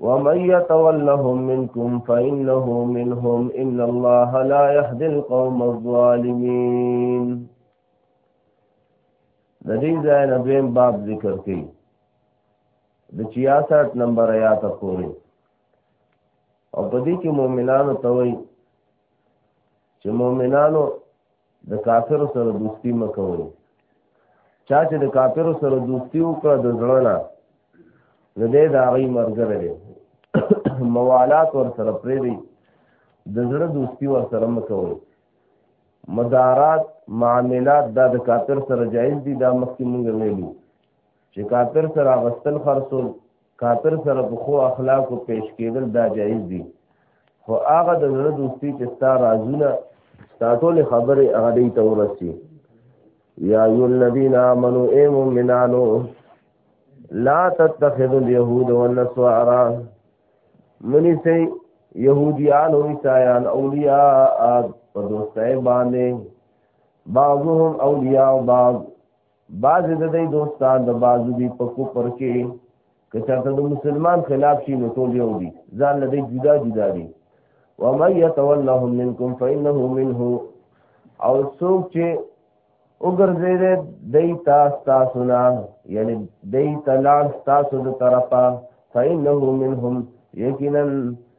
ومن يتولهم منكم فإنه منهم إن الله لا يهدي القوم الظالمين د دې ځای نه دویم باب ذکر کړي د 66 نمبر آیات پورې او په دې کې مؤمنانو ته وایي چې مؤمنانو د کافر سره دوستی مکوئ چا چې د کافر سره دوستی وکړه د زړه نه نو دی د هغې ملګری دی موالات ور سره پرېږدي د زړه دوستی ور سره مه کوئ مدارات معاملات دا د کافر سره جایز دي دا مخکې مونږ ویلي چې کافر سره غستل خرصول کافر سره په خو اخلاق او پیش کېدل دا جایز دي خو هغه د زړه دوستي چې ستا رازونه ستا ټول خبرې هغه دی ته ورسي یا ایو الذین آمنو اے مومنانو لا تتخذوا اليهود والنصارى منی سي يهوديان او عيسایان اولیاء په دوستۍ باندې بعضهم اولیاء بعض بعض د دې دوستان د بعضو دی په کوپر کې که چاته د مسلمان خلاف شي نو ټول یو دي ځان له دې جدا جدا دي ومن يتولهم منكم فانه منه او څوک چې وګرځي دې دای تاسو تاسو نه یعنی دای تلان تاسو د طرفه فانه منهم یقینا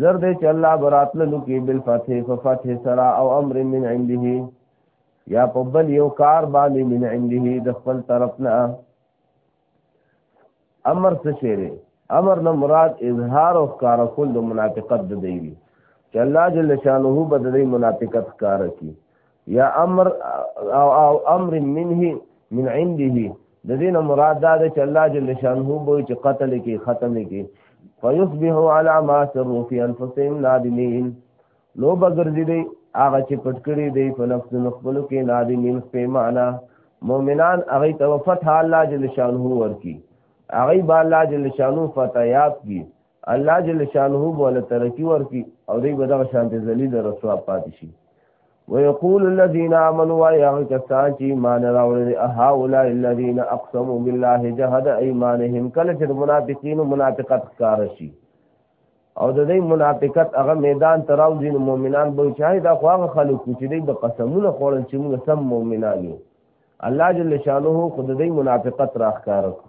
زر دې چې الله براتل نو کې بل فتح ففتح سرا او امر من عنده یا په بل یو کار باندې من عنده د خپل طرف نه امر څه شی دی امر نه مراد اظهار او کار کول د منافقت د دی وی چې الله جل شانه به د منافقت کار کوي یا امر او او امر منه من عنده د دې نه مراد دا ده چې الله جل شانه به چې قتل کې ختم کې فیصبح علی ما سر فی انفسهم نادمین نو بغرزی دی هغه چې پټ کړی دی په نفس خپل کې نادمین په معنا مؤمنان هغه توفت الله جل شانه ورکی هغه با الله جل شانه فتحات کی الله جل شانه بوله ترقی ورکی او دی به دغه شانته ذلیل رسوا پاتې شي ويقول الذين امنوا ويغ کسان چې ایمان راوړل اها اولئک الذين اقسموا بالله جهاد ايمانهم کله چې منافقین منافقت ښکار شي او د دې منافقت هغه میدان تراو دین مؤمنان به چاهي دا خو هغه خلک چې دې د قسمونو خوړل چې موږ سم مؤمنان یو الله جل شانه خود دې منافقت راخکار کړ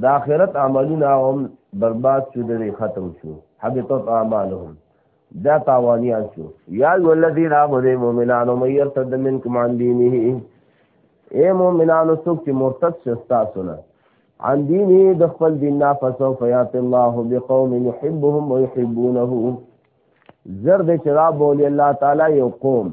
د آخرت عملونه هم برباد شو د ختم شو حبطت اعمالهم دا تاوانیان شو یا ایو الذین آمنوا مؤمنانو من یرتد منکم عن دینه اے مؤمنانو څوک چې مرتد شستا سونه عن دینه د خپل دین نه فسوف یات الله بقوم یحبهم ویحبونه زرد چراب بولی الله تعالی یو قوم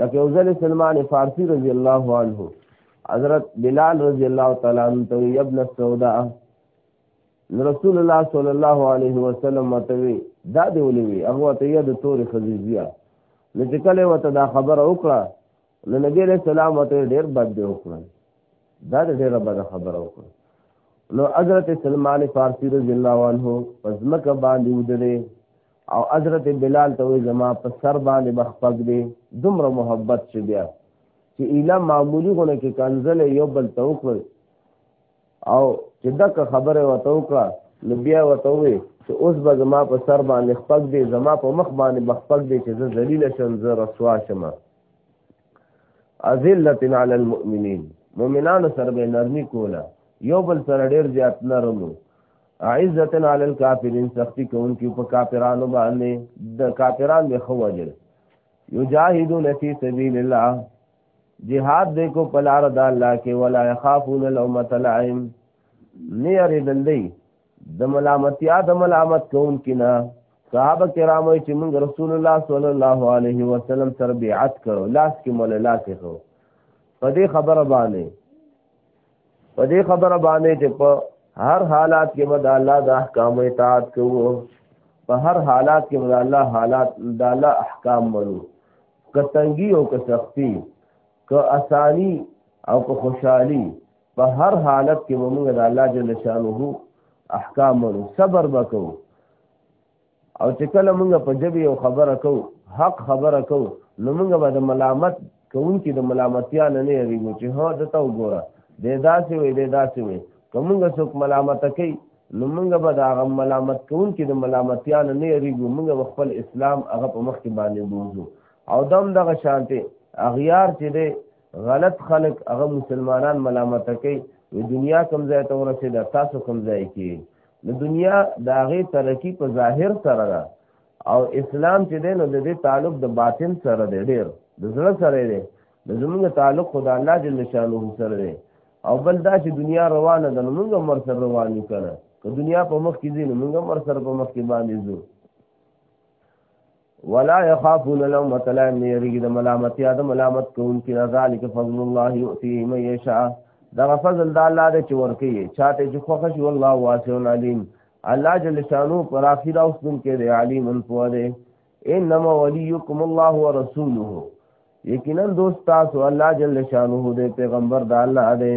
لکه یو ځل سلمان فارسی رضی الله عنه حضرت بلال رضی الله تعالی عنہ ته ابن السودا رسول الله صلی الله علیه وسلم ته دا دی ولوي هغه ته یې د تور خزیزیه نو چې کله وته دا خبره وکړه نو نبی علیہ السلام ته ډیر بد دی وکړه دا ډیره بد خبره وکړه نو حضرت سلمان فارسی رضی الله عنه پزمک باندې ودره او حضرت بلال ته وی زما په سر باندې بخپګ دی دومره محبت چې بیا چې اله معمولی غونه کې کنزل یو بل توکل او چې دغه خبره وته وکړه نو بیا وته وی چې اوس به زما په سر باندې خپګ دی زما په مخ باندې بخپګ دی چې زه ذلیل شم زه رسوا شم ازلت علی المؤمنین مؤمنانو سره به نرمی کوله یو بل سره ډیر زیات نرمو عزتن علی الکافرین سختی کوونکی په کافرانو باندې د کافران به خو اجر یجاهدون فی سبیل الله جهاد دې کو پلار د الله کې ولا يخافون لومۃ لائم نه یریدل دی د ملامتیا د ملامت کون کنا صحابه کرام چې موږ رسول الله صلی الله علیه وسلم سره بیعت کړو لاس کې مولا لاس کړو په دې خبره باندې په دې خبره باندې چې په هر حالات کې به د الله د احکام اطاعت کوو په هر حالات کې به د الله حالات د الله احکام منو که تنګي او که سختی که اسانی او که خوشحالی په هر حالت کې به موږ د الله جل شانه احکام منو صبر وکړو او چې کله موږ په جبه یو خبره کو حق خبره کو نو موږ به د ملامت کوونکې د ملامتیا نه نه یریږو چې هو د ته وګوره د داسې وي د داسې وي که موږ څوک ملامت کوي نو موږ به د هغه ملامت کوونکې د ملامتیا نه نه یریږو موږ به خپل اسلام هغه په مخکې باندې بوزو او دم دغه شانته اغیار چې دی غلط خلق هغه مسلمانان ملامت کوي وی دنیا کم ځای ته ورسېده تاسو کم ځای کې د دنیا د هغې ترقی په ظاهر سره ده او اسلام چې دی نو د دې تعلق د باطن سره دی ډېر د زړه سره دی د زمونږ تعلق خدا الله جل شانه سره دی او بل دا چې دنیا روانه ده نو موږ هم ورسره روان یو که نه که دنیا په مخ کې ځي نو موږ هم ورسره په مخ کې باندې ځو ولا يخافون لومة لائم نه یریږي د ملامتیا د ملامت کوونکي نه ذالک فضل الله یؤتیه من یشاء دغه فضل د الله دی چې ورکوي چاته چې خوښ شي والله واسع علیم الله جل شانو پر اخر اوس دن کې دی علیم پوه دی انما وليكم الله ورسوله یقینا دوست تاسو الله جل شانه دې پیغمبر د الله دې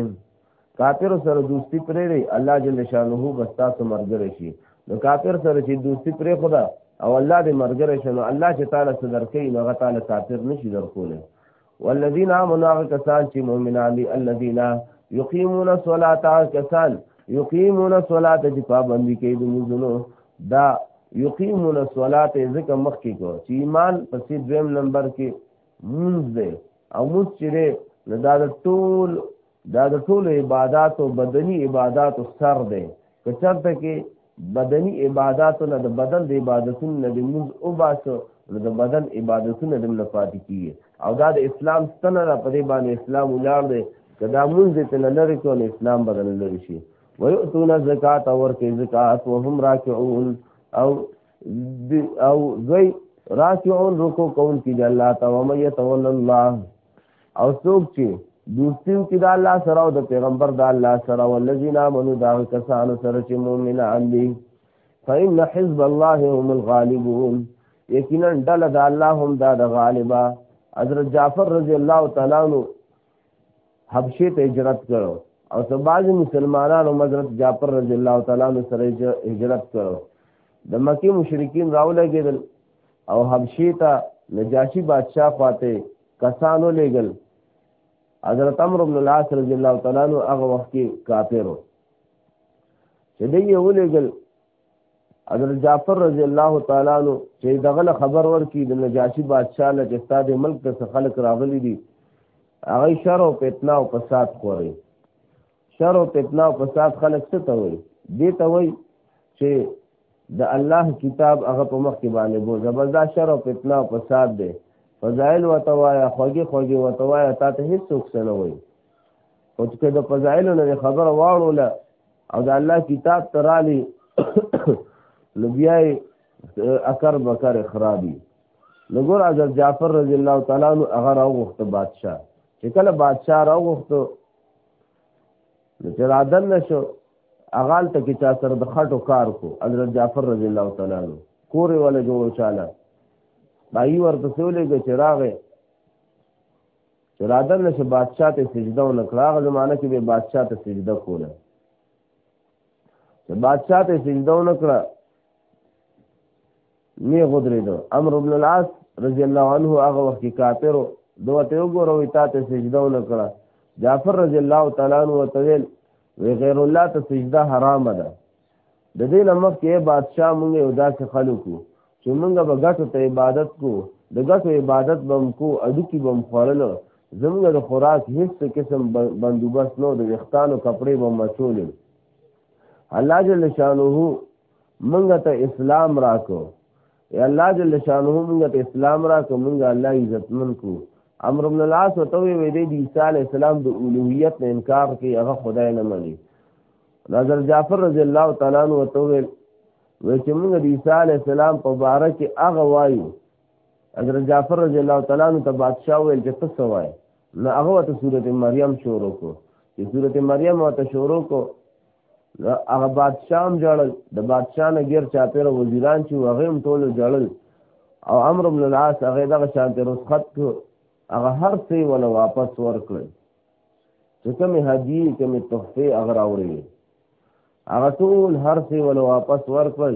کافر سره دوستی پرې دی الله جل شانه بستا سو مرګره شي نو کافر سره چې دوستی پرې خدا او الله دې مرګره شنو الله چې تعالی صدر کوي نو هغه تعالی کافر نشي درکوله والذین آمنوا کسان چې مؤمنان دي الذین یقیمون الصلاة کسان یقیمون الصلاة چې پابندي کوي د مزونو دا یقیمون الصلاة ذکر مخ کې کو چې ایمان پسې دویم نمبر کې مونږ دی او مونږ چې نه دا د ټول دا د ټولو عبادت او بدني عبادت سر دی که چرته کې بدني عبادت نه د بدن د عبادتونو نه د موز او باسو نو د بدن عبادتونه د نه پاتې کیږي او دا د اسلام ستنه را پدې باندې اسلام ولار دی که دا مونږ ته نه لري کو نه اسلام بدل لري شي ويؤتون الزکات ورکه زکات وهم راکعون او او دوی راکعون رکو کون کی د الله تعالی ومن يتول الله او څوک چې دوستیو کې د الله سره او د پیغمبر د الله سره او الذين امنوا دا کسانو سره چې مؤمنان دي فإن حزب الله هم الغالبون یقینا ډله د الله هم دا د غالبا حضرت جعفر رضی الله تعالی عنہ حبشه ته هجرت کړو او څو بعض مسلمانانو حضرت جعفر رضی الله تعالی عنہ سره هجرت کړو د مکی مشرکین راولګیدل او حبشي ته نجاشي بادشاه خواته کسانو لېګل حضرت عمرو بن العاص رضی الله تعالی عنہ هغه وخت کې کافرو چې دی یو لېګل حضرت جعفر رضی الله تعالی عنہ چې دغه خبر ورکړي د نجاشي بادشاه له استاد ملک ته خلک راغلي دي هغه شر او فتنه او فساد خوري شر او فتنه او فساد خلک څه ته وایي دې ته وایي چې د الله کتاب هغه په مخ کې باندې بو زبردا شر او فتنه او فساد دی فضائل وتوایا خوږی خوږی وتوایا تا ته هیڅ څوک نه وایي او چې د فضائل نه خبره واړوله او د الله کتاب ترالی نو بیا اکر بکر خرابي لګور حضرت جعفر رضی الله تعالی عنہ هغه راغوخته بادشاہ چې کله بادشاہ راغوخته نو چې را دن نشو اغال ته کې چا سره د خټو کار کو حضرت جعفر رضی الله تعالی عنہ کور ولا جوړ چاله بای ور په سولې کې چراغه چې را دن نشو بادشاہ ته سجده و نکړه هغه زمانہ کې به بادشاہ ته سجده کوله چې بادشاہ ته سجده و نکړه نه غدرېدو امر ابن العاص رضی الله عنه هغه وخت کې کافرو دوه ته وګورو تا ته سجده ونه کړه جعفر رضی الله تعالی عنہ وتویل وی غیر الله ته سجده حرام ده د دې لمخ کې بادشاہ مونږ یو داسې خلکو چې مونږ به ګټو ته عبادت کو د ګټو عبادت بم کو اډو کې بم خړل زمونږ د خوراک هیڅ قسم بندوبست نو د وختانو کپڑے بم مچول الله جل شانه مونږ ته اسلام راکو اے الله جل شانه مونږ ته اسلام راکو مونږ الله عزتمن کو امر ابن العاص ته وی وی دی عیسی علی السلام د اولوہیت نه انکار کوي هغه خدای نه مني نظر جعفر رضی الله تعالی عنہ ته وی وی چې مونږ د عیسی علی السلام په باره کې هغه وایو حضرت جعفر رضی الله تعالی عنہ ته بادشاہ ویل چې څه وایي نو هغه ته سورته مریم شروع کو چې سورته مریم ته شروع کو هغه بادشاہ هم جړل د بادشاہ نه غیر چاپیر وزیران چې هغه هم ټول جړل او امر بن العاص هغه دغه شانته رخصت کو هغه هر څه ولا واپس ورکړل چې کومه هدیه کومه تحفه هغه راوړې هغه ټول هر څه ولا واپس ورکړل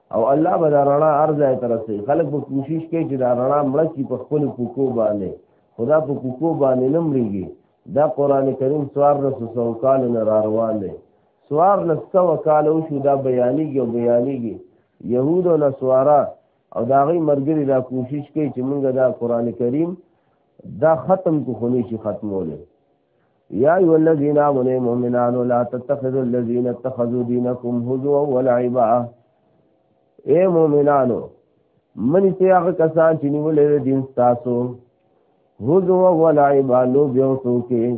او الله به دا رڼا ارزای تر سي خلک به کوشش کوي چې دا رڼا مړه کی په خپل پوکو باندې خدا په پوکو باندې نه مړيږي دا قران کریم سوار نه سو کال نه را روان دي سوار نه سو کال او شو دا بیانېږي او بیانېږي يهود او نصارا او دا غي مرګري دا کوشش کوي چې موږ دا قران کریم دا ختم کو خوني شي ختموله یا ایو الذین آمنوا مؤمنان لا تتخذوا الذین اتخذوا دینکم هزوا ولعبا اے مؤمنانو منی سی هغه کسان چې نیولې دین تاسو هزوا ولعبا لو بیو ټوکې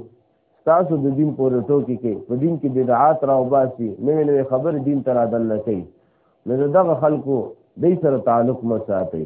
تاسو د دین پورې ټوکې کې په دین کې بدعات را وباسي نوې نوې خبر دین تر عدل نه کوي نو دغه خلکو دې سره تعلق مساتي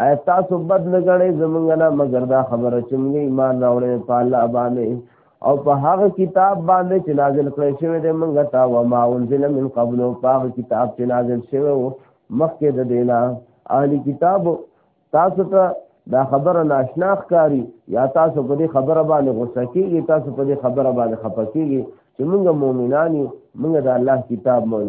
آیا تاسو بد نه غړې زمونږ نه مگر دا خبره چې موږ ایمان راوړې په الله باندې او په هغه کتاب باندې چې نازل کړی شوی دی موږ ته و ما انزل من قبل او په هغه کتاب چې نازل شوی وو مخکې د دینا اهلی کتاب تاسو ته دا خبره ناشنا ښکاری یا تاسو په دې خبره باندې غوسه کیږي تاسو په دې خبره باندې خپه کیږي چې موږ مؤمنان یو موږ د الله کتاب مونږ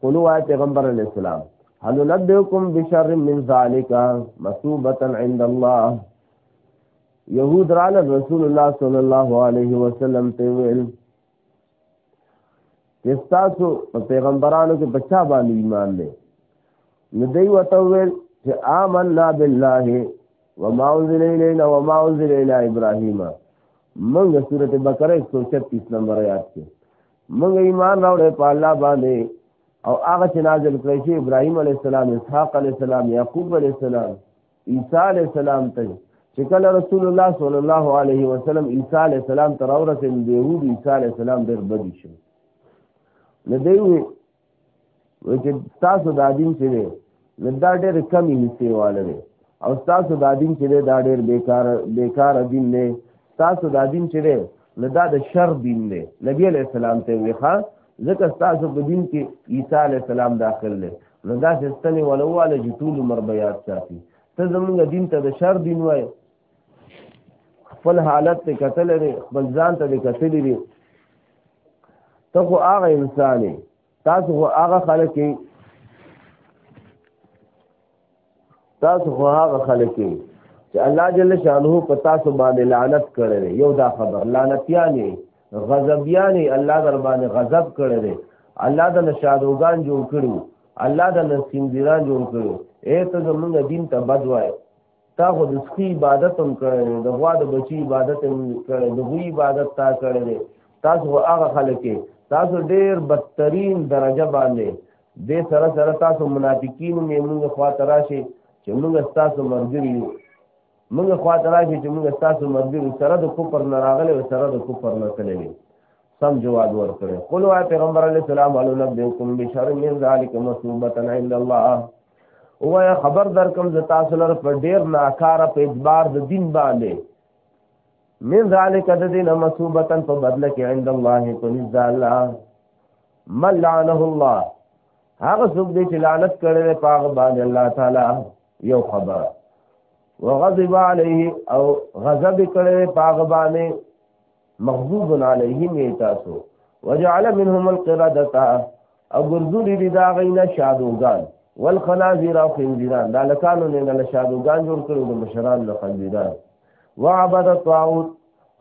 قلو آئے پیغمبر علیہ السلام هل نبئکم بشر من ذالک مصوبتا عند الله یهود رال رسول الله صلی الله علیه وسلم ته ویل چې تاسو پیغمبرانو کې بچا باندې ایمان دی نو دوی وته ویل چې آمنا بالله وما انزل الینا وما انزل الی ابراهیم موږ سورته بقره 136 نمبر آیات کې موږ ایمان راوړې په الله باندې او هغه چې نازل کړی شي ابراهيم عليه السلام اسحاق عليه السلام يعقوب عليه السلام عيسى عليه السلام ته چې کله رسول الله صلی الله علیه وسلم عیسی علی السلام تر اورته دی یو عیسی علی السلام ډېر بدی شو نو دی وای چې تاسو دا دین چې دی نو دا ډېر کمی حصې واله دی او تاسو دا دین چې دی دا ډېر بیکار بیکار دین دی تاسو دا دین چې دی نو دا د شر دین دی نبی علیہ السلام ته وی ښا ځکه تاسو په دین کې عیسی علیہ السلام داخل دی نو دا سستنې ولواله چې ټول عمر به یاد ساتي ته زمونږ دین ته د شر دین وای خپل حالت ته کتل لري خپل ځان ته کتل لري ته خو هغه انسان تاسو خو هغه خلک تاسو خو هغه خلک چې الله جل شانه په تاسو باندې لعنت کړی یو دا خبر لعنتیانی غضبیانی الله در باندې غضب کړی الله د نشادوغان جوړ کړو الله د نسیندران جوړ کړو اے ته زمونږ دین ته بد وای تا خو د سپي عبادت هم کړی دی د غوا د بچي عبادت هم کړی د غوی عبادت تا کړی دی تاسو خو هغه خلک یې تاسو ډېر بدترین درجه باندې دې سره سره تاسو منافقین مې موږ خوا ته راشي چې موږ ستاسو ملګري یو موږ خوا ته راشي چې موږ ستاسو ملګري سره د کفر نه راغلي او سره د کفر نه تللي سم جواب ورکړي قلوا پیغمبر علیه السلام علو نبیکم بشر من ذالک مصوبتن عند الله وایا خبر در کوم ز تاسو لر په ډیر ناکاره په اعتبار د دین باندې من ذالک د دین مسوبتن په بدله کې عند الله تنز الله من لعنه الله هغه څوک دی چې لعنت کړي په هغه باندې الله تعالی یو خبر وغضب علیه او غضب کړي په هغه باندې مغضوب علیهم ای تاسو وجعل منهم القردتا او ګرځولي دي دا غینا شادوغان والخنازیر او خنزیران دا لکانو نه نه شادوغان جوړ کړو د مشران له خنزیران وعبد الطاعون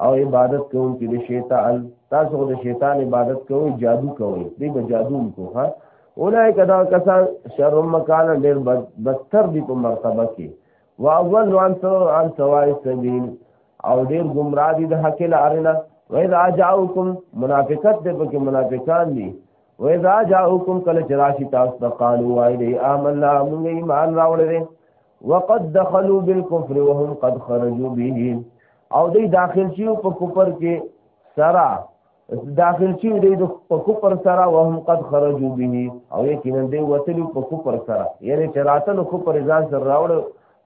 او عبادت کوم کې د شیطان تاسو د شیطان عبادت کوئ جادو کوئ دې به جادو کو ها اولای کدا کسان شر مکان ډېر بدتر دي په مرتبه کې واضل عن عن سواء السبيل او ډیر گمراه دي د حق لارنا واذا جاءوكم منافقت دې پکې منافقان دي واذا جاءوكم کله چې راشي تاسو ته قالوا وایي آمنا موږ ایمان راوړل وقد دخلوا بالكفر وهم قد خرجوا به او دې داخل شيو په کفر کې سرا داخل شي دی د په کفر سره وهم قد خرجوا به او یقینا دی وتلی په کفر سره یعنی چې راته نو کفر ځان سره راوړ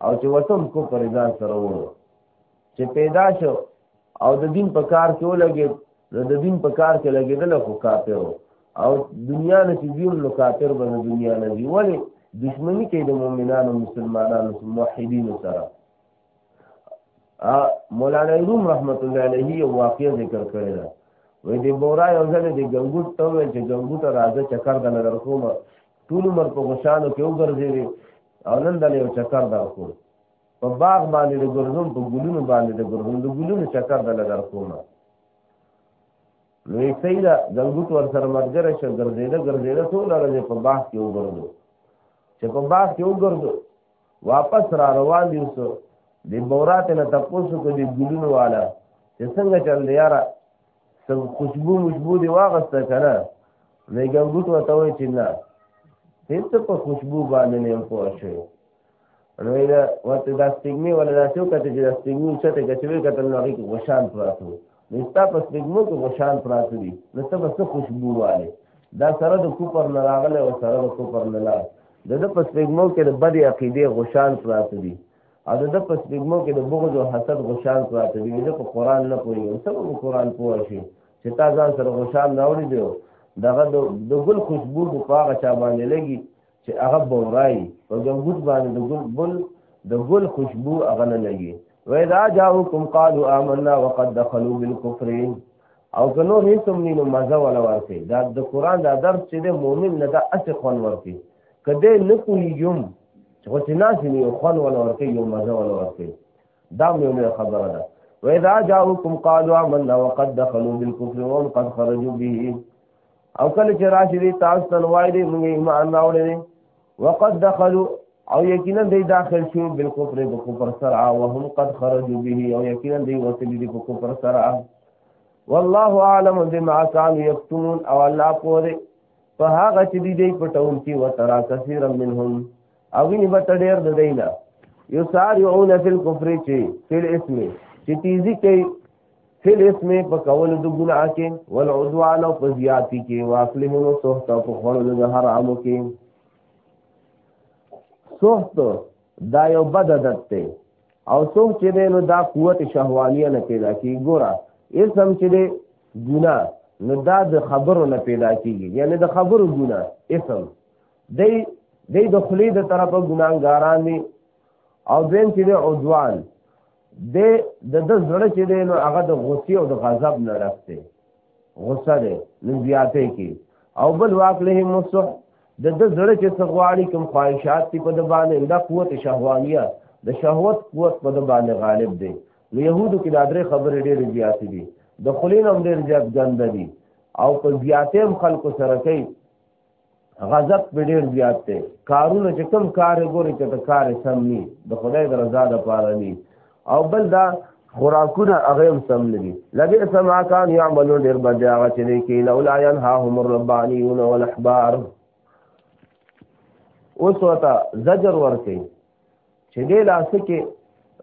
او چې وتم کفر ځان سره وړ چې پیدا شو او د دین په کار کې ولګي د دین په کار کې لګیدل خو کافر او دنیا نه چې دیو نو کافر به د دنیا نه دی ولی دشمنی کوي د مؤمنانو مسلمانانو موحدینو سره مولانا روم رحمت الله علیه یو واقعي ذکر کړی دا وې د بورا یو ځل د ګنګوټ ته وې چې ګنګوټ راځه چکر د نظر کوم ټول عمر په غشانو کې وګرځې او نن د یو چکر در کوم په باغ باندې د ګرځوم په ګلونو باندې د ګرځوم د ګلونو چکر د نظر کوم نو یې سیدا ګنګوټ ور سره مرګره شو ګرځېده ګرځېده ټول راځي په باغ کې وګرځو چې په باغ کې وګرځو واپس را روان دي اوس د بورات نه تاسو کو دي ګلونو والا چې څنګه چل دی یاره سب خوشبو مشبو دی واغسته کنه نه ګنګوټ وته وای چې نه هیڅ په خوشبو باندې نه پوه شي نو دا وته دا سپیګمی ولا دا څو کته چې دا سپیګمی چته کچوي کتل نو هغه غشان پراتو نستا په سپګمو کې غشان پراته دي نو ته به څه خوشبو والي دا سره د کوپر نه راغلی او سره د کوپر نه لاړ د ده په سپګمو کې د بدې عقیدې غشان پراته دي او د ده په سپګمو کې د بغض او حسد غشان پراته دي زه په قرآن نه پوهېږم څه به په قرآن پوه شي چې تا ځان سره غشان راوړي دی دغه د ګل خوشبو په هغه چا باندې لګي چې هغه بورای او د ګل باندې د ګل بل د ګل خوشبو هغه نه لګي وإذا جاءوكم قالوا آمنا وقد دخلوا بالكفر او که نور هیڅ هم نینو مزه ولا ورکي دا د قران دا درس چې د مؤمن نه دا اصل خون ورکي کده نه پویږم چې خو چې ناس نه یو خون ولا ورکي یو مزه ولا ورکي دا مې خبره ده وإذا جاءوكم قالوا آمنا وقد دخلوا بالكفر وهم قد خرجوا به او کله چې راشي دي تاسو ته وای دي موږ ایمان راوړی دي وقد دخلوا او یقینا دی داخل شو بالکفر د کفر سره او هم قد خرجوا به او یقینا دی وسلی دي په کفر سره والله اعلم بما كانوا يكتمون او الله پوره په هغه چې دی دی پټون کې وترا کثیر منهم او ویني به ډېر د دینه یسارعون فی الكفر چې فی الاسم چې تیزی کوي فل اسم په کول د ګناه کې ول عدوان او په زیاتی کې واکلهونو سوخت او په خړو د حرامو کې سوخت دا یو بد عادت دی او سوخ چې دی نو دا قوت شهوانیه نه پیدا کی ګوره اسم چې دی ګناه نو دا د خبرو نه پیدا کیږي یعنی د خبرو ګناه اسم دی دی د خلی د طرفه ګناګاران دي او دین چې دی عدوان د د د زړه چې دی نو هغه د غصې او د غضب نه ډک دی غصه دی نو زیاتې کې او بل واک له مصح د د زړه چې څه غواړي کوم خواهشات دي په د باندې دا قوت شهوانیه د شهوت قوت په د باندې غالب دی نو یهودو کې دا درې خبرې ډېرې زیاتې دي د خلین هم ډېر زیات ګنده دي او په زیاتې هم خلکو سره کوي غضب په ډیر زیات دی کارونه چې کم کار ګوري چې ته کار سم ني د خدای د رضا د پاره ني او بل دا خوراکونه هغه هم سم ندي لبئ سما کان يعملون ډیر بد هغه چې دی کې لولا ينهاهم الربانيون والاحبار اوس وتا زجر ورته چې دې لاس کې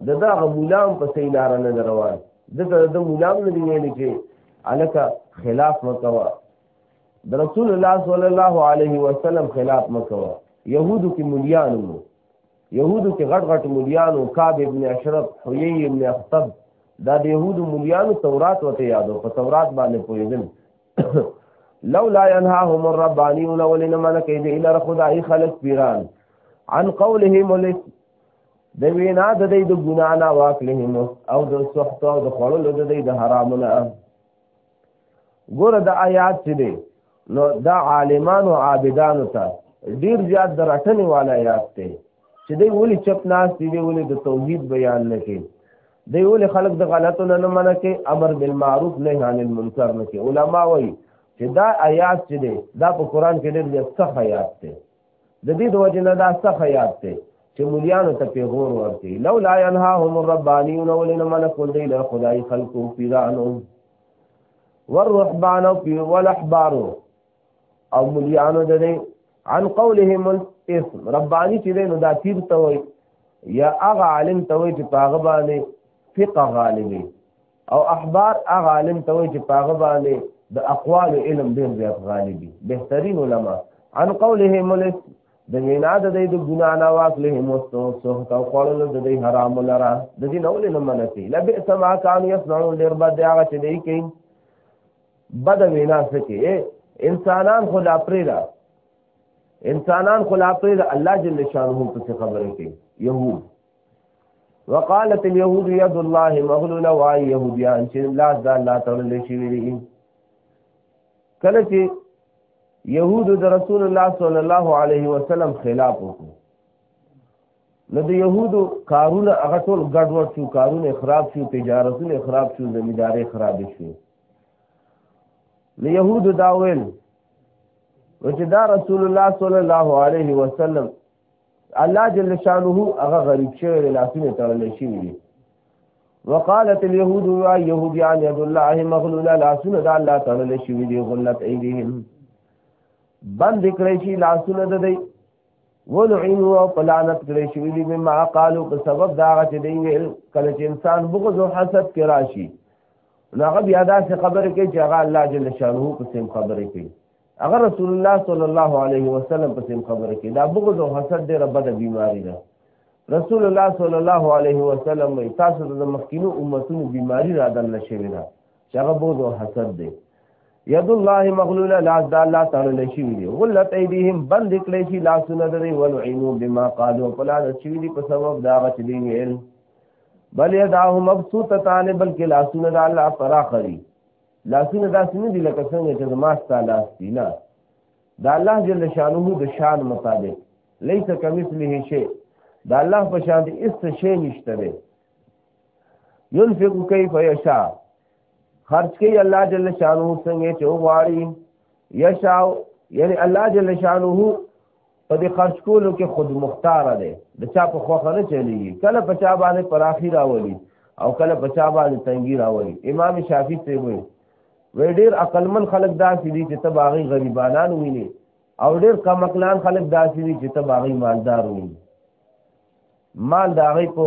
د دغه مولام په سې لار نه روان دغه د مولام نه دی ویل چې الکه خلاف مکوا د رسول الله صلی الله علیه وسلم خلاف مکوه يهودو کې مليانو يهودو کې غټ غټ مليانو کعب ابن اشرف حيي ابن اخطب دا د يهودو مليانو تورات وته یادو په تورات باندې پوهیدل لولا ينهاهم الربانيون ولنا من كيد الى خدای خلق پیران عن قولهم لس د وینا د دې د ګنا نه واکلهم او د سحت او د خړل د دې د حرامونه ګوره د آیات چې دی نو دا عالمانو عابدانو ته ډیر زیات د رټنې والا آیات دی چې دی ولې چپ ناس دی دی ولې د توحید بیان نه کوي دی ولې خلک د غلطو نه نه منع کوي امر بالمعروف نهی عن المنکر نه کوي علما وایي چې دا آیات چې دی دا په قران کې ډیر زیات سخت آیات دی د دې د وجه نه دا څه یاد دی چې مليانو ته پیغور ورکړي لو لا ينهاهم الربانيون ولن من قل دي له خدای خلقو پیرانو والرهبان في والاحبار او مليانو د دې عن قولهم الاسم رباني چې نو دا تیر ته وي یا هغه عالم ته وي چې پاغه باندې فقه غالبي او احبار هغه عالم ته وایي چې پاغه باندې د اقوال علم ډیر زیات غالبي بهترین علما عن قوله ملک د وینا د دې د ګنا نه واکله مستو سو او قولل د دې حرام لرا د دې نو نه منتي لبئ سما کان یصنعون ډیر بد دی هغه چې دی کوي بد وینا سکے انسانان خو لا پریدا انسانان خو لا پریدا الله جل شانه په خبره کوي يهود وقالت اليهود يد الله مغلوله واي يهوديان چې لاس د الله تړل شي ویلي کله چې يهود د رسول الله صلی الله علیه وسلم خلاف وکړو نو د يهودو کارونه هغه ټول ګډوډ شو کارونه خراب شو تجارتونه خراب شو زمینداري خراب شو نو يهودو دا ویل چې دا رسول الله صلی الله علیه وسلم الله جل شانه هغه غریب شوی دی لاسونه تړل شي دي وقالت اليهود يا يهود يا يد الله مغلولا لاسونه د الله تړل شي دي غلت ايديهم بند کړی شي لاسونه د دی ولعن او پلانت کړی شي دي مما قالو په سبب دا چې دی ویل کله چې انسان بغض او حسد کې راشي نو هغه بیا دا څه خبره کوي چې هغه الله جل شانه په سیم خبره کوي هغه رسول الله صلی الله علیه وسلم په سیم خبره کې دا بغض او حسد ډیره بده بیماری ده رسول الله صلی الله علیه وسلم وی تاسو د مخکینو امتونو بیماری را دن نشوي ده چې هغه بغض او حسد دی ید الله مغلوله لاس د الله تعالی لشي دی غلت ایدیهم بند کړی شي لاسونه درې ولعینو بما قالو فلا شي دی په سبب دا غچ دی ویل بل یداه مبسوطه تعالی بلکې لاسونه د الله فراخري لاسونه داسې نه دي لکه څنګه چې زما ستا لاس دي نه د الله جل شانه د شان مطابق ليس کمثله شيء د الله په شان دي هیڅ شی نشته دی ينفق كيف يشاء خرج کوي الله جل شانه څنګه چې وغواړي يشاء یعنی الله جل شانه په دې خرج کولو کې خود مختار دی د چا په خوخه نه چلیږي کله په چا باندې پراخي راولي او کله په چا باندې تنګي راولي امام شافعي څه وایي وی ډیر عقلمن خلک داسې دي چې ته باغی غریبانان ویني او ډیر کم عقلان خلک داسې دي چې ته باغی مالدار ویني مال د هغې په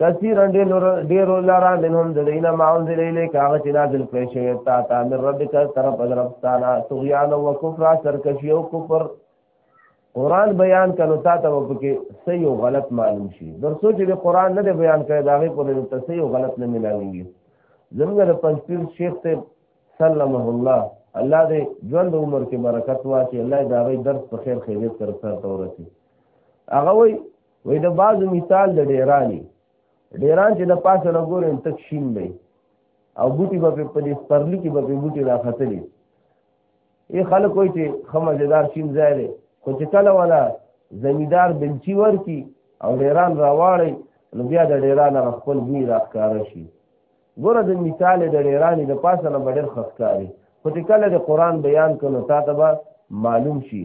کثیرا ډیر لرا منهم د دینه ما انزل الیک هغه چې نازل کړی شوی تا تا من ربک طرف ربستانا طغیان او کفر سرکشی او کفر قران بیان کړو تا ته وکي صحیح او غلط معلوم شي درسو چې قران نه بیان کړي دا غي په دې ته صحیح او غلط نه ملاويږي زموږ د پنځپیر شیخ ته سلمه الله الله دې ژوند عمر کې برکت واچي الله دې دا غي درس په خیر خیریت سره سره تورسي هغه وایي وې د بازو مثال د ډیرانی ډیران چې د پاسه نه ګورم تک شین دی او بوټي به په دې سپرلی کې به په بوټي راختلی ای خلک وای چې خمه زیدار شین ځای دی خو چې کله ولا زمیدار بنچی ورکی او ډیران راواړی نو بیا د ډیران خپل بوی راخکاره شي ګوره د مثال د ډیرانی د پاسه نه ډیر خخکاری خو چې کله د قران بیان کړو تا ته به معلوم شي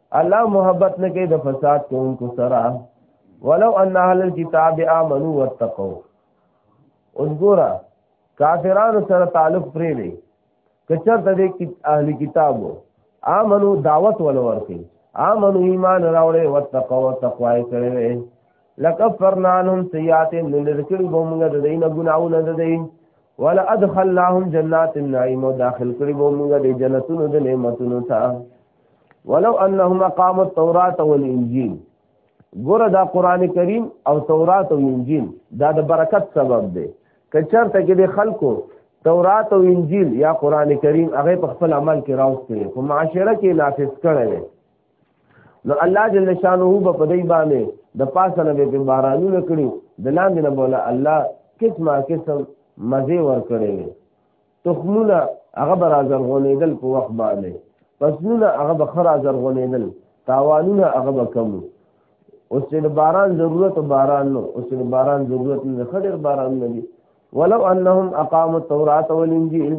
الله محبت نه کوي د فساد کوونکو سره ولو ان اهل الكتاب امنوا واتقوا اوس ګورا کافرانو سره تعلق پرې دی کچر ته دې اهل کتابو امنو دعوت ولور کوي امنو ایمان راوړې واتقوا تقوا یې کړې لکفرنا عنهم سیئات من ذکر بومګه د دینه ګناونه د دین ولا ادخلناهم جنات النعیم داخل کړي بومګه د جنتونو د نعمتونو ته ولو انهم قاموا التوراة والانجيل ګوره دا قران کریم او تورات او انجیل دا د برکت سبب دی که چرته کې د خلکو تورات او انجیل یا قران کریم هغه په خپل عمل کې راوستي په معاشره کې نافذ کړي نو الله جل شانه به په دې باندې د پاسه نه به بارانونه کړی د لاندې نه بوله الله قسمه قسم مزه ور کړی تخمونه هغه به راځرغونېدل په وخت باندې فصلونه هغه به ښه راځرغونېدل تاوانونه هغه به کم وو اوس چې د باران ضرورت باران نو اوس چې د باران ضرورت نه ښه ډېر باران نه دي ولو انهم اقاموا التوراة والانجيل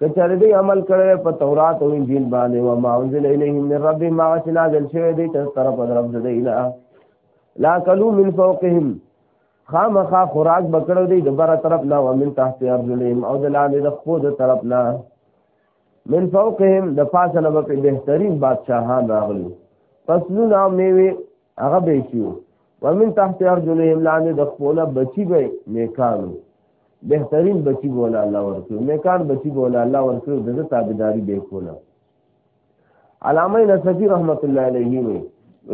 کچاره دی عمل کړی په تورات او انجیل باندې او ما انزل الیهم من رب ما وسنا ذل شوی دی تر طرف رب دی لا لا کلو من فوقهم خامخا خوراک بکړو دی د بره طرف نه ومن تحت ارجلهم او د لاندې د خپو د طرف نه من فوقهم د پاسه نه په بهترین بادشاهان راغلي فصلو نه میوي هغه به شيو ومن تحت ارجلهم لاندې د خپو نه بچي به نیکانو بهترین بچي بوله الله ورکړي نیکان بچي بوله الله ورکړي دغه تابعداري به کوله علامه نصفی رحمت الله علیه وی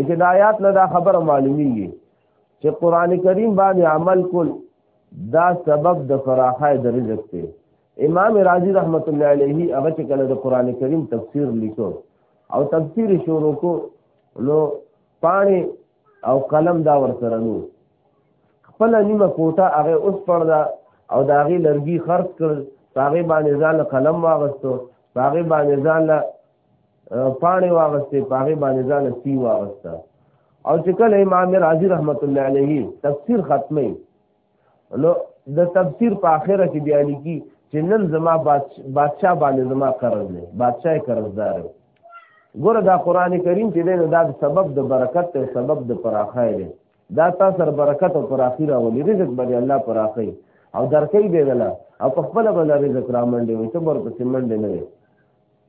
چې د آیات نه دا خبره معلومیږي چې قران کریم باندې عمل کول دا سبب د فراخه د رزق دی امام رازی رحمت الله علیه هغه چې کله د قران کریم تفسیر لیکو او تفسیر شروع کو نو پانی او قلم دا ورسره نو خپل نیمه کوټه هغه اوس پړدا او دا غي لرګي خرڅ کړ هغه باندې ځان قلم واغستو هغه باندې ځان پاڼې واغستې پاغې باندې ځان سی واغسته او چې کله امام رازی رحمت الله علیه تفسیر ختمي نو د تفسیر په اخره کې بیا لیکي چې نن زما بادشاہ باندې زما قرض دی بادشاہ قرضدار دی ګوره دا قران کریم چې دی نو دا سبب د برکت ته سبب د پراخای دی دا تاسو سره برکت او پراخی راولي رزق باندې الله پراخی او درکې دی ولا او په خپل باندې رزق را منډي وي ته ورته منډي نه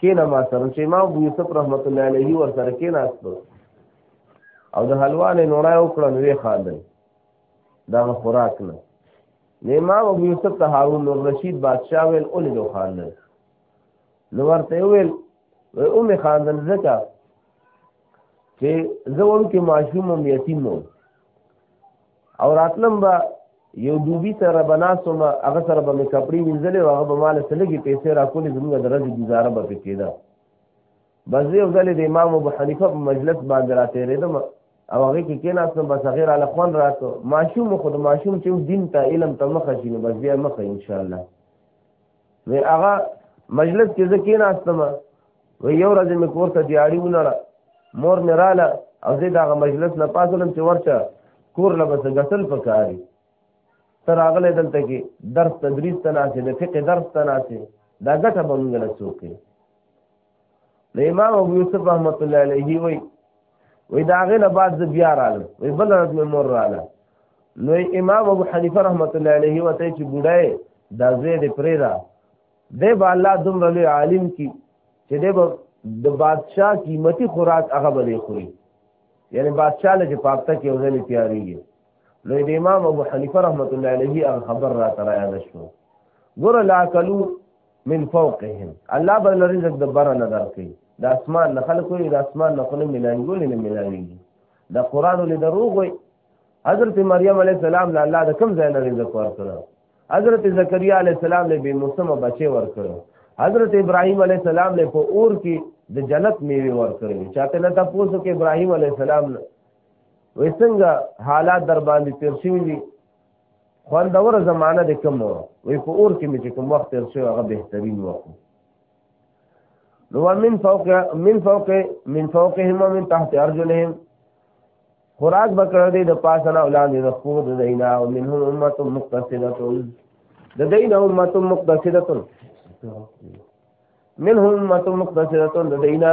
کینه ما سره چې امام ابو یوسف رحمت الله علیه ور سره کیناستو او د حلوا نه نوړای وکړ نو یې خاندل دا خوراک نه امام ابو یوسف ته هارون الرشید بادشاہ ویل اول دو خاندل نو ورته ویل و ام خاندل زکه چې زه ورکه معصوم یتیم وم او راتلم به یو دوبی سره بناسوم هغه سره به مې کپړې وینځلې او هغه به مال سره لګي پیسې راکولې زموږ د ورځې گزاره به پکې ده بس یو ځلې د امام ابو حنیفه په مجلس باندې را تېرېدم او هغه کې کېناستم بس هغه را لخوان راته ماشوم خو د ماشوم چې دین ته علم ته مخه شي نو بس بیا مخه ان شاء الله وی هغه مجلس کې ځکه ناستم وی یو ورځ مې کور ته دیاری ونړه مور مې رااله او زه دغه مجلس نه پاسلم چې ورچا کور له بس غسل پکاري تر اغله دلته کې درس تدریس تناسه د فقه درس تناسه دا ګټه به موږ له څوک د امام ابو یوسف رحمت الله علیه وی وی دا غنه بعد ز بیا رااله وی بل رات مې مور رااله نو امام ابو حنیفه رحمت الله علیه وته چې بډای دا زید پریرا دی با الله دومره لوی عالم کی چې دی به د بادشاہ قیمتي خوراک هغه بلې خوري یعنی بادشاہ له پاپته کې وزن تیاریږي نو د امام ابو حنیفه رحمت الله علیه هغه خبر را تر یاد شو ګور لا کلو من فوقهم الله به رزق د بره نه درکې د اسمان نه خلق وي د اسمان نه خلک ملایي ګولې نه ملایي د قران له دروغ وي حضرت مریم علی السلام له الله د کوم ځای نه رزق ورکړو حضرت زکریا علی السلام له به موسم بچي ورکړو حضرت ابراهیم علی السلام له په اور کې د جنت میوه ورکړي چاته نه تاسو کې ابراهیم علی السلام وې څنګه حالات در باندې تیر شوی دي خوندور زمانہ د کوم وي په اور کې مې چې کوم وخت تر شو هغه بهترین وخت نو من فوق من فوق من فوقهم ومن تحت ارجلهم خوراک بکړه دې د پاسه نه ولاندې د خپل د دینا او منهم امه مقتصده د دینا امه مقتصده منهم امه مقتصده د دینا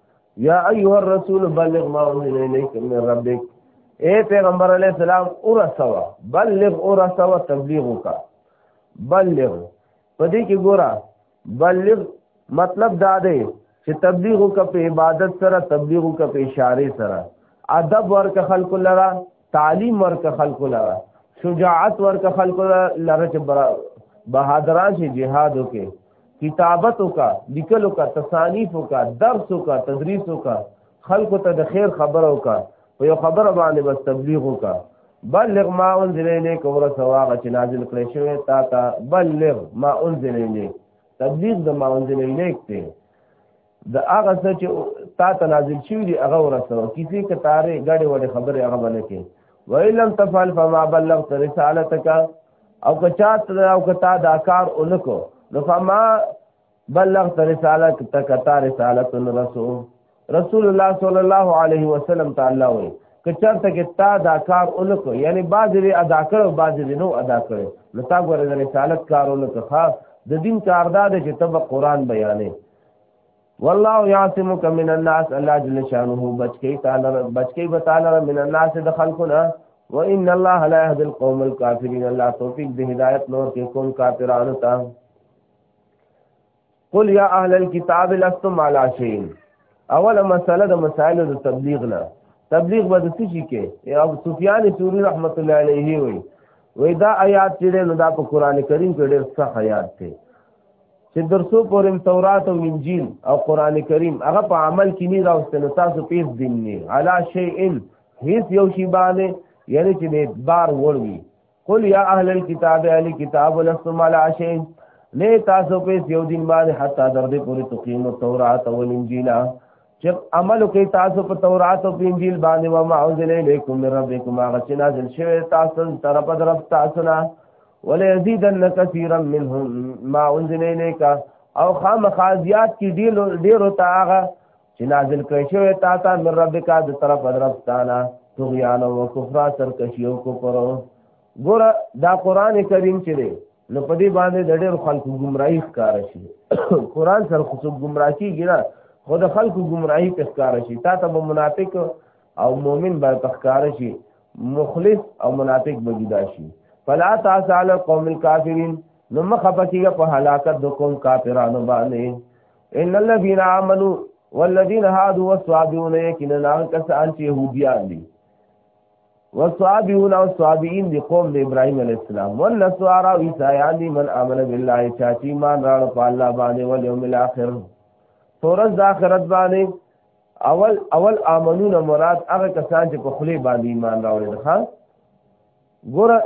یا ایها الرسول بلغ ما انزل الیک من ربک اے پیغمبر علی السلام اور سوا بلغ اور سوا تبلیغ کا بلغ پدې کې ګورا بلغ مطلب دا دی چې تبلیغ کا په عبادت سره تبلیغ کا په اشاره سره ادب ورک خلق لرا تعلیم ورک خلق لره شجاعت ورک خلق لره چې بهادران شي جهاد وکي کتابت وکا لیکل وکا تصانیف وکا درس وکا تدریس وکا خلق ته د خیر خبر وکا په یو خبره باندې بس تبلیغ وکا بلغ ما انزل الیک ور سواغه چې نازل کړی شوی تا ته بلغ ما انزل الیک تبلیغ د ما انزل الیک ته د هغه څه چې تا ته نازل شوی دی هغه ورسوه کسی که تارې ګډې وډې خبرې هغه به نه کوې وایي لم تفعل فما بلغت رسالتک او که چا او که تا دا کار ونکو نو فما بلغت رسالتک تا رسالت رسول رسول الله صلی الله علیه وسلم تعالی وایي که چرته کې تا دا کار ونکو یعنی بعضې دې ادا کړو بعضې دې نو ادا کړو نو تا ګوره د رسالت کار ونکو خاص د دین کار دا دی چې ته به قرآن بیانې والله یعصمک من الناس الله جل شانه بچکی تعالی بچکی به تعالی من الناس د خلقنا وان الله لا يهدي القوم الكافرين الله توفیق د هدایت نور کې کوم کافرانو ته قل یا اهل الكتاب لستم على شيء اوله مسله د مسائل د تبلیغ نه تبلیغ به د څه شي کې ابو سفیان سوری رحمت الله علیه وی وی دا آیات چې نو دا په قران کریم کې ډېر ښه آیات دی چې درسو پورې تورات او انجیل او قران کریم هغه په عمل کې نه راوستي نو تاسو پیس دین نه علا شیئن هیڅ یو شی باندې یعنی چې دې بار وړوي قل یا اهل الكتاب اهل کتاب لستم علا شیئن نه تاسو پیس یو دین باندې حتی در دې پورې تقیم التورات او الانجیل چې عمل کوي تاسو په تورات او انجیل باندې و ما انزل الیکم من ربکم هغه چې نازل شوی تاسو طرف طرف تاسو نه ولا یزیدن کثیرا منهم ما انزل الیک او خامخا زیات کی ډیر ډیر تا هغه چې نازل کړی شوی تاسو من ربک د طرف طرف تاسو نه طغیان او کفر سرکشی او کفر ګوره دا قران کریم چې دی نو په دې باندې د ډېر خلکو گمراهي ښکار شي قران سره خو څوک گمراه کیږي نه خو د خلکو گمراهي په ښکار شي تا ته به منافق او مؤمن به په ښکار شي مخلص او منافق به جدا شي فلا تعسل قوم الكافرين نو مخه پکېږه په هلاکت د قوم کافرانو باندې ان الذين امنوا والذين هادوا والصابئون يكننا كسان يهوديان دي والصابئون والصابئين دي قوم د ابراهيم عليه السلام والنصارى عيسایان دي من امن بالله چا چې ایمان راړ په الله باندې او یوم الاخر تورز د اخرت باندې اول اول امنون مراد هغه کسان چې په خلی باندې ایمان راوړل ښا ګوره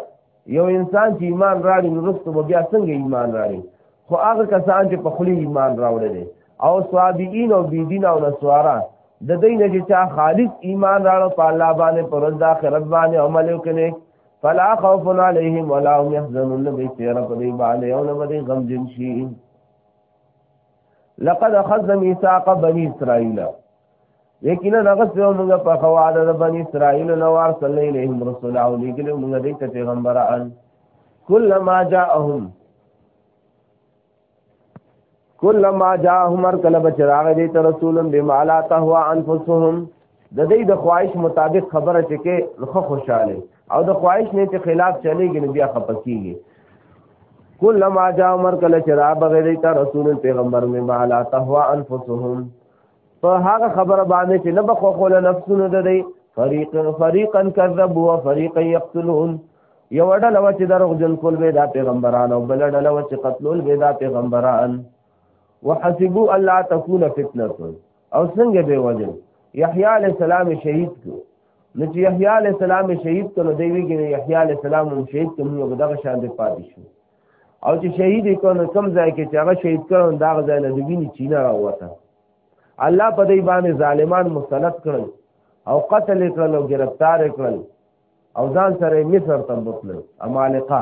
یو انسان چې ایمان راړي نو رسته به بیا څنګه ایمان راړي خو هغه کسان چې په خلی ایمان راوړل دي او صابئین او بيدین او نسوارا د دې نه چې چا خالص ایمان راړو په الله باندې پر د آخرت باندې عمل وکړي فلا خوف علیهم ولا هم يحزنون به تیر په دې باندې او نه به غم جن شي لقد اخذ ميثاق بني اسرائيل یقینا هغه چې موږ په خواله د بنی اسرائیل نو ور صلی الیهم رسول او لګل موږ دې ته پیغمبران کلمہ جاءهم کلمہ جاءهم هر کله بچراغ دې ته رسولم بما لا تهوا انفسهم د دې د خواهش مطابق خبره چې کې خو خوشاله او د خواهش نه چې خلاف چلےږي نو بیا خپکیږي کلمہ جاءهم هر کله چې را بغیر ته رسول پیغمبر مما لا تهوا انفسهم په هغه خبره باندې چې نه بخوله نفسونه د دی فریقا فریقا کذبوا وفریقا یقتلون یو ډله و چې دروغ جن کول به دا پیغمبران او بل ډله و چې قتلول به دا پیغمبران وحسبوا الله تكون فتنه او څنګه به وجه یحیی علی السلام شهید کو نو چې یحیی علی السلام شهید کړو دی ویګي یحیی علی السلام هم شهید کړو موږ دغه شان دی پاتې شو او چې شهید کونه کم ځای کې چې هغه شهید کړو دا ځای نه دی ویني چینه راوته الله په دې باندې ظالمان مسلط کړل او قتل کړل او گرفتار کړل او ځان سره مصر ته بوتل امالقه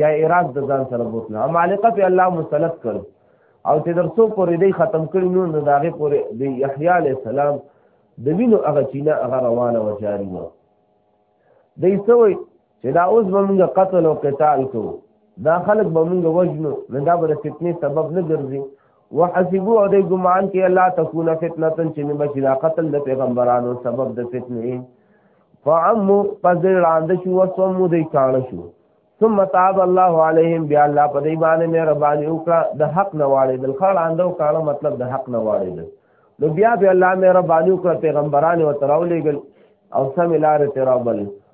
یا عراق د ځان سره بوتل امالقه په الله مسلط کړ او چې درسو پورې دې ختم کړی نو د هغه پورې د یحیی علی السلام د وینو هغه چینه هغه روانه و جاری و دې سوې چې دا اوس به موږ قتل او قتال کو دا خلک به موږ وجنو نه دا به فتنې سبب نه ګرځي وحسبو او دې ګمان کې الله تكون فتنه چې نه بچی دا قتل د پیغمبرانو سبب د فتنې فعمو پس دې وړاندې شو او سم دې کاڼ شو ثم تاب الله عليهم بیا الله په دې باندې مهرباني وکړه د حق نه واړې د خړ اندو کاڼ مطلب د حق نه واړې نو بیا به الله مهرباني وکړه پیغمبرانو تراولېګل او سم لارې تراول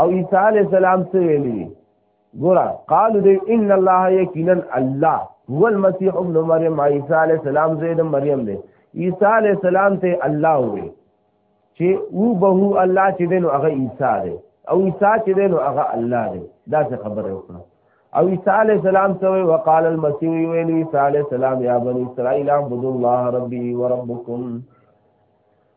او عیسی علی السلام څه ویلي ګورا قالو دی ان الله یقینا الله هو المسيح ابن مریم عیسی علی السلام زید مریم دی عیسی علی السلام ته الله وی چې او به الله چې دین هغه عیسی دی او عیسی چې دین هغه الله دی دا څه خبره وکړه او عیسی علی السلام سوی وقال المسيح ویل عیسی علی السلام یا بنی اسرائیل اعبدوا الله ربي وربکم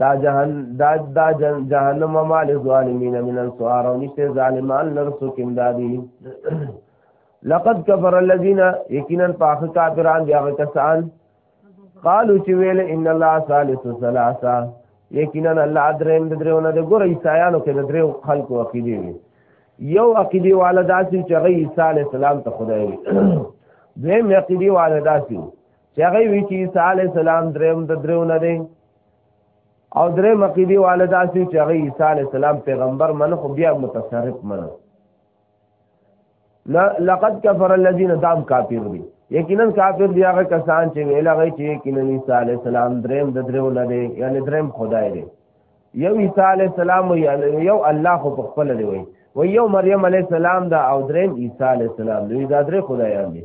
دا جهان دا دا جهنم مال ظالمین من انصار او نشته ظالمان لرسو کیم دادی لقد كفر الذين يقينا فاخ كافرون بیا کسان قالو چې ویل ان الله ثالث ثلاثه یقینا الله دریم د درونه د ګور عیسایانو کې د دریو خلکو عقیده وي یو عقیده والا داسې چې غي عیسی علی السلام ته خدای وي دویم عقیده والا داسې چې هغه وی چې عیسی علی السلام دریم د دریو نه دی او درې مقیدی والدا سي چې هغه عیسی علی السلام پیغمبر من خو بیا متصرف من لقد كفر الذين دام کافر دي یقینا کافر دی هغه کسان چې ویل هغه چې یقینا عیسی علی السلام دریم د دریو نه دی یعنی دریم خدای دی یو عیسی علی السلام یو الله خو په خپل دی وای و یو مریم علی السلام دا او دریم عیسی علی السلام دوی دا درې خدایان دي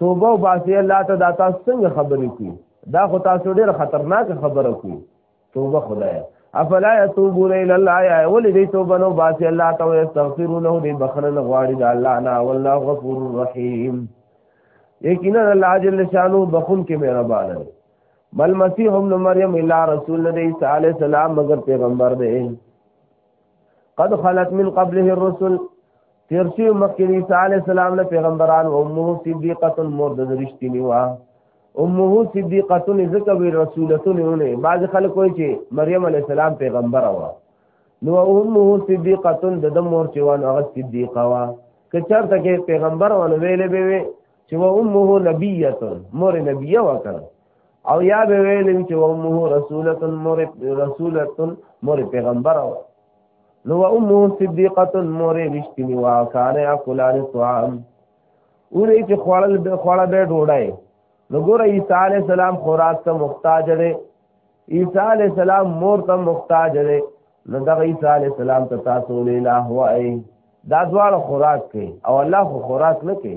توبه وباسي الله ته دا تاسو څنګه خبرې کوي دا خو تاسو ډېر خطرناک خبره کوي توبه خدای افلا يتوبون الى الله يا ولي دي توبه نو باسي الله ته واستغفروا له دي بخنه غواړي د الله نه والله غفور رحيم یقینا الله جل شانو بخون کې مهربان دی بل مسیح ابن مریم الا رسول دی صلی الله علیه وسلم مگر پیغمبر دی قد خلت من قبله الرسل تیر شي مخکې د عیسی علی السلام له پیغمبران او امه صدیقه مور د رښتینی وا امه صدیقه ذکر وی رسولتونه بعض خلک وایي چې مریم علی السلام پیغمبر وا نو امه صدیقه د د مور چې وان هغه صدیقه وا که چرته کې پیغمبر ونه ویلې به چې و امه نبیه مور نبیه وکړه او یا به ویل چې امه رسوله مور رسوله مور پیغمبر او نو امه صدیقه مور رښتینی وا کان یاکلان طعام اورې چې خوړل به خوړه به ډوډۍ نو ګور عیسی علی السلام خوراک ته محتاج دی عیسی علی السلام مور ته محتاج دی نو دا عیسی علی السلام ته تاسو له الله وای دا ځوړ خوراک کوي او الله خو خوراک نه کوي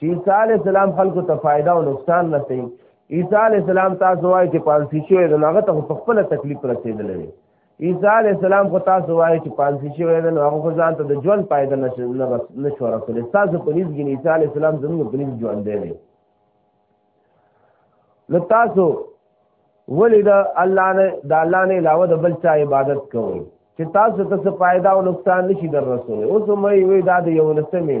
چې عیسی علی السلام خلکو ته فائدہ او نقصان رسي عیسی علی السلام تاسو وایي چې پانسی شوی د هغه ته په خپل تکلیف رسیدل دی عیسی علی السلام خو تاسو وایي چې پانسی شوی دی نو هغه خو ځان ته د ژوند فائدہ نشو نشو رسول تاسو په نس کې عیسی علی السلام زموږ په نس ژوند دی نو تاسو ولې دا الله نه د الله نه علاوه د بل چا عبادت کوئ چې تاسو ته څه فائدہ او نقصان نشي در رسول اوس مې وی دا د یو لسمه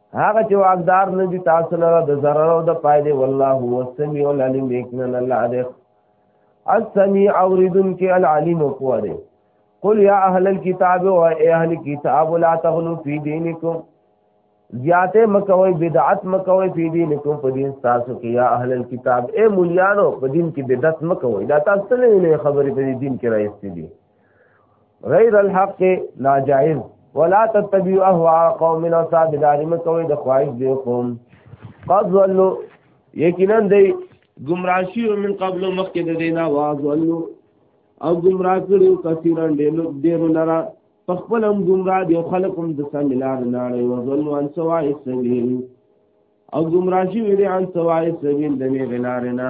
هغه چې واقدار نه دي تاسو لره د ضرر او د فائدې والله هو السميع العليم یقینا الله دې السميع اوریدن کې العليم هو دې قل یا اهل الكتاب او اهل کتاب لا تغلو فی دینکم زیاته مکوي بدعت مکوي فی دینکم په دین تاسو کې یا اهل الكتاب اے مولیانو په دین کې بدعت مکوي دا تاسو نه خبرې په دین کې راځي غیر الحق ناجائز ولا تتبعوا اهواء قوم او صادقاری مکوې د خواهش دی قوم قد ولو یقینا دی گمراه شي من قبل مخکې د دینا واز ولو او گمراه کړي کثیرن ډېرو ډېرو لرا خپل هم گمراه دي خلق هم د سملار نه لري وزن وان سوا السبيل او گمراه شي ویری ان سوا السبيل د نه غلار نه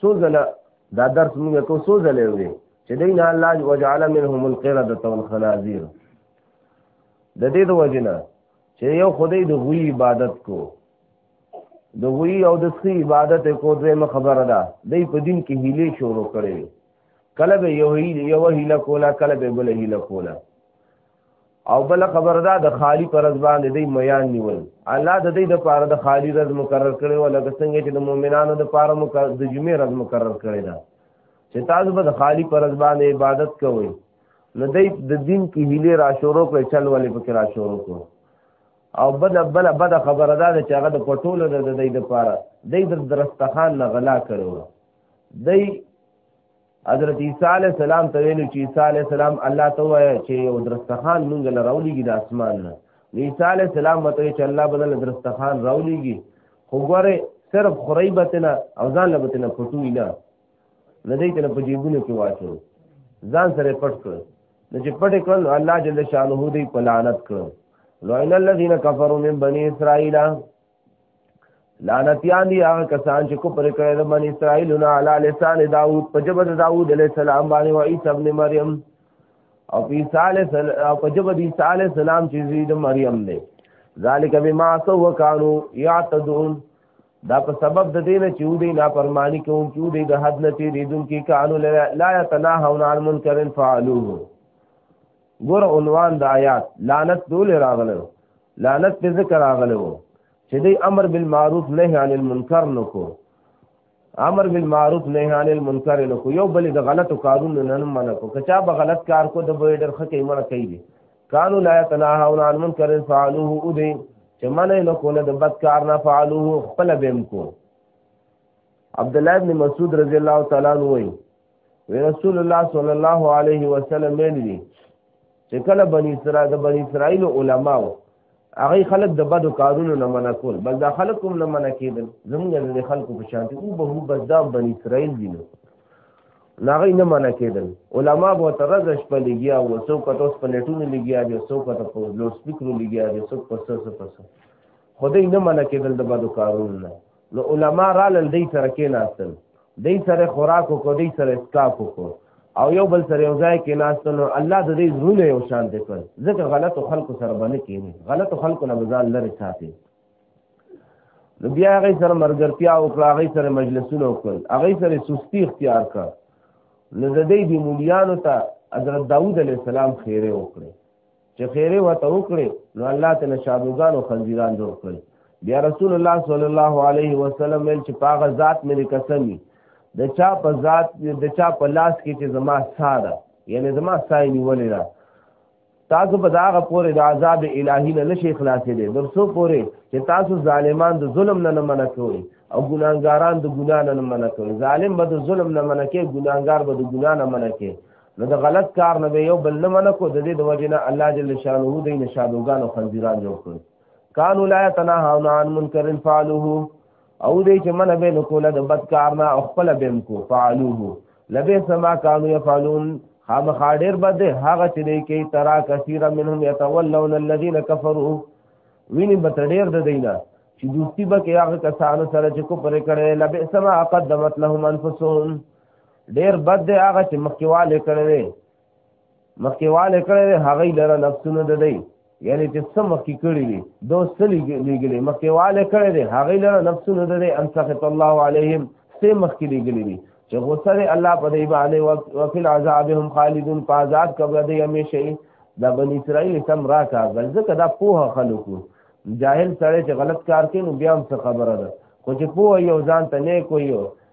څو ځله دا درس موږ کو څو ځله وي چې دین الله وجعل منهم القرده والخنازير د دې د وجنه چې یو خدای د غوی عبادت کو د غوی او د سخی عبادت کو دویمه خبره ده دای په دین کې هیله شروع کړي کله به یو هیله یو هیله کولا کله به بل هیله کولا او بل خبر دا د خالی پر ځ باندې دی میان نیول الله د دې د پاره د خالی رز مقرر کړي او لکه څنګه چې د مؤمنانو د پاره مقرر د جمعې رز مقرر کړي دا چې تاسو به د خالی پر ځ باندې عبادت کوئ نو دې د دین کې هلي را شروع کړي چل ولې پکې را شروع کو او بل بل بد خبره ده چې هغه د پټولو د دې د پاره دې د درستخان نه غلا کړو دې حضرت عیسی علی السلام ته ویل چې عیسی علی السلام الله ته وایي چې یو درستخان مونږ له راولېږي د اسمان نه عیسی علی السلام ته چې الله بدل درستخان راولېږي خو ګوره صرف خوري بتنه او ځان له بتنه پټوي نه نه دی ته په جیبونو کې واچو ځان سره پټ کړ نو چې پټ کړ الله جل شانه دی په لعنت کړ لعن الذين كفروا من بني اسرائيل لعنتیان دی هغه کسان چې کوپر کړی د بنی اسرائیل نه علی لسان داوود په جبه د داوود علی السلام باندې او عیسی ابن مریم او په عیسی علی او په جبه د عیسی علی السلام چې زید مریم دی ذالک بما سو وکانو یعتدون دا په سبب د دین چې ودی نه پرمانی کوم چې ودی د حد نه تیریدون کې کانو لا یتناهون عن منکر فعلوه ګور عنوان د آیات لعنت دول راغلو لعنت په ذکر راغلی وو چې دی امر بالمعروف نهی عن المنکر نکو امر بالمعروف نهی عن المنکر نکو یو بل د غلطو کارونو نه منع کو کچا به غلط کار کو د به ډېر خکې مړه کوي قانون لا تناهون عن منکر فعلوه او دی چې منع نه کو نه د بد کار نه فعلوه خپل بهم کو عبد الله بن مسعود رضی الله تعالی عنہ وایي رسول الله صلی الله علیه وسلم ویل دي چې کله بنی اسرائیل د بنی اسرائیل علماو هغه خلک د بدو کارونو نه منع کول بل دا خلک هم نه منع کېدل زمونږ د خلکو په شان دي او به هم بس دا بنی اسرائیل دي نو هغه نه منع کېدل علما به تر ورځ شپه لګیا و څوک ته اوس په نټونو لګیا دي څوک ته په لوډ سپیکرو لګیا دي څوک په څه څه خدای نه منع کېدل د بدو کارونو نه نو علما رالل دی سره کېناستل دی سره خوراک وکړو دی سره اسکاف وکړو او یو بل سره یو ځای کې ناستل نو الله د دې زړونه یو شان دي کړ ځکه غلط خلکو سره باندې کېنی غلط خلکو نه ځان لري ساتي نو بیا هغه سره مرګرتیا او هغه سره مجلسونه وکړ هغه سره سستی اختیار کړ نو د دې د مولیانو ته حضرت داوود علیه السلام خیره وکړي چې خیره وته وکړي نو الله ته نشابوګان او خنزیران جوړ کړي بیا رسول الله صلی الله علیه وسلم ویل چې پاغه ذات مې قسمی د چا په ذات د چا په لاس کې چې زما ساده یعنی زما سای نیولې ده تاسو په داغه پورې د عذاب الهی نه نشي خلاصې دي درسو پورې چې تاسو ظالمان د ظلم نه نه منع کوئ او ګناګاران د ګنا نه منع کوي ظالم به د ظلم نه منع کوي ګناګار به د ګنا نه منع کوي نو د غلط کار نه یو بل نه منه کو د دې د وجه نه الله جل شانه دی نشادوګان او خنزیران جوړ کړ کانو لا تنهون عن منکر فعلوه او دې چې من به نو کوله د بد کار نه او خپل بهم کو فعلوه لبه سما کانو يفعلون خامخا ډیر بد هغه چې دی کې ترا کثیر منهم يتولون الذين كفروا ویني بت ډیر د دینه چې دوستی به کې هغه کسانو سره چې کو پرې کړي لبه سما قدمت لهم انفسهم ډیر بد دی هغه چې مخکیواله کړی دی مخکیواله کړی دی هغه لره نفسونه د دی یعنی چې سم مخکی کړی دی دو سلی لګلی مخکیواله کړی دی هغه لره نفسونه د دی ان سخط الله علیهم سم مخکی لګلی دی چې غصه دی الله په دی باندې وکیل عذابهم خالدون په عذاب کبر دی همیشه دا بنی اسرائیل سم را کا بل ځکه دا پوها خلکو جاهل سره چې غلط کار کوي نو بیا هم څه خبره ده خو چې پوه یو ځان ته نه کوي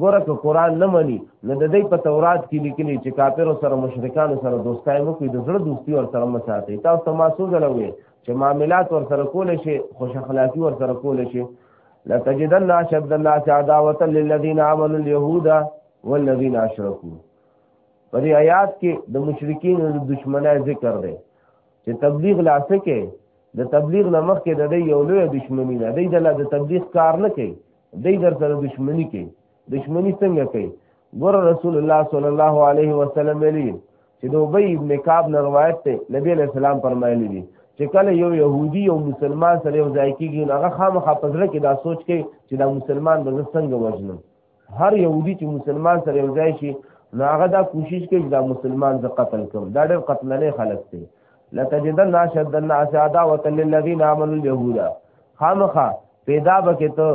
ګوره که قران نه مني نو د دې په تورات کې لیکلي چې کافرو سره مشرکانو سره دوستای مو کوي د زړه دوستي ور سره مساتي تاسو ته ماسو غلوي چې معاملات ور سره کول شي خوش اخلاقی ور سره کول شي لتجدن اشد الناس عداوه للذين عملوا اليهود والذين اشركوا په دې آیات کې د مشرکین او دشمنای ذکر دی چې تبلیغ لاسه کې د تبلیغ نمخ کې د دې یو لوی دشمنی ده د دې د تبلیغ کار نه کوي دای در سره دښمنی کوي دښمنی څنګه کوي ګور رسول الله صلی الله علیه وسلم ویلي چې د ابی ابن کعب نه روایت ته نبی علیہ السلام فرمایلی دي چې کله یو يهودي او مسلمان سره یو ځای کیږي هغه خامخا پزړه کې دا سوچ کوي چې دا مسلمان به څنګه وژنم هر يهودي چې مسلمان سره یو ځای شي نو هغه دا کوشش کوي دا مسلمان ز قتل کوم دا ډېر قتل نه خلک دي لتجدن اشد الناس عداوه للذین آمنوا اليهود خامخا پیدا بکې ته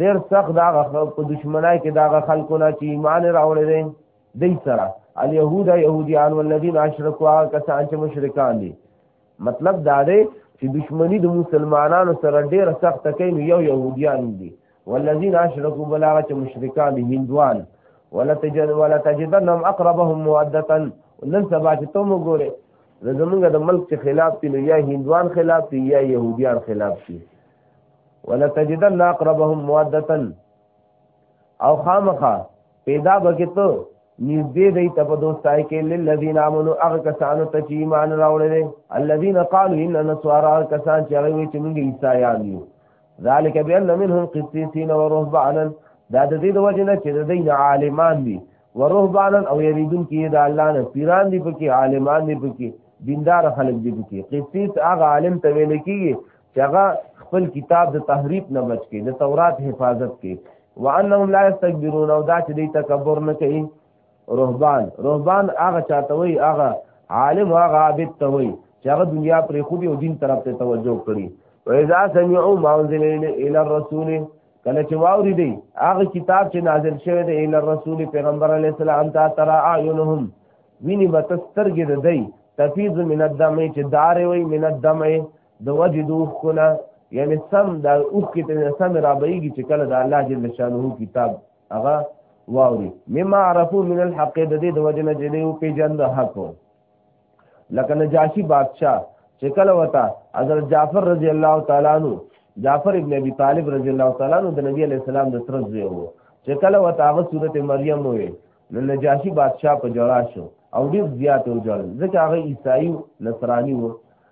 ډېر سخت دا په دشمنای کې دا خلکو نه چې ایمان راوړی دی دی سره الیهود یهودیان والذین اشرکوا کسان چې مشرکان دي مطلب دا دی چې دشمنی د مسلمانانو سره ډېره سخت کوي نو یو یهودیان دي والذین اشرکوا بلاغه چې مشرکان دي هندوان ولا تجد ولا تجدنهم اقربهم موده نن سبا چې ته وګوره زمونږ د ملک چې خلاف دي نو یا هندوان خلاف دي یا يهوديان خلاف دي ولتجدن اقربهم مودتن او خامخه پیدا بکې ته نږدې دی ته په دوستای کې للذین امنو هغه کسانو ته چې ایمان راوړل الذین قالوا ان نسوارا کسان چې هغه چې موږ عیسایان یو ذالک بان منهم قسیسین و رهبانا دا د دې د وجه نه چې د دین عالمان دي و رهبانا او یریدون کې د الله نه پیران دي پکې عالمان دي پکې دیندار خلک دي پکې قسیس هغه عالم ته ویل کېږي چې هغه خپل کتاب د تحریف نه بچ کې د تورات حفاظت کې وانهم لا یستكبرون او دا چې دوی تکبر نه کوي رهبان رهبان هغه چاته وي هغه عالم هغه عابد ته وي چې هغه دنیا پرې خو دی او دین طرف ته توجه کړي و اذا سمعوا ما انزل الى الرسول کله چې واوري دی هغه کتاب چې نازل شوی دی الى الرسول پیغمبر علی السلام ته ترى اعینهم ویني بتسترګې د دی تفیض من الدم چې دار وي من الدم د وجه د اوښکو نه یعنې سم د اوښکې ته سم رابهېږي چې کله د الله جل شانه کتاب هغه واوري مما عرفو من الحق د دې د وجه نه چې دی وپېژنده حق لکه نجاشي بادشاه چې کله وته حضرت جعفر رضی الله تعالی عنہ جعفر ابن ابي طالب رضی الله تعالی عنہ د نبی علی السلام د تر زوی وو چې کله وته هغه صورت مریم وې نو نجاشي بادشاه په جړا شو او ډیر زیات وجل ځکه هغه عیسائی نصرانی وو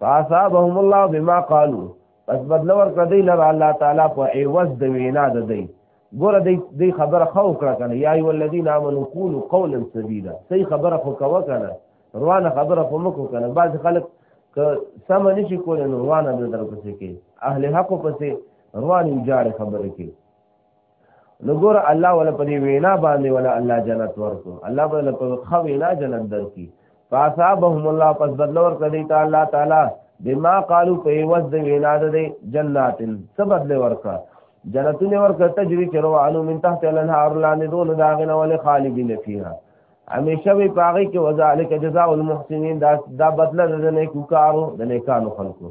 فاصابهم الله بما قالوا پس بدل ور کدی لره الله تعالی په ایواز د وینا د دی ګوره دی دی خبره خو کړه کنه یا ای ولذین امنوا قولوا قولا سدیدا صحیح خبره خو کوه کنه روانه خبره خو مکو کنه بعض خلک که سم نشي کولای نو روانه به درپسې کې اهل حق پسې رواني جاړه خبره کې نو ګور الله ولا په دې وینا باندې ولا الله جنت ورکو الله ولا په خو وینا جنت درکې فاصابهم الله پس بدل ورکړي ته الله تعالی بما قالو په وز د وینا د جناتن څه بدل ورکا جنتونه ورکا تجری چرو انو من تحت الانهار لاندې دون داغنه ول خالدین فیها همیشه وی پاغي کې وذالک جزاء المحسنین دا دا بدل د نیکو کارو د نیکانو خلقو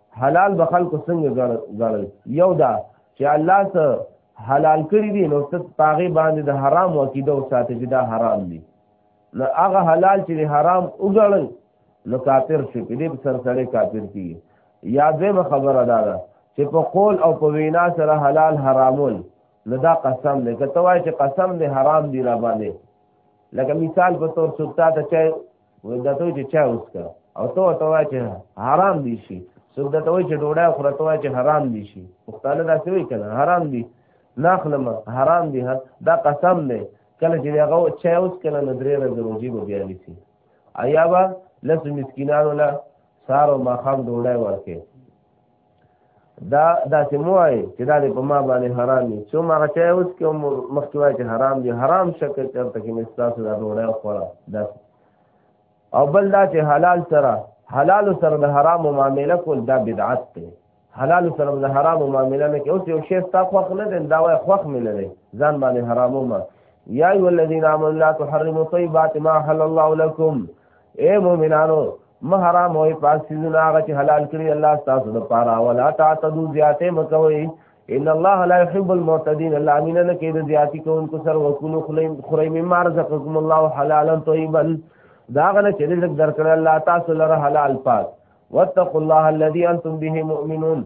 حلال به خلکو څنګه ګڼل یو دا چې الله ته حلال کړی دي نو ست پاغي باندې د حرام عقیده او ساتي چې دا حرام دي نو هغه حلال چې حرام وګڼل نو کافر شي په دې سر سره کافر کی یاد به خبره ده چې په قول او په وینا سره حلال حرامول نو دا قسم دی که ته وایې چې قسم دی حرام دی را باندې لکه مثال په تور سکتا ته چې و دا ته چې چا وسکا او ته ته وا چې حرام دي شي څوک دا ته چې ډوډۍ خوره ته وا چې حرام دي شي پښتانه دا څه وی کنه حرام دي ناخلم حرام دي دا قسم دی کله چې هغه چا اوس کله ندرې را دروځي به بیا نسی ایا با لس مسکینانو لا سارو ما خام ډوډۍ ورکه دا داسې مو وایي چې دا دې په ما باندې حرام دي څو ما هغه چای اوس کې هم مخکې وایي چې حرام دي حرام شکه چېرته کې مې ستاسو دا ډوډۍ وخوړه داسې او بل دا چې حلال سره حلال سره د حرامو معامله کول دا بدعت دی حلال سره د حرامو معامله نه کې اوس یو شی ستا خوښ نه دی دا وایي خوښ مې لري ځان باندې حرامو ما یا ایو الذین آمنوا لا تحرموا طیبات ما حل الله لكم اے مومنانو مه حرام وای پاک سيزونه هغه چې حلال کړی الله تاسو د پاره ولا تعتدو زیاته مکوئ ان الله لا يحب المعتدين الله امين نه کې د زیاتی کوونکو سر وکونو خړې مې مار زکم الله حلالا طيبا دا غنه چې رزق درکړ الله تاسو لره حلال پاک واتقوا الله الذي انتم به مؤمنون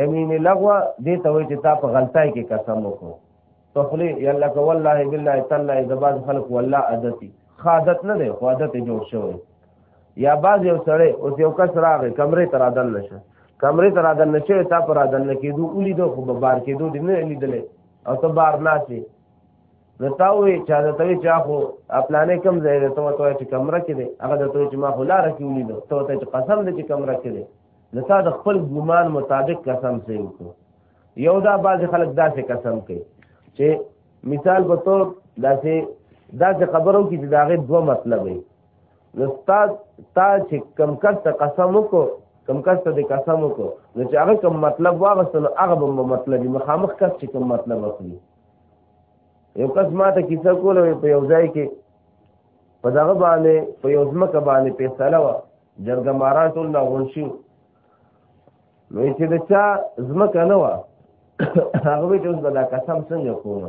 یمین لغوا دې ته وایي چې تا په غلطای کې قسم وکړو په خلی یلا کو والله بالله تعالی زباز خلق والله عادتي خادت نه دی خو عادت جوړ شوی یا باز یو سړی او یو کس راغی کمرې تر عدل نشه کمرې تر عدل نشه تا پر عدل نه کېدو اولی دو خو به بار کېدو دې نه لیدلې او ته بار ناسې نو تا وې چا د توې چا خو خپلانې کم ځای ته وته چې کمره کې دی هغه د توې چې ما خو لار کې ولید ته ته قسم دې چې کمره کې دی نو تا د خپل ګمان مطابق قسم سي وکړو یو دا بعضې خلک داسې قسم کوي چې مثال په طور داسې داسې خبرو کې چې د هغې دوه مطلب وي نو ستا تا چې کم کس ته قسم وکړو کم کس ته د قسم وکړو نو چې هغه کم مطلب واغسته نو هغه به مطلب وي مخامخ کس چې کم مطلب اخلي یو کس ما ته کیسه کوله په یو ځای کې په دغه باندې په یو ځمکه باندې فیصله وه جرګه ماران ټول لا غون شي نو چې د چا ځمکه نه وه هغه به چې اوس به دا قسم څنګه کوم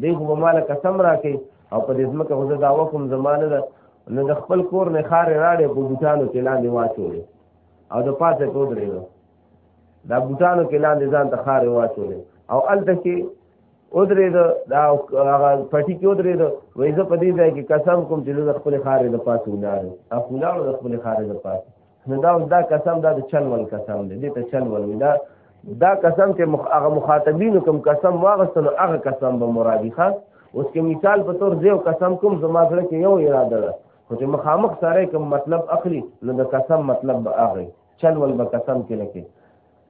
دی خو به ماله قسم راکړي او په دې ځمکه خو زه دعوه کوم زمانه ده نو د خپل کور نه خارې راړې په بوټانو کې لاندې واچولې او د پاسه کې ودرېږه دا بوټانو کې لاندې ځان ته خارې واچولې او هلته کې ودرې ده دا هغه پټي کې ودرې ده وای زه په دې ځای کې قسم کوم چې زه خپل خارې د پاسه ولاړم خپل لاړو د خپل خارې د پاسه نو دا دا قسم دا د چل ول قسم دی دې ته چل ول دا دا قسم چې مخ هغه مخاطبینو کوم قسم واغستنو هغه قسم به مرادی خاص اوس کې مثال په تور زیو قسم کوم زما سره کې یو اراده ده خو چې مخامخ سره کوم مطلب اخلي نو د قسم مطلب به اغلي چل ول به قسم کې لکه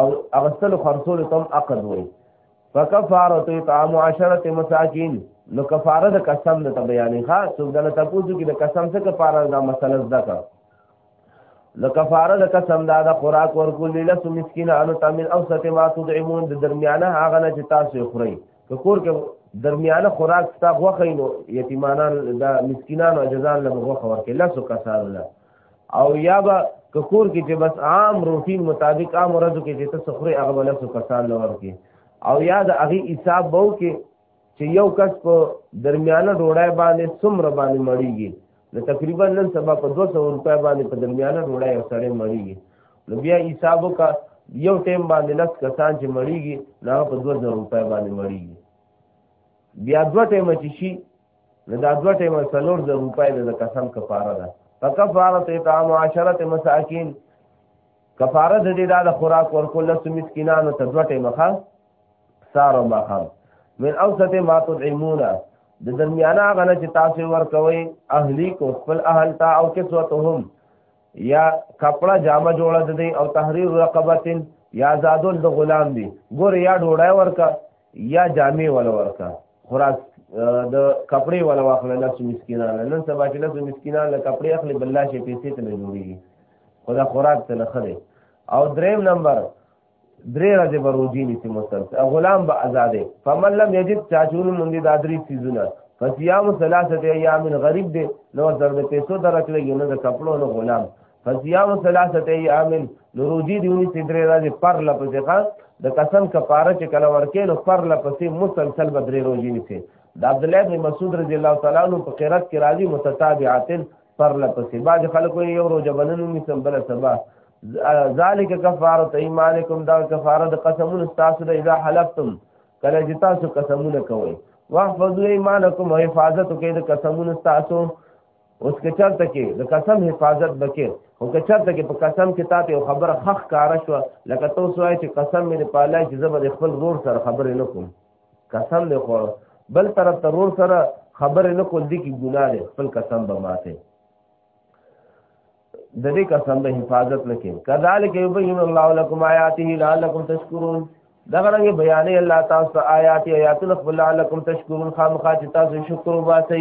او اغسل خرصول تم عقد وي فکفارت اطعام عشرة مساکین نو کفاره د قسم د بیانې ښا څوک دل تاسو کې د قسم څخه کفاره دا مسله زده کړه نو کفاره د قسم دا د خوراک ورکول لس مسکین ان تامن اوسط ما تدعمون د درمیانه هغه نه چې تاسو خورئ که کور کې درمیانه خوراک ستا غوخه نو یتیمانان د مسکینانو اجزان له غوخه ورکې لاسو کسانو له او یا به کور کې چې بس عام روټین مطابق عام ورځو کې چې ته سخري هغه بل څه کسان لور کې او یا د هغه حساب بو کې چې یو کس په درمیانه ډوړای باندې څومره باندې مړیږي نو تقریبا نن سبا په 200 روپیا باندې په درمیانه ډوړای یو سړی مړیږي نو بیا حساب وکړه یو ټیم باندې لس کسان چې مړیږي نو په 2000 روپیا باندې مړیږي بیا دوه ټیم چې شي نو دا دوه ټیمه څلور زر روپۍ د قسم کفاره ده په کفاره ته طعام عشرت مساکین کفاره د دې دا د خوراک ورکول لس مسکینانو ته دوه ټیمه ښه سار او ماښام من اوسط ما تدعمون د درمیانه هغه نه چې تاسو ورکوي اهلی کو خپل اهل ته او کسوتهم یا کپڑا جامه جوړه د دې او تحریر رقبتن یا زادول د غلام دی ګور یا ډوړای ورکا یا جامع ولا ورکا خراس د کپڑے ولا واخل لس مسکینان نن سبا چې لس مسکینان له کپڑے اخلي بل شي پیسې ته نه جوړي خدا خوراک ته نه خره او دریم نمبر درې ورځې به روزي نیسي مسلسل غلام به آزادې فمن لم یجد چاچون مونږ د درې سیزونه فصيام ثلاثه ایام غریب دی نو سر د پیسو درک لګي نه د کپړو نه غلام فصيام ثلاثه ايام نروجي دیونی سدرې راځي پر لپسې خان د قسم کفاره چې کله ورکې نو پر لپسې مسلسل بدرې روزي نیسي د عبد الله بن مسعود رضی الله تعالی عنہ په قرات کې راځي متتابعاتن پر لپسې بعض خلکو یو روزه بننو نیسم بل سبا ذالک کفاره ایمانکم دا کفاره د قسمون تاسو د اذا حلفتم کله چې تاسو قسمونه کوئ واحفظوا ایمانکم حفاظت کوئ د قسمون تاسو اوس که چرته کې د قسم حفاظت بکې او که چرته کې په قسم کې تاته یو خبره خخ کار شو لکه ته سوای چې قسم مې په الله چې زبر خپل رور سره خبرې نه کوم قسم دې خور بل طرف ته رور سره خبرې نه کول دي کې ګناه ده خپل قسم به ماته د دې قسم به حفاظت لکه کذالک یبین الله لكم آیاته لعلکم تشکرون دا غره بیانې الله تاسو ته آیات آیات خپل لعلکم تشکرون خامخا چې تاسو شکر وباسئ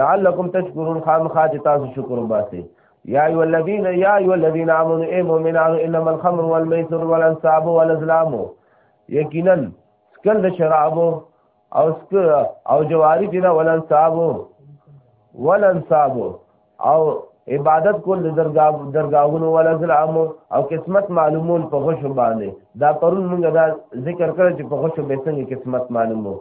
لعلکم تشکرون خامخا چې تاسو شکر وباسئ یا ایو الذین یا ایو الذین آمنوا ای مؤمنان انما الخمر والمیسر والانصاب والازلام یقینا سکل شرابو او سک او جواری چې دا ولن صاحبو ولن صاحبو او عبادت کول د درگاهونو ولا زلام او قسمت معلومول په خوشو باندې دا پرون موږ دا ذکر کړ چې په خوشو به څنګه قسمت معلومو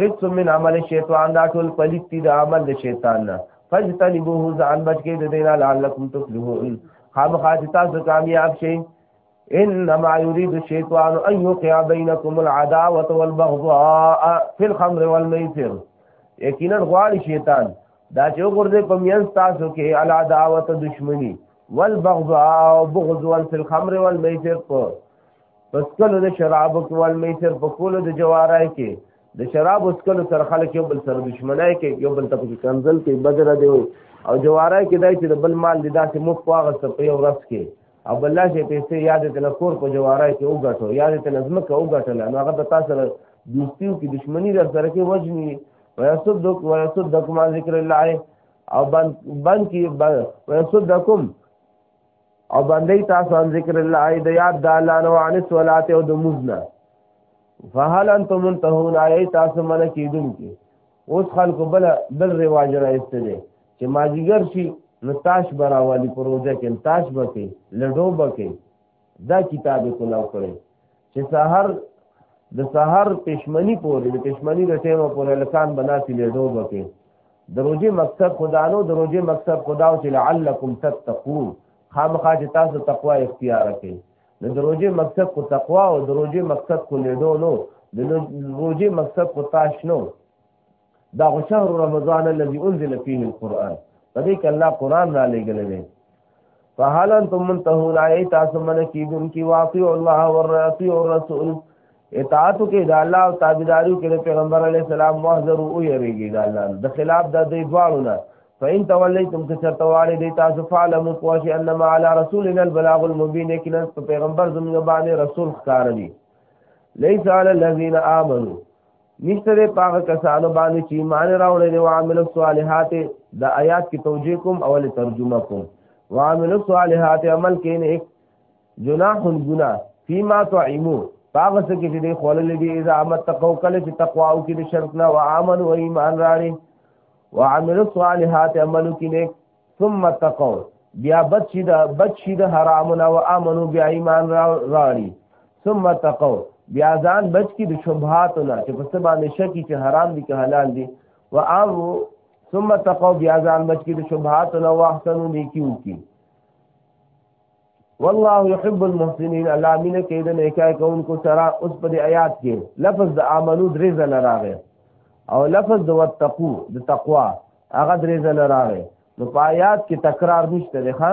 رجس من عمل شیطان دا ټول پلیتی د عمل د شیطان نه فجتنبوه ځان بچ کې د دینه لعلکم تفلحون خامخا چې تاسو کامیاب شئ انما يريد الشيطان ان يوقع بينكم العداوه والبغضاء في الخمر والميسر یقینا غواړي شیطان دا چې وګورځي په میان تاسو کې الا دعوت دشمنی والبغضاء بغض في الخمر والميسر په پس کله د شراب او والميسر په کولو د جوارای کې د شراب اوس کله سره خلک یو بل سره دشمنای کې یو بل ته په کنزل کې بدر دی او جوارای کې دای چې د بل مال د داسې مخ واغسته په یو ورځ کې او بل لا شي پیسې یاد ته له کور په جوارای کې وګټو یاد ته لازمه کې وګټل نو هغه د تاسو سره دوستیو کې دښمنی در سره کې وجنی ويصدق ويصدق ما ذکر الله او بند بند کې ويصدقم او باندې تاسو ان ذکر الله د یاد د الله نو عن صلات او د مزنا فهل انتم منتهون ایت تاسو من کیدون کې اوس خلکو بل بل رواج را ایسته دي چې مازیګر شي نو تاش براوالي پروژه کې تاش بکې لډو بکې دا کتاب کلاو کړي چې سحر د سحر پښمنی پورې د پښمنی د ټیمه پورې لکان بناسي لډو بکې دروځي مقصد خدانو دروځي مقصد خداو چې لعلکم تتقون خامخا چې تاسو تقوا اختیار کړئ د دروځي مقصد کو تقوا او دروځي مقصد کو لیدو نو د دروځي مقصد کو تاش نو دا غو شهر رمضان الذي انزل فيه القران په دې کې الله قران را لېګل دی فهل انتم منتهون اي تاسو من کیدون کی واقع الله والرسول الرسول اطاعت کې د الله او تابعداري کې د پیغمبر علی السلام محذر او یریږي د الله د خلاف د دې دواړو نه فإن تولیتم که چرته واړې دی تاسو فعلم کوشي انما علی رسولنا البلاغ المبین کنا پیغمبر زموږ باندې رسول ښکار دی ليس علی الذين آمنوا نشته ده پاغه کسانو باندې چې ایمان راوړل دي او عامل الصالحات د آیات کی توجیه کوم اول ترجمه کوم وعامل الصالحات عمل کین ایک جناح الګنا فيما تعيمو هغه څه کې چې دی خولل دي اذا امت تقو کله چې تقوا او کې د شرط نه او عمل او ایمان راړي وعمل الصالحات عمل کې نه ثم تقو بیا بچی دا بچی د حرام نه او امنو بیا ایمان راړي ثم تقو بیا ځان بچ کی د شبهات نه چې په سبا نشه کی چې حرام دي که حلال دي و ام ثم تقو بیا ځان بچ کی د شبهات نه او احسن نیکیو کی والله يحب المحسنين الله مين کې د نیکای کوونکو سره اوس په آیات کې لفظ د عملو درې ځله راغی او لفظ د وتقو د تقوا هغه درې ځله راغی نو په آیات کې تکرار نشته دی ښا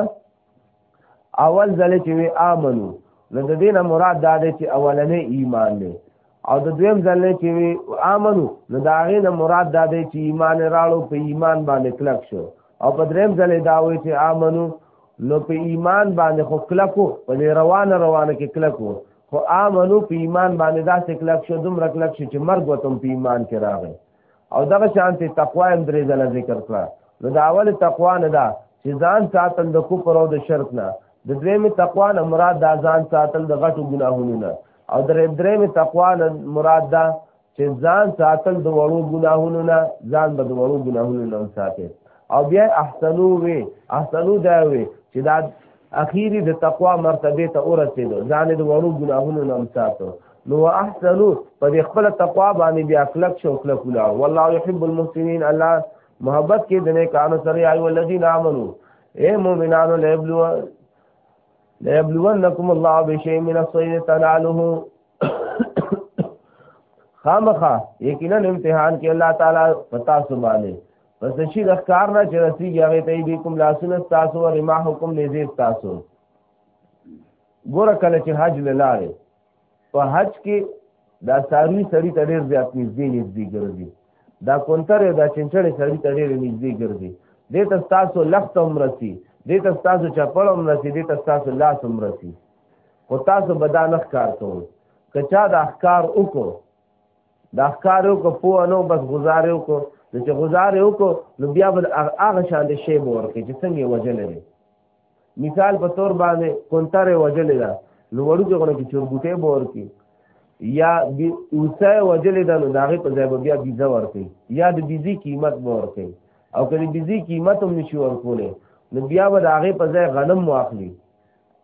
اول ځل چې وی امنو نو د دینه مراد دا دی چې اولنې ایمان دی او د دویم ځل نه چې وی امنو نو دا غي نه مراد دا دی چې ایمان راړو په ایمان باندې کلک شو او په دریم ځل دا وی چې امنو نو په ایمان باندې خو کلکو په روانه روانه کې کلکو خو امنو په ایمان باندې دا څه کلک شو دومره کلک شو چې مرګ وتم په ایمان کې راغی او دغه شانته تقوا هم درې ځله ذکر کړه نو دا اول تقوا نه ده چې ځان ساتل د کفر او د شرک نه د دویم تقوا نه مراد دا ځان ساتل د غټو ګناهونو نه او درې درې می تقوا نه مراد ده چې ځان ساتل د وړو ګناهونو نه ځان به د وړو ګناهونو نه ساتي او بیا احسنو وی احسنو دا وی چې دا اخیری د تقوا مرتبه ته ورسېدو ځان د وړو ګناهونو نه ساتو نو احسنو په دې خپل تقوا باندې بیا کلک شو کلک ولا والله يحب المحسنين الله محبت کې دنه کانو سره ایو الذين امنوا اے مؤمنانو لبلوا ليبلونكم الله بشيء من الصيد تناله خامخا یقینا امتحان کې الله تعالی پتا سبحانه پس شي د کار نه چې رسیږي هغه ته دې کوم لاسونه تاسو او رماحکم نزيف تاسو ګور کله چې حج لاله په حج کې دا ساروی سړی ته ډېر زیات نږدې نږدې ګرځي دا کونتر دا چنچړې سړی ته ډېر نږدې ګرځي دې ته تاسو لخت هم رسی دې ته تاسو چپړ هم رسی دې ته تاسو لاس هم رسی خو تاسو به دا نه ښکار کوئ که چا دا ښکار وکړو دا ښکار وکړو پوه نو بس ګزار وکړو نو چې ګزار وکړو نو بیا به هغه شان د شی به ورکړي چې څنګه یې وژلی دی مثال په تور باندې کونتره وجلې ده نو وړوکې غونه کې چورګوټې به ورکي یا اوسه وجلې ده نو د هغې په ځای به بیا بیزه ورکوي یا د بیزي قیمت به ورکوي او که د بیزي قیمت هم نشي ورکولی نو بیا به د هغې په ځای غنم واخلي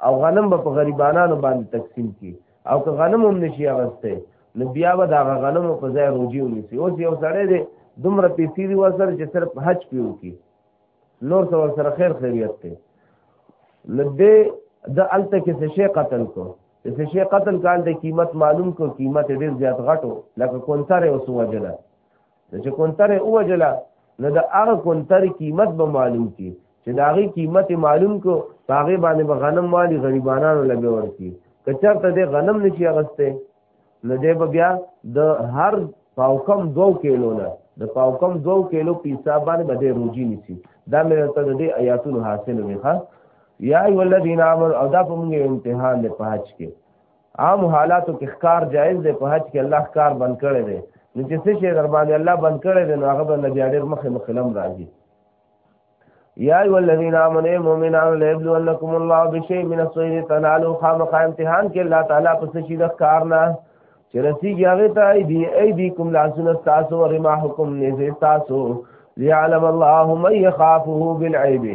او غنم به په غریبانانو باندې تقسیم کړي او که غنم هم نشي اغستی نو بیا به د هغه غنمو په ځای روجي ونیسي اوس یو سړی دی دومره پیسې دي ورسره چې صرف حج پې وکړي نور څه ورسره خیر خیریت دی نو دې د هلته کې څه شی قتل کو څه شی قتل کال د قیمت معلوم کو قیمت ډېر زیات غټو لکه کونتر یې اوس ووجله چې کونتر یې ووجله نو د هغه کونتر قیمت به معلوم کی چې د هغې قیمت معلوم کو په هغې باندې به غنم والی غریبانانو لبه ورکي که چېرته دې غنم نشي اغستی نو دی به بیا د هر پاوکم دو کیلو نه د پاوکم دو کیلو په حساب باندې به دی روجي نیسي دا مې ته د دې آیاتونو حاصل وي ښا یا ای ولذین امر او دا په موږ امتحان دی په حج کې عام حالاتو کې ښکار جایز دی په حج کې الله ښکار بند کړی دی نو چې څه شي در باندې الله بند کړی دی نو هغه به نبی اړیر مخې مخلم راځي یا ایو الذین آمنوا مومنان لابلونکم الله بشیء من الصید تنالو خامخ امتحان کې الله تعالی پس شي د کارنا چې رسیږي هغه ته ای دی ای دی کوم لاسونه تاسو او رما حکم نه تاسو ليعلم الله من يخافه بالعيب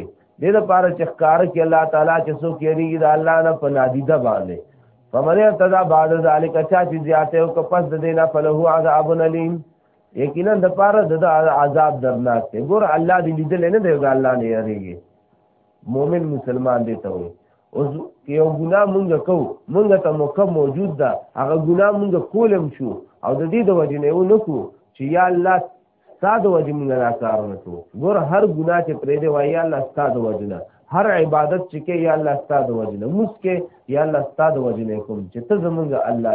دې لپاره چې کار کې الله تعالی چې څوک یریږي د الله نه په نادیده باندې فمن ارتضى بعد ذلك چا چې زیاته او کپس د دینه فله عذاب الیم یقینا د پاره د عذاب درناک دی ګور الله دې لیدل نه دی دا الله نه یریږي مؤمن مسلمان دی ته وي اوس یو ګناه مونږ کو مونږ ته موقع موجود ده هغه ګناه مونږ کولم شو او د دې د وجې نه یو نکو چې یا الله ستاد وجې مونږ نه کار نکو ګور هر ګناه چې پرې دی وای یا الله ستاد وجې نه هر عبادت چې کې یا الله ستاد وجې نه موږ کې یا الله ستاد وجې نه کوم چې ته زمونږ الله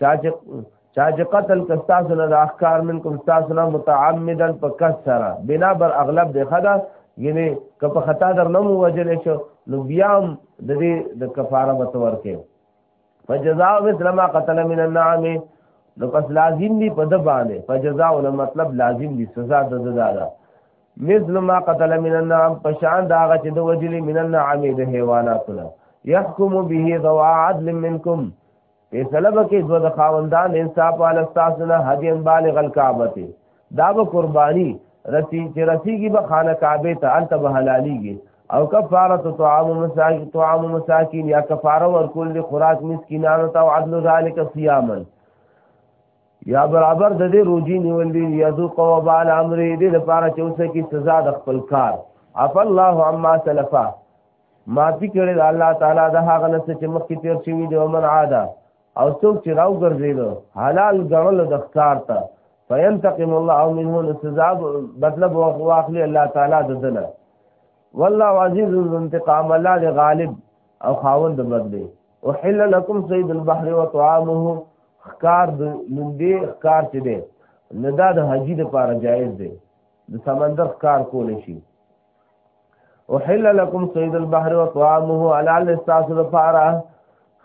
چا چې چا چې قتل کستاسو نه د احکار منکم تاسو نه متعمدا په کس سره بنا بر اغلب دی خدا یعنی که په خطا در نه مو وجل شو نو بیا هم د دې د کفاره به تور کې فجزاء مثل ما قتل من النعم نو پس لازم دی په د باندې فجزاء نو مطلب لازم دی سزا د زدادا مثل ما قتل من النعم پشان دا غ چې د وجلی من النعم د حیواناتو نه يحكم به ذو عدل منکم فیصله وکي دو د خاوندان انصاف علی استاسنا هدی بالغ الکعبه دا به قربانی رسی چې رسیږي به خانه کعبه ته انت به حلالیږي او کفاره طعام مساکین طعام مساکین یا کفاره ورکول دی خوراک مسکینانو ته او عدل ذالک صیاما یا برابر د دې روزي نیول دی یذو قوبال امر دې لپاره چې اوسه کی سزا د خپل کار عف الله عما سلفا معافي کړی دا الله تعالی د هغه نس چې مخکې تیر شوی دی ومن عاده او څوک چې راو ګرځید حلال ګڼل د ښکار ته فینتقم الله او منه سزا مطلب واخلي الله تعالی د دنه والله عزیز انتقام الله دی غالب او خاوند بدلی وحل لكم سید البحر وطعامه خکار د لوندې خکار چې دی ندا د حجی د پاره جایز دی د سمندر خکار کول شي احل لكم سيد البحر وطعامه على الاستاس لپاره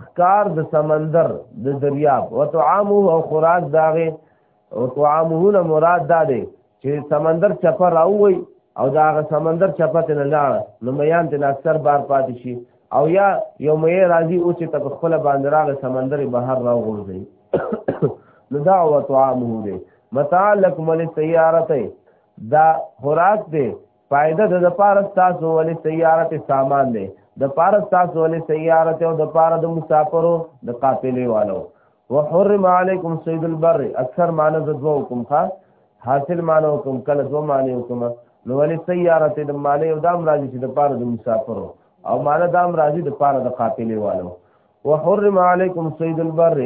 خکار د سمندر د دریاب وطعامه او خوراک داغه او طعامه نه مراد دا دی چې سمندر چپه راووي او دا هغه سمندر چپه ته نه لاړ نو میان ته اکثر بار پاتې شي او یا یو مې راځي او چې په خپل باندې راغ سمندر بهر راوغورځي نو دا او طعامه دی متاع لکم للسیارته دا خوراک دی فائدہ د لپاره تاسو ولې سیارت سامان دی د لپاره تاسو ولې سیارت او د لپاره د مسافرو د قافلې والو وحرم علیکم سید البر اکثر معنی د دوه حکم ښا حاصل معنی حکم کله دوه معنی حکم نو ولې سیارت د معنی او دام راځي چې د لپاره د مسافرو او معنی دام راځي د لپاره د قافلې والو وحرم علیکم سید البر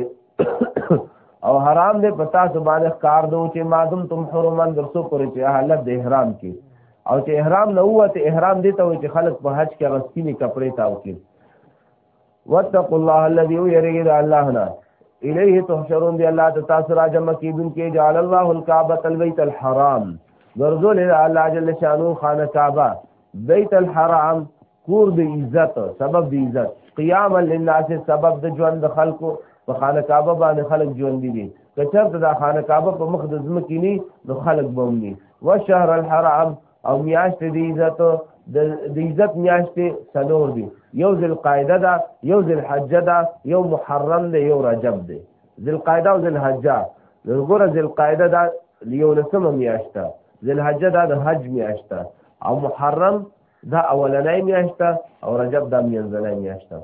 او حرام دې پتا سبانه کار دو چې مادم تم حرمن درسو پرې چې حالت د احرام کې او چې احرام نه ووت احرام دې ته وي چې خلک په حج کې غسینې کپڑے تاو کې واتقوا الله الذي يريد الله نه الیه تحشرون دی الله ته تاسو را جمع کیدون کې جعل الله الكعبه البيت الحرام ورزول الله جل شانو خانه کعبه بیت الحرام کور د عزت سبب د عزت قیام للناس سبب د ژوند د خلکو په خانه کعبه باندې خلک ژوند دي کچر د خانه کعبه په مخ د ځمکې ني نو خلک بومني و شهر الحرام او میاشت د عزت د عزت میاشت سلور دي یو ذل قاعده ده یو ذل حجه ده یو محرم ده یو رجب ده ذل قاعده او ذل حجه وګوره ذل قاعده ده یو لسمه میاشت ده ذل حجه ده د حج میاشت ده او محرم دا اولنۍ میاشت ده او رجب دا منځنۍ میاشت ده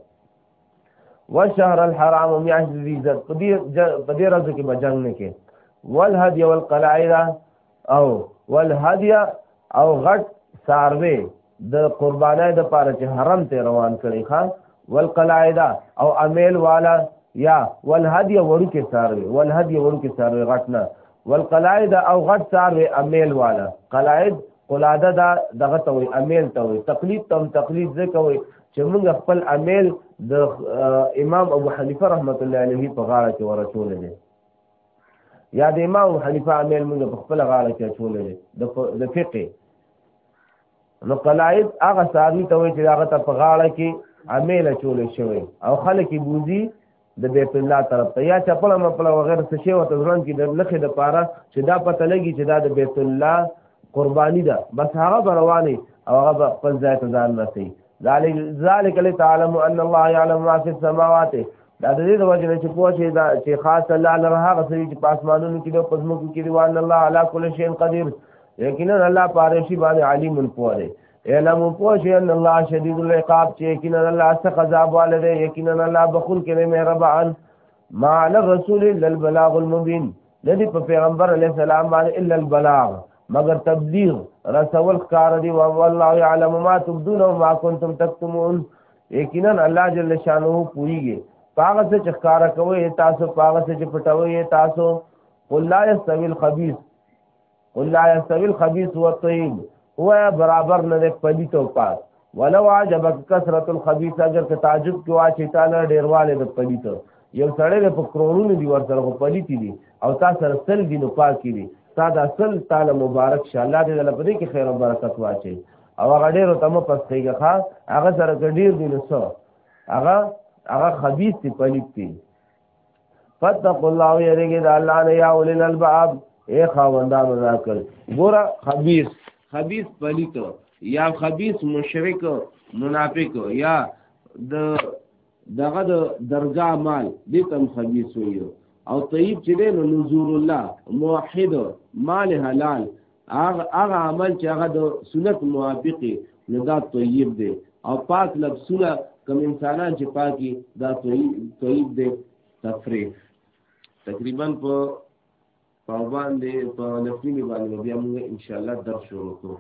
والشهر الحرام میاشت ذی عزت په دې په دې ورځو کې به جنګ نه کې والهدی والقلائد او والهدی او غټ ساروی د قربانای د پاره چې حرم ته روان کړي خان والقلائده او امیل والا یا والهدی ورکی ساروی والهدی ورکی ساروی غټنا والقلائد او غټ ساروی امیل والا قلائد قلاده دا دغه ته وي امیل ته وي تقلید تم تقلید ځکه وي چې موږ خپل امیل د امام ابو حنیفه رحمت الله علیه په غاړه کې ورچول دي یا د امام ابو حنیفه امیل موږ په خپل غاړه کې چول دي د فقه نو قلائد هغه ساوی ته وي چې هغه ته په غاړه کې عمل چول شوی او خلک بوزي د بیت الله طرف ته یا چپل مپل وغیرہ څه شی وته ځلن کې د لخه د پاره چې دا پته لګي چې دا د بیت الله قربانی ده بس هغه برواني او هغه خپل ځای ته ځان رسي ذالک ذالک لتعلم ان الله يعلم ما في السماوات دا د دې د وجه نه چې پوه شي دا چې خاص الله لره هغه سړي چې پاسمانونو کې د پزمو کې دی وان الله علا کل شی قدیر یقینا الله پارشی باندې علیم پوه دی علم پوه شي ان الله شدید العقاب چې یقینا الله څخه عذاب والده یقینا الله بخون کې مهربان ما علی رسول الا البلاغ المبین ندی په پیغمبر علی السلام باندې الا البلاغ مگر تبلیغ رسول کار دی او والله یعلم ما تبدون و ما کنتم تکتمون یقینا الله جل شانه پوریږي پاغه څه چخکارا کوي تاسو پاغه څه پټوي تاسو قل لا یستوی الخبیث قل لا يستوي الخبيث والطيب هو برابر نه دی پلیت او پاک ولو عجبك كثرة الخبيث اگر که تعجب کې واچې تعالی ډیرواله د پلیت یو سړی په کرونو دی ورسره په پلیت دي او تا سره سل دي نو پاک دي تا د اصل تعالی مبارک شه الله دې له پدې کې خیر او برکت واچي او هغه ډیرو تم پس کېږي ښا هغه سره ګډیر دي نو څو هغه هغه خبيث دی پلیت دی فتقوا الله یریګه د الله نه یا اولل الباب اے خاوندانو ذکر ګور خبيث خبيث پلیت یا خبيث مشرک منافق یا د دغه د درجا مال دې تم خبيث ویو او طیب چې دی نو نزور الله موحد مال حلال هغه هغه عمل چې هغه د سنت موافق نه دا طیب دی او پاک لفظونه کوم انسانان چې پاکي دا طیب طیب دی تفریح تقریبا په په باندې په لفظي باندې بیا موږ ان شاء الله درس شروع کوو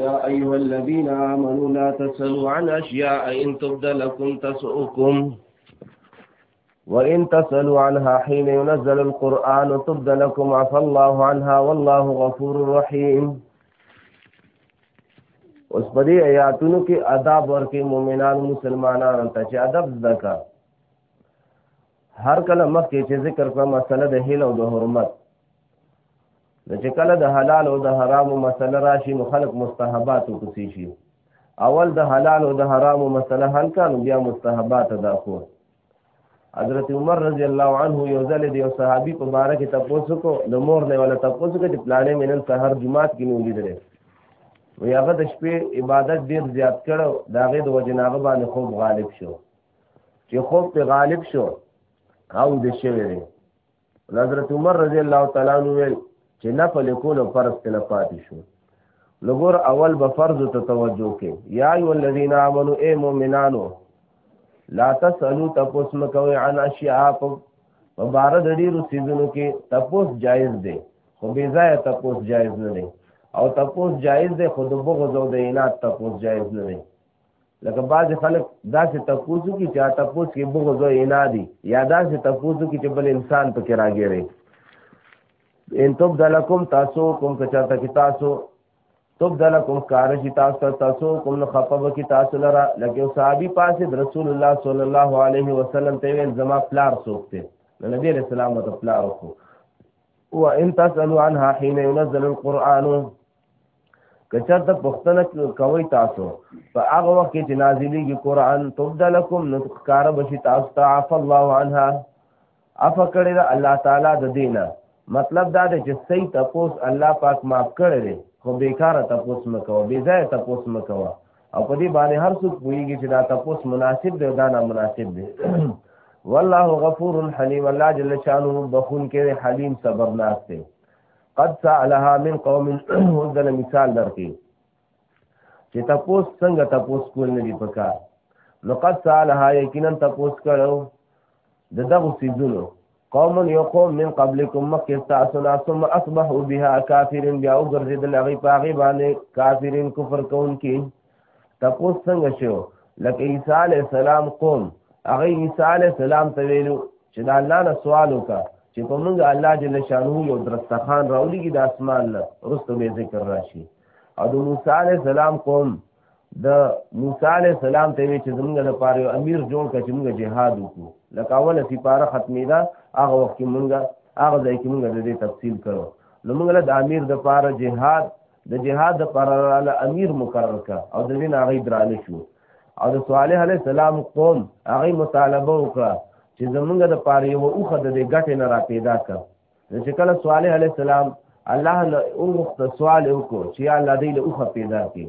يا أيها الذين آمنوا لا تسألوا عن أشياء إن تبد لكم تسؤكم وإن تسألوا عنها حين ينزل القرآن تبد لكم عفى الله عنها والله غفور رحيم اوس په دې آیاتونو کې ادب ورکې مؤمنانو مسلمانانو ته چې ادب زده کا هر کله مخکې چې ذکر کړه مسله د هیل او د حرمت نو چې کله د حلال او د حرامو مسله راشي نو خلق مستحبات وکسي شي اول د حلال او د حرامو مسله حل کړه نو بیا مستحبات ادا کو حضرت عمر رضی الله عنه یو ځل دی او صحابي په باره کې تاسو کو د مور نه ولا تاسو کو چې پلانې مینن سحر جمعات کې نیولې درې وی هغه د شپې عبادت ډیر زیات کړو داغه د وجناغه باندې خوب غالب شو چې خوب په غالب شو او د شوی دی حضرت عمر رضی الله تعالی عنہ ویل چې نه په لیکولو فرض ته نه پاتې شو لګور اول به فرض ته توجه کې یا ای الذین آمنو اے مؤمنانو لا تسالو تپوس مکوي عن اشیاء په بار د ډیرو سیزونو کې تپوس جایز دی خو بې ځای تپوس جایز نه دی او تپوس جایز دی خو د بغض او د عنایت تپوس جایز نه دی لکه بعض خلک داسې تفوسو کې چې تفوس کې بغض او انا دي یا داسې تفوسو کې چې بل انسان په کې راګیری ان توب دلکم تاسو کوم که چاته کې تاسو توب دلکم کار شي تاسو تاسو کوم نه خپب کې تاسو لره لکه صحابي پاسې رسول الله صلی الله علیه وسلم ته ویل زما پلار سوکته نبی رسول الله ته پلار وکړو وان تسالوا عنها حين ينزل القران کچر ته پښتنه کوي تاسو په هغه وخت کې چې نازلېږي قران تبدلکم نو کار بشي تاسو ته عف الله عنها عف کړی دا الله تعالی د دینه مطلب دا دی چې صحیح تپوس الله پاک معاف کړی دی خو بیکاره تپوس مکوه بې ځای تپوس مکوه او په دې باندې هر څوک پوهیږي چې دا تپوس مناسب دی دا نه مناسب دی والله غفور حلیم الله جل شانه بخون کې حلیم صبرناک دی قد سالها من قوم وذل مثال درکې چې تاسو څنګه تاسو کول نه دی پکار نو قد سالها یقینا تاسو کړو د دغه سيزونو قوم يقوم من قبلكم مکه تاسو نه ثم اصبحوا بها كافرين بیا وګرځیدل هغه پاغي باندې کافرین کفر کوونکي تپوس څنګه شو لکه عیسی علی السلام قوم هغه عیسی علی السلام ته ویلو چې دا الله نه سوال وکړه چې په موږ الله جل شانو یو درستخان راولېږي د اسمان نه وروسته به ذکر راشي او د موسی علی السلام قوم د موسی علی السلام ته وی چې زمونږ د پاره یو امیر جوړ کړ چې موږ جهاد وکړو لکه اوله سپاره ختمې ده هغه وخت کې موږ هغه ځای کې موږ د دې تفصیل کړو نو موږ له د امیر د پاره جهاد د جهاد لپاره له امیر مقرر کا او د دین هغه درانه شو او د صالح علی السلام قوم هغه مطالبه وکړه چې زمونږ د پاره یو اوخه د دې ګټې نه را پیدا کړ چې کله صالح علی السلام الله له اوخت سوال وکړو چې الله دې له اوخه پیدا کړي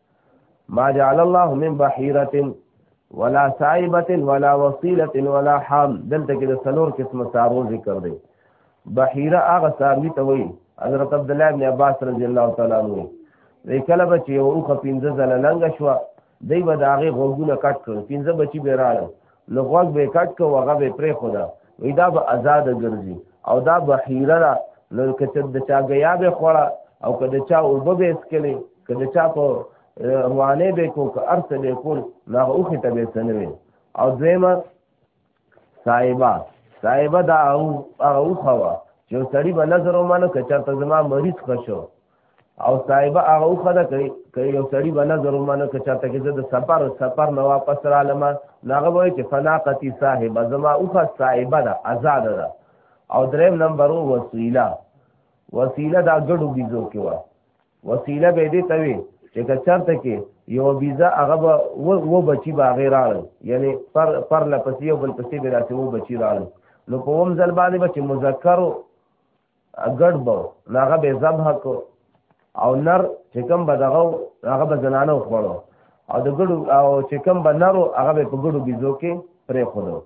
ما جعل الله من بحيره ولا صائبه ولا وصيله ولا حام دلته کې د سلور قسم سارو ذکر دی بحيره هغه ساروي ته وایي حضرت عبد الله بن عباس رضی الله تعالی عنہ وی کله به چې یو روخه پنځه ځله لنګ شو دی به د هغې غوږونه کټ کړ پنځه بچي به راړل نو غوږ به کټ کو هغه به پرې خودا وی دا به آزاد ګرځي او دا بحیره ده نو که چې د چا غیا به خوړه او که د چا اوبه به اسکلې که د چا په روانه به کو که ارته به کول نه اوخه ته به سنوي او دویمه صاحبہ صاحبہ دا او او خوا چې سړی به نظر ومنه که چرته زما مریض خشو او صاحب هغه خدا کوي کوي یو سړی باندې ضرور مانو که چاته کې د سفر سفر نو واپس را لمه ناغه وای چې فناقتی صاحب زما اوخه صاحب ده آزاد ده او دریم نمبر وسیله وسیله دا ګډو بيزو کې و وسیله به دې توي چې که چرته کې یو بيزا هغه به و بچي با غیر راړل یعنی پر پر لپسې یو بل پسې به راته و بچي راړل نو په ومزل باندې به چې مذکر ګډ به نو هغه به ذبح کو او نر چې کوم به دغه هغه به زنانه وخوړو او د ګډو او چې کوم به نرو هغه به په ګډو بيزو کې پرې خودو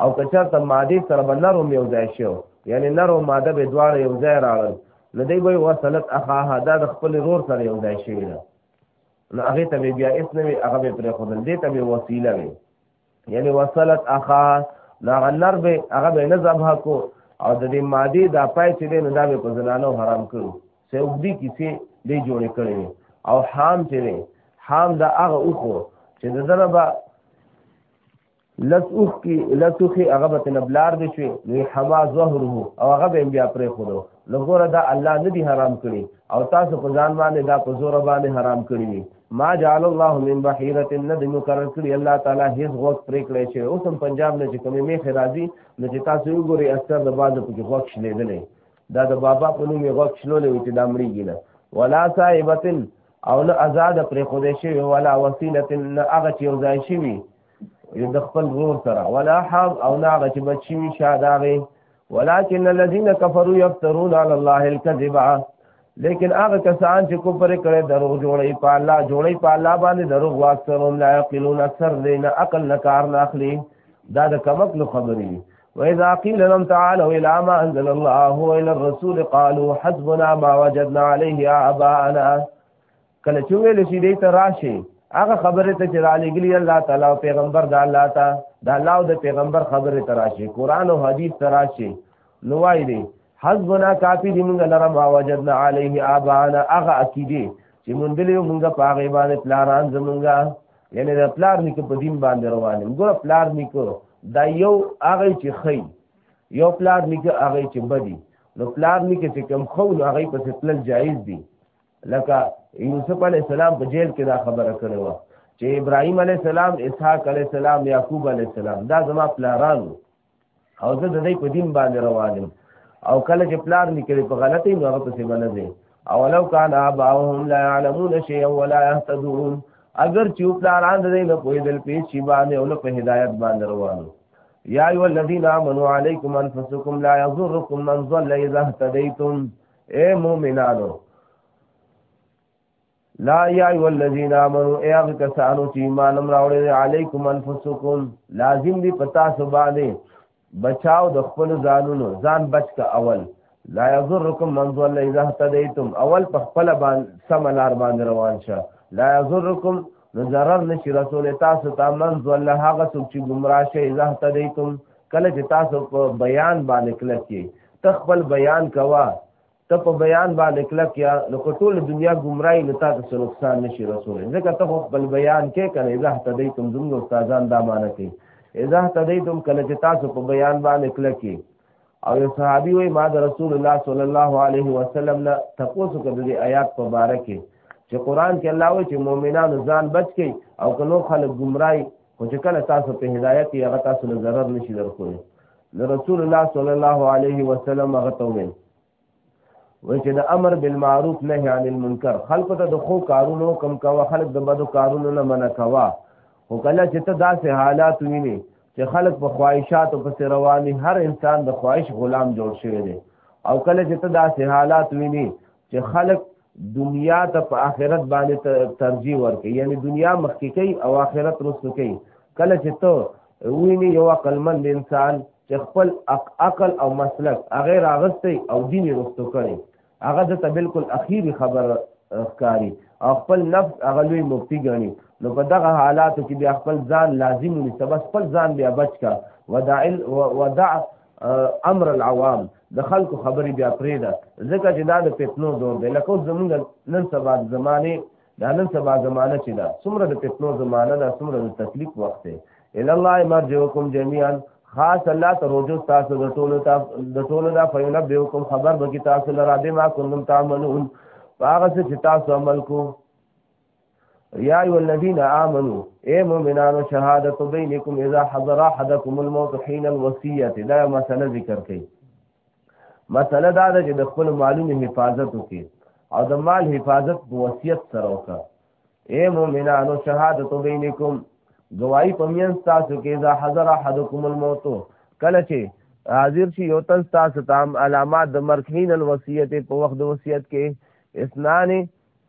او که چېرته مادې سره به نرو یو ځای شو یعنی نرو ماده به دواړه یو ځای راغل نو دی به وصلت اخاها دا د خپل رور سره یو ځای شوی ده نو هغه ته بیا اس نه وي هغه به پرې خودل دې ته به وسیله وي یعنی وصلت اخا نا غنر به هغه به نه ذبح کو او د دې ماده دا پای چې دی نو دا به په زنانو حرام کړو سه وګدي کیسه دی جوړې کړي او حام چې دی حام دا هغه اوخو چې د دره به لس اوخ کی لس اوخی هغه به تنبلار دی شوی نو حما ظهره او هغه به بیا پرې خورو لګوره دا الله نه دی حرام کړي او تاسو په ځان باندې دا په زور باندې حرام کړی ما جعل الله من بحيره ند مقرر کړی الله تعالی هیڅ غوږ پرې کړی چې اوس هم پنجاب نه چې کومې میخه راځي نو چې تاسو وګورئ اکثر د باز په کې غوږ شلیدلې دا د بابا په نوم یې غوږ شلولې و چې دا مړیږي نه ولا صاحبتن او نه آزاد پرې خودې شوی ولا وسیلتن نه هغه چې یو ځای شوی د خپل رور سره ولا حاب او نه غچ بچی وی شاداغه ولكن الذين كفروا يفترون على الله الكذب لیکن هغه کسان چې کوپر کړي دروغ جوړي په الله جوړي په الله باندې دروغ واکثرهم لا يقلون اکثر دین عقل نه کار نه اخلي دا د کمک نو خبرې واذا قيل لهم تعالوا الى ما انزل الله والى الرسول قالوا حسبنا ما وجدنا عليه اباءنا کله چې ویل شي دې ته راشي هغه خبره ته چې را لګلی الله تعالی او پیغمبر د الله ته د الله او د پیغمبر خبره ته راشي قران او حدیث ته راشي نو وای دی حسبنا کافی دی موږ لره ما وجدنا علیه آبانا هغه عقیده چې مونږ دلیو موږ په هغه باندې پلاران زمونږه یعنی د پلار نیکه په دین باندې روان یو ګور پلار نیکه دا یو هغه چې خی یو پلار نیکه هغه چې بدی نو پلار نیکه چې کم خو نو هغه په تل جایز دی لکه یوسف علی السلام په جیل کې دا خبره کړې و چې ابراهیم علی السلام اسحاق علی السلام یعقوب علی السلام دا زما پلارانو او زه د دې په دین باندې روان یم او کله چې پلار نکړي په غلطي نو هغه پسې باندې او لو کان اباهم لا يعلمون شيئا ولا يهتدون اگر چې پلاران د دې نه پوي دل پیش شي باندې او په هدایت باندې روانو یا ایو الذین آمنوا علیکم انفسکم لا یضرکم من ضل اذا اهتدیتم اے مومنانو لا یا ایو الذین آمنو اے هغه کسانو چې ایمان راوړل علیکم انفسکم لازم دی پتا سو باندې بچاو د خپل ځانونو ځان بچ کا اول لا یضرکم من ضل اذا اهتدیتم اول په خپل باندې سم لار باندې روان شه لا یضرکم نو ضرر نشي رسول تاسو ته من ضل هغه څوک چې گمراه شي اذا اهتدیتم کله چې تاسو په بیان باندې کلک کې ته خپل بیان کوا ته په بیان باندې کلک یا نو ټول دنیا گمراهی نو تاسو څه نقصان نشي رسول ځکه ته خپل بیان کې کنه اذا تدیتم زموږ استادان دا معنی کوي اذا تدیتم کله چې تاسو په بیان باندې کلک کې او یو صحابي وای ما د رسول الله صلی الله علیه وسلم نه تاسو کده دی آیات په باره کې چې قران کې الله وایي چې مؤمنانو ځان بچ کړي او کله خلک گمراهی خو چې کله تاسو په هدایت یا تاسو له ضرر نشي درکوي نو رسول الله صلی الله علیه وسلم هغه ته وویل و چې د امر بالمعروف نهی عن المنکر خلق ته د خو کارونو کم کوا خلق د بدو کارونو نه منع کوا او کله چې ته داسې حالات ویني چې خلق په خواهشاتو پسې رواني هر انسان د خواهش غلام جوړ شوی دی او کله چې ته داسې حالات ویني چې خلک دنیا ته په آخرت باندې ترجیح ورکړي یعنی دنیا مخکې کوي او آخرت رسو کوي کله چې ته ویني یو عقلمند انسان چې خپل عقل او مسلک هغه راغستی او دین رسو کړي هغه د ته بالکل اخیری خبر ښکاری او خپل نفس هغه لوی مفتی غني نو په دغه حالاتو کې بیا خپل ځان لازم ونی سبا خپل ځان بیا بچ کا ودع ودع امر العوام د خلکو خبرې بیا پرې ده ځکه چې دا د فتنو دور دی لکه زمونږ نن سبا زمانه دا نن سبا زمانه چې ده څومره د فتنو زمانه ده څومره د تکلیف وخت دی الا الله مرجوکم جميعا خاص الله ته روجو تاسو د ټولو د ټولو دا فینبئکم خبر به کی تاسو لرا به ما کوم تعملون هغه څه چې تاسو عمل کو یا ایو الذین آمنو اے مومنانو شهادت بینکم اذا حضر احدکم الموت حين الوصیه دا مسله ذکر کړي مسله دا ده چې د خپل مالونو حفاظت وکړي او د مال حفاظت په وصیت سره وکړي اے مومنانو شهادت بینکم گواہی پمین تاسو کې اذا حضر احدکم الموت کله چې حاضر شي یو تن تاسو تام علامات د مرکین الوصیت په وخت د وصیت کې اسنان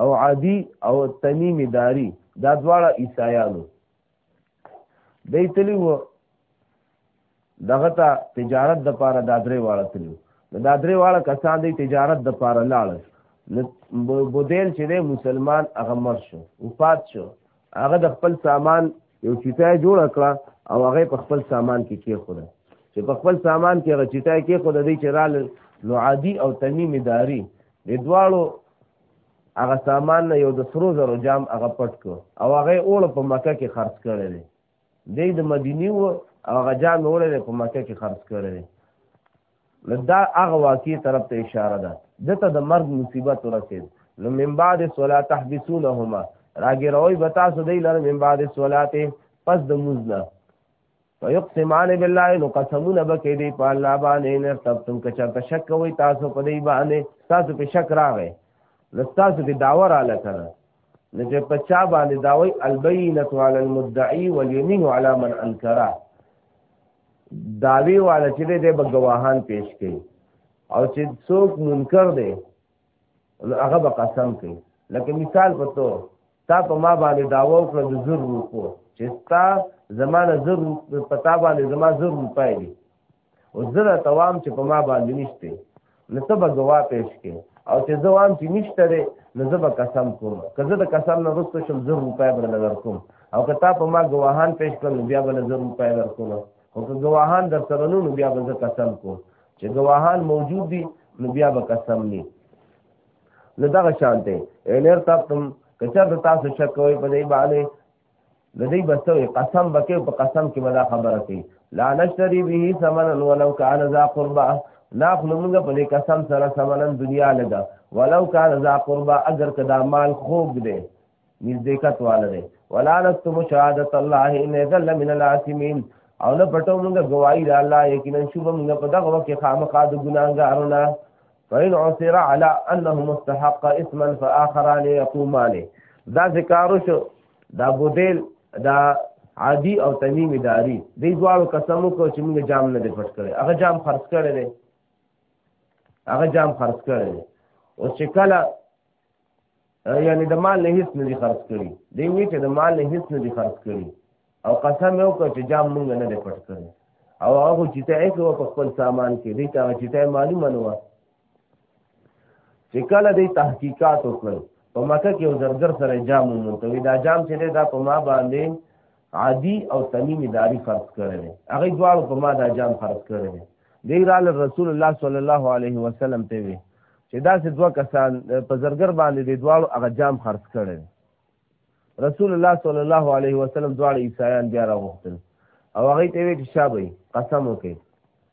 او عادی او تمیم داری دا دواړه عیسایانو دی تلی و دغه ته تجارت د پاره دا درې واړه تلی دا درې واړه کسان دی تجارت د پاره لاړل بودیل چې دی مسلمان هغه مر شو وفات شو هغه د خپل سامان یو چټای جوړ کړه او هغه په خپل سامان کې کې خوده چې په خپل سامان کې هغه چټای کې خوده دی چې رال نو عادي او تمیم داری د دواړو هغه سامان نه یو د سرو زرو جام هغه پټ کو او هغه اوړه په مکه کې خرڅ کړی دی دی د مدینی و او هغه جام وړه دی په مکه کې خرڅ کړی دی نو دا هغه واقعي طرف ته اشاره ده دته د مرګ مصیبت ورسید نو من بعد صلاه تحبسونهما راګروي به تاسو دی لره من بعد صلاه پس د مزنه ويقسمان بالله نو قسمونه بکې دی په الله باندې نه تب تم که چرته شک کوي تاسو په دی باندې تاسو په شک راغی نو تاسو په داور اله کړه نو چې په چا باندې دا وایي البینه علی المدعی والیمین علی من انکره داوی والا چې دې به گواهان پیش کړي او چې څوک منکر دی نو هغه به قسم کوي لکه مثال په تو تا په ما باندې داوا وکړه د زر روپو چې تا زمانه زر په تا باندې زما زر روپای دي او زه دا توام چې په ما باندې نشته نو ته به ګوا پېښ کې او چې زه وام چې نشته دی نو زه به قسم کوم که زه د قسم نه وروسته شم زر روپۍ به نه درکوم او که تا په ما ګواهان پېښ کړل نو بیا به نه زر روپۍ درکوم او که ګواهان در سره نو بیا به زه قسم کوم چې ګواهان موجود دي نو بیا به قسم ني نو دغه شانته انر تاسو کچر تاسو شک کوئ په دې باندې د دې بسوي قسم بکې په قسم کې ولا خبره کوي لا نشتري به ثمنا ولو كان ذا قربا ناخلو موږ په دې قسم سره ثمنا دنیا لګا ولو كان ذا قربا اگر کدا مال خوب دې نزدېکت واله دې ولا نستم شهادت الله ان ذل من العاصمين او نه پټو موږ گواہی د الله یقینا شوب موږ په دغه وخت خامخا د ګناګارونه فإن عثر على أنه مستحق اسما فآخران يقومان دا ذکارو شو دا بودیل دا عادی او تمیم داری دی دوارو قسمو کو چې موږ جام نه دی پټ کړی هغه جام خرڅ کړی دی هغه جام خرڅ کړی دی او چې کله یعنی د مال نه هیڅ نه دي خرج کړي دی وی چې د مال نه هیڅ نه دي خرج کړي او قسم یو کړ چې جام مونږ نه دی پټ کړی او هغه چې ته یې په خپل سامان کې دی ته چې ته معلومه نه و چې کله دی تحقیقات وکړ په مکه کې یو زرګر سره جام مونږ ته دا جام چې دا په ما باندې عادی او تمیم داری فرض کړی دی هغه دواړو په ما دا جام فرض کړی دی دی رال رسول الله صلی الله علیه وسلم ته وی چې دا سه دوه کسان په زرګر باندې دی دواړو هغه جام فرض کړی دی رسول الله صلی الله علیه وسلم دواړو عیسایان بیا راغوښتل او هغه ته وی چې شابه قسم وکړي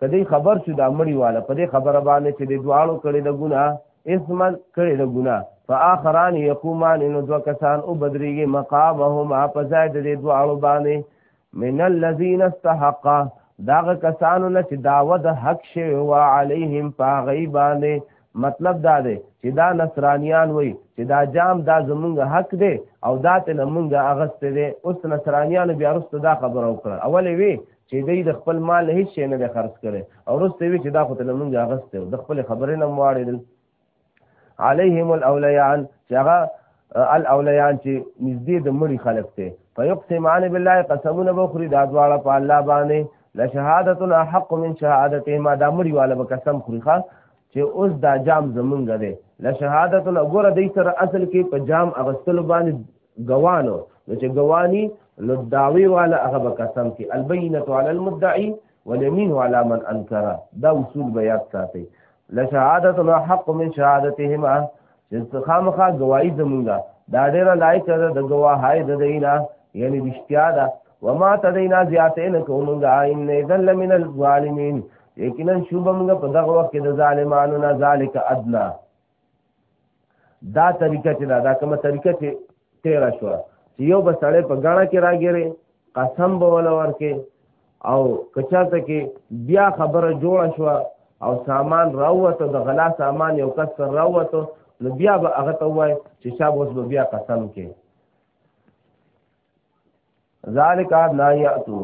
کدی خبر شو دا مړی والا په دې خبره باندې چې د دواړو کړي د ګنا اسما کړي د ګنا فاخران يقومان ان دو کسان او بدريږي مقامهما په ځای د دې دواړو باندې من الذين استحق داغه کسانو نه چې داوه د حق شی و عليهم فغي باندې مطلب دا دی چې دا نصرانيان وای چې دا جام دا زمونږ حق دی او دا ته مونږه اغست دی اوس نصرانيان بیا رسته دا خبره وکړه اولې وی چې دی د خپل مال هیڅ شی نه دی خرڅ کړی او وروسته وی چې دا خو ته له مونږه اخیستی د خپل خبرې نه مو واړېدل علیهم الاولیان چې هغه الاولیان چې نږدې د مړي خلک دی فیقسمان بالله قسمونه به خوري دا دواړه په الله باندې لشهادت احق من شهادتهما دا مړي والا به قسم خوري ښا چې اوس دا جام زمونږ دی لشهادت وګوره دې سره اصل کې په جام اغستلو باندې ګوانو نو چې ګوانی نو داوی والا هغه به قسم کې البینه علی المدعی والیمین علی من انکر دا اصول به یاد ساتي لشهادت ما حق من شهادتهما چې خامخا گواہی زمونږه دا ډیره لایق ده د گواهی د دینا یعنی رښتیا ده وما تدینا زیاتې نه کومږه ان اذن لمن الظالمین یقینا شوبمږه په دغه وخت کې د ظالمانو نه ذالک ادنا دا طریقه چې دا دا کومه طریقه چې تیرا شو چې یو به سړی په غاڼه کې راګیره قسم به ولا ورکه او کچاته کې بیا خبره جوړه شو او سامان راوته د غلا سامان یو کس راوته نو بیا به هغه ته وای چې شاب اوس به بیا قسم کې ذالک لا یاتو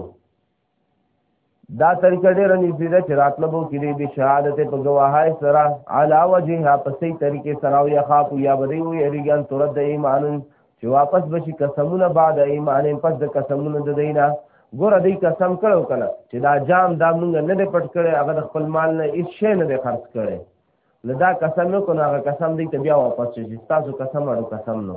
دا طریقه ډیره نږدې ده چې راتله به وکړي به شهادت په ګواهۍ سره علا وجهها په صحیح طریقې سره او یخاف یا به دی وي اریګان ترد د ایمان چې واپس بشي قسمونه بعد ایمان پس د قسمونه د دینه ګوره دی قسم کړو کنه چې دا جام دا مونږ نه دی پټ کړي هغه د خپل مال نه هیڅ شی نه دی خرڅ کړي نو دا قسم نو کنه هغه قسم دی ته بیا واپس شي تاسو قسم اړو قسم نو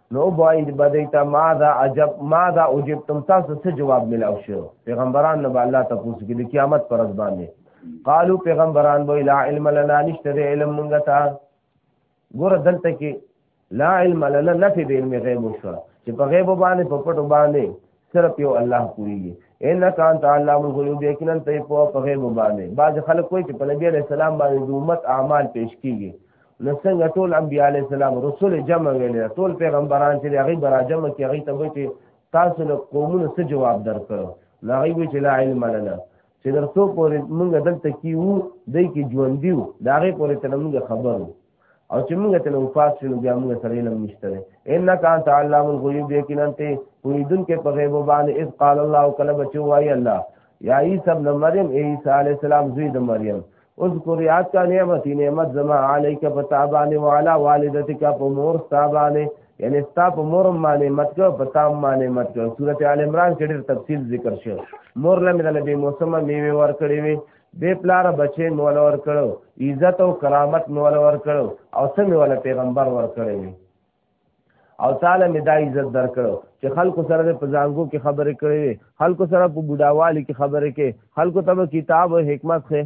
نو باید بدای ته ما دا عجب ما دا عجبتم تاسو څه جواب ملاو شو پیغمبران نه الله ته پوښتنه کې د قیامت پر ورځ باندې قالو پیغمبران وی لا علم لنا نشته د علم مونږ ته ګور دلته کې لا علم لنا نفي د علم غیب شو چې په غیب باندې په پټو باندې صرف یو الله پوریږي انک انت علام الغیوب یقینا ته په په غیب باندې بعض خلک کوئی چې په نبی علی السلام باندې د امت اعمال پیش کیږي نو څنګه ټول انبیاء علی السلام رسول جمع ویل ټول پیغمبران چې هغه برا جمع کې هغه ته وایي چې تاسو له قومونو څه جواب درکړو نو هغه وایي چې لا علم لنا چې درڅو پورې موږ دلته کیو دای کې ژوند دیو دا هغه پورې ته موږ خبرو او چې موږ ته نو پاس شنو بیا موږ سره علم نشته دی انک انت علام الغیوب یقینا ته پویدن کې په غیب باندې اذ قال الله کله بچو وای الله یا عیسی ابن مریم عیسی علی السلام زوی د مریم اذکر یاد کا نعمت نعمت زما علیک فتابانه وعلى والدتک په مور ستابانه یعنی ستا په مور باندې متکو په تام باندې متکو سورته ال عمران کې ډېر تفصیل ذکر شو مور لمه د نبی موسمه میوه ور کړې وي بے پلار بچې مولا ور کړو عزت او کرامت مولا ور کړو او سم ولا پیغمبر ور کړی وي او تعالی می دا عزت در کړو چې خلکو سره په ځانګو کې خبرې کړې وي خلکو سره په بډاوالي کې خبرې کې خلکو ته کتاب او حکمت خې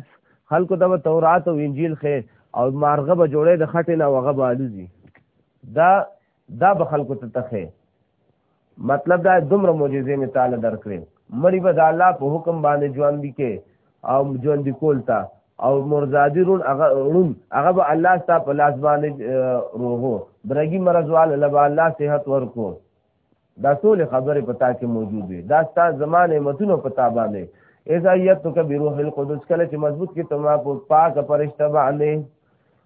خلکو ته تورات او انجیل خې او مارغه به جوړې د خټې نه وغه بالوزي دا دا به خلکو ته تخې مطلب دا دومره معجزې مې تعالی درکړې مړی به د الله په حکم باندې ژوند دي کې او ژوند دي کول تا او مرزادی رون هغه رون هغه به الله ستا په لاس باندې روغو برګي مرزوال الله به الله صحت ورکو دا ټول خبره پتا کې موجود دي دا ستا زمانه متونو پتا باندې اذا یتک بروح القدس کله چې مضبوط کې تما په پاک پرشتہ باندې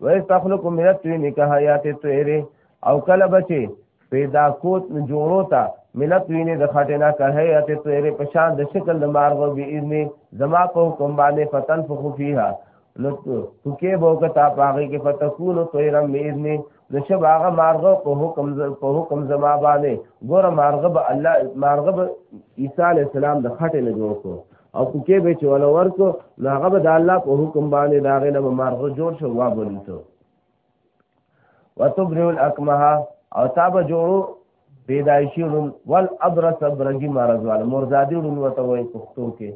ويستخلق من الطين كهيات الطير او کله بچي پیدا کوت جوړو تا من الطين د خټنا كهيات الطير په شان د شکل د مارغو به اذن زما په حکم باندې فتنفخ فيها نو پکې به کتا پاغي کې فتكون طيرا باذن د شب هغه مارغه په حکم په حکم زما باندې ګوره مارغه به الله مارغه به عيسى عليه السلام د خټې نه جوړ کو او پکې به چې ولا ورکو نو هغه به د الله په حکم باندې دا غنه به مرغه جوړ شو وا بولیته وتبرئ الاکمه او تاب جوړو پیدایشی رون ول ابرس ابرگی مرض والا مرزادی رون وته وای پښتو کې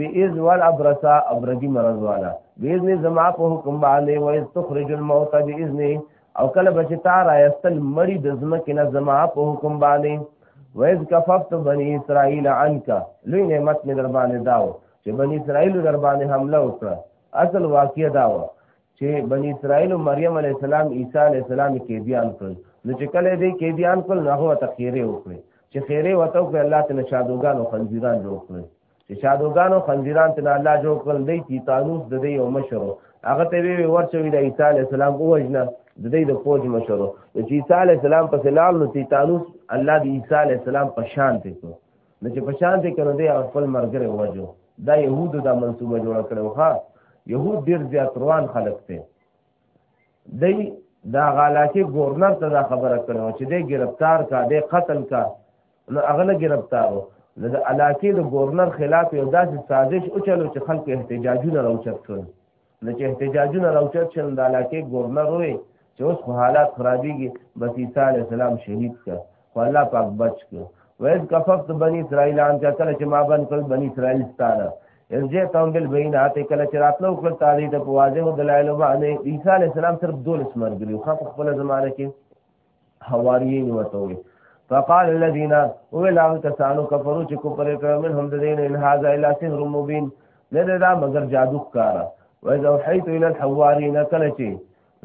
بیز ول ابرسا ابرگی مرض والا بیز نه زما په حکم باندې وای تخرج الموت باذنه او کله به چې تا راایستل مړي د ځمکې نه زما په حکم باندې ویز کففت بنی اسرائیل عنک لوی نعمت مې در باندې داو چې بنی اسرائیل در باندې حمله وکړه اصل واقعیا داو چې بنی اسرائیل مریم علی السلام عیسی علی السلام کې بیان کړ نو چې کله دې کې بیان کړ نو هغه تخیره وکړي چې خیره وته په الله تعالی شادوغان او خنزیران جوړ کړي چې شادوګانو خنزیران ته الله جوړ کړل دی چې تانوس د دې یو مشر هغه ته وی ورچوي د عیسی علی السلام اوجنه د دې د فوج مشر چې عیسی علی السلام په سلام نو چې تانوس الله د عیسی علی السلام په شان ته کو نو چې په شان ته کړو دی خپل مرګره وجو دا يهودو دا منسوبه جوړ کړو ها يهود ډیر زیات روان خلک ته دی دا غالاکی گورنر ته دا خبره کړو چې دی گرفتار کا دی قتل کا نو هغه نه گرفتار و نو د علاقې د گورنر خلاف یو داسې سازش وچلو چې خلکو احتجاجونه راوچت کړل نو چې احتجاجونه راوچت شول د علاقې گورنر وې چې اوس خو حالات خرابېږي بس عیسی علیه السلام شهید کړ خو الله پاک بچ کړ ویز کففت بنی اسرائیل آن کا کله چې ما بند کړ بنی اسرائیل ستانه ارجه تم بل بینات کله چې راتلو کړ تاریخ ته په واضح دلایل باندې عیسی علیه السلام صرف 12 مرګ لري خو په خپل زمانه کې حواریین وته وي فقال الذين ولا كسانو كفروا چې کفر کړو من هم دین ان هاذا الا سحر مبين نه دا مگر جادو ښکارا واذا وحيت الى الحوارين کله چې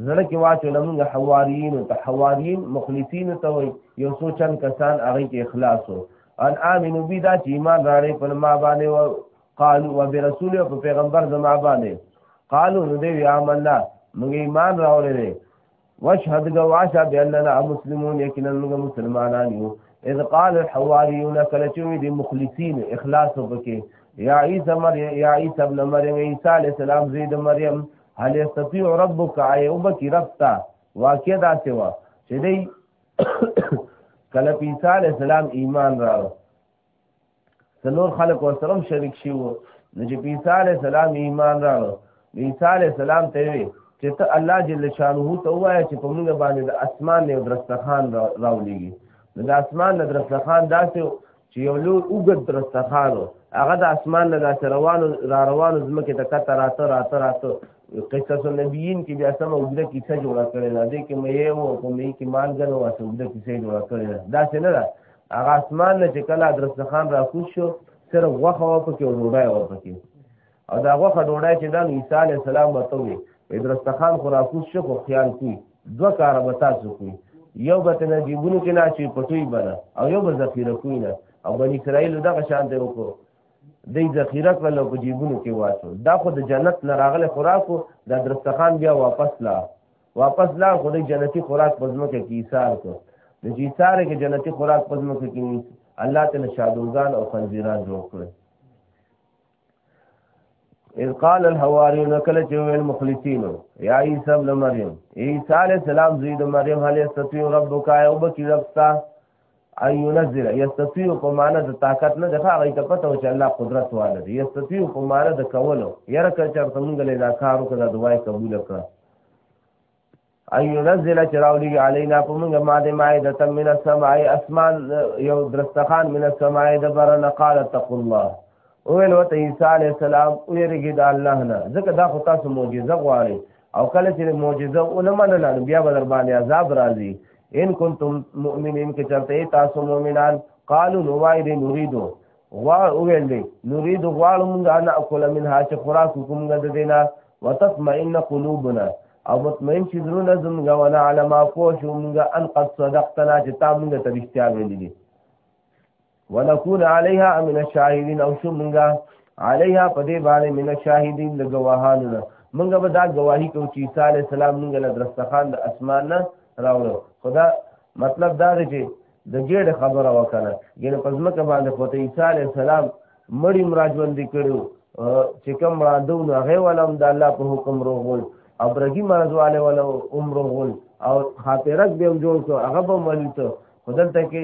زړه کې واچو لمغه حواریین او تحواریین مخلصین ته وي یو سوچن کسان هغه کې اخلاص وو ان امنو بي دا چې ایمان راړې پر ما باندې او قالو و برسول او پیغمبر زما باندې قالو نو دی یا منا موږ ایمان راوړې واشهد گواشه باننا مسلمون یقینا موږ مسلمانان یو اذ قال الحواریون کله چې دې مخلصین اخلاص وکړي یا عیسی مریم یا عیسی ابن مریم عیسی علی السلام زید مریم هل یستطيع ربک ایوبک ربتا واقع دا سوا چې دې کله عیسی علی السلام ایمان راو څلور خلک ورسره هم شریک شي وو نو چې په عیسی علیه السلام ایمان راړو عیسی علیه السلام ته وی چې ته الله جل شانه ته وایې چې په موږ باندې د اسمان نه درستخان راولېږي نو د اسمان نه درستخان داسې چې یو لوی اوږد درستخان و هغه د اسمان نه داسې روانو را روانو ځمکې ته کته راته راته راته قصص النبیین کې بیا سمه اوږده کیسه جوړه کړې ده دې کې مې یو او په مې کې مالګه نو واسه اوږده کیسه جوړه کړې ده داسې نه ده هغه اسمان نه چې کله درس خان را کوز شو سره غوخه و پکې او ډوډۍ و پکې او دا غوخه ډوډۍ چې دا عیسی علی السلام ورته وي درس خان خو را کوز شو خو خیال کوي دوه کار به تاسو کوي یو به تنه جیبونو کې نه شي پټوي بنه او یو به ذخیره کوي نه او بنی اسرائیل دغه شان ته وکړو دی ذخیره کړل او په جیبونو کې واچو دا خو د جنت نه راغله خوراکو د درستخان بیا واپس لا واپس لا خو د جنتی خوراک پزمه کې کیسار کو د جیسار کې جنتی خوراک پزمه کې کینی الله تعالی شادوغان او خنزیران جوړ کړ اذ قال الحواریون کله چې ویل مخلصین یا عیسی ابن مریم عیسی علیہ السلام زید مریم هل استطیع ربک او بکی ربستا ان ينزل يستطيع په معنا د طاقت نه ده هغه ته پته و چې الله قدرت واله دی يستطيع په معنا د کولو یره که چرته مونږ له دا کار وکړه د دوای قبول کړه ان ينزل چراولي علينا په مونږ ما د مائده تم من السماء اسمان یو درستخان من السماء د برنا قال تقوا الله اول وته عيسى عليه السلام ويرګي د الله نه ځکه دا خو تاسو معجزه غواړي او کله چې معجزه ونه منله نو بیا به در باندې عذاب راځي ان کنتم مؤمنین که چرته تاسو مؤمنان قالو نو وای دې نريدو غوا ویل دې نريدو غواړو موږ انا اكل منها چې خوراک کوم غد دینا وتطمئن قلوبنا او مطمئن شي زړونه زموږ ولا علما پوه شو موږ ان قد صدقتنا چې تا موږ ته رښتیا ویلي دي ونكون عليها من الشاهدين او شو منګه عليها په دې باندې من الشاهدين د گواهانو نه منګه به دا گواهی کو چې عيسى عليه السلام منګه له درستخان د اسمان نه راوړو خدا مطلب دا دی چې د ګډه خبره وکړه ګنه پزمکه باندې خو ته عيسى عليه السلام مړی مراجوندې کړو چې کوم وړاندو نه هغه ولوم د الله په حکم روغول او برګي مرز والے ولو عمر غول او خاطرک به جوړ کو هغه به ملته خدلته کې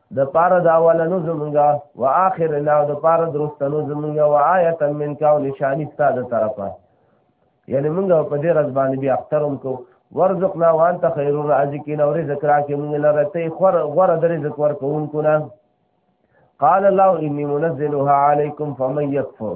د پاره دا ولنو زمونږه و اخر نه د پاره درستنو زمونږه و آیت من کا نشانی ستاده طرفه یعنی مونږه په دې رز باندې بیا اخترم کو ورزقنا وانت خیر الرازقین اور ذکر کې مونږ لره ته خور غور درې ذکر کوون کو نه قال الله اني منزلها عليكم فمن يكفر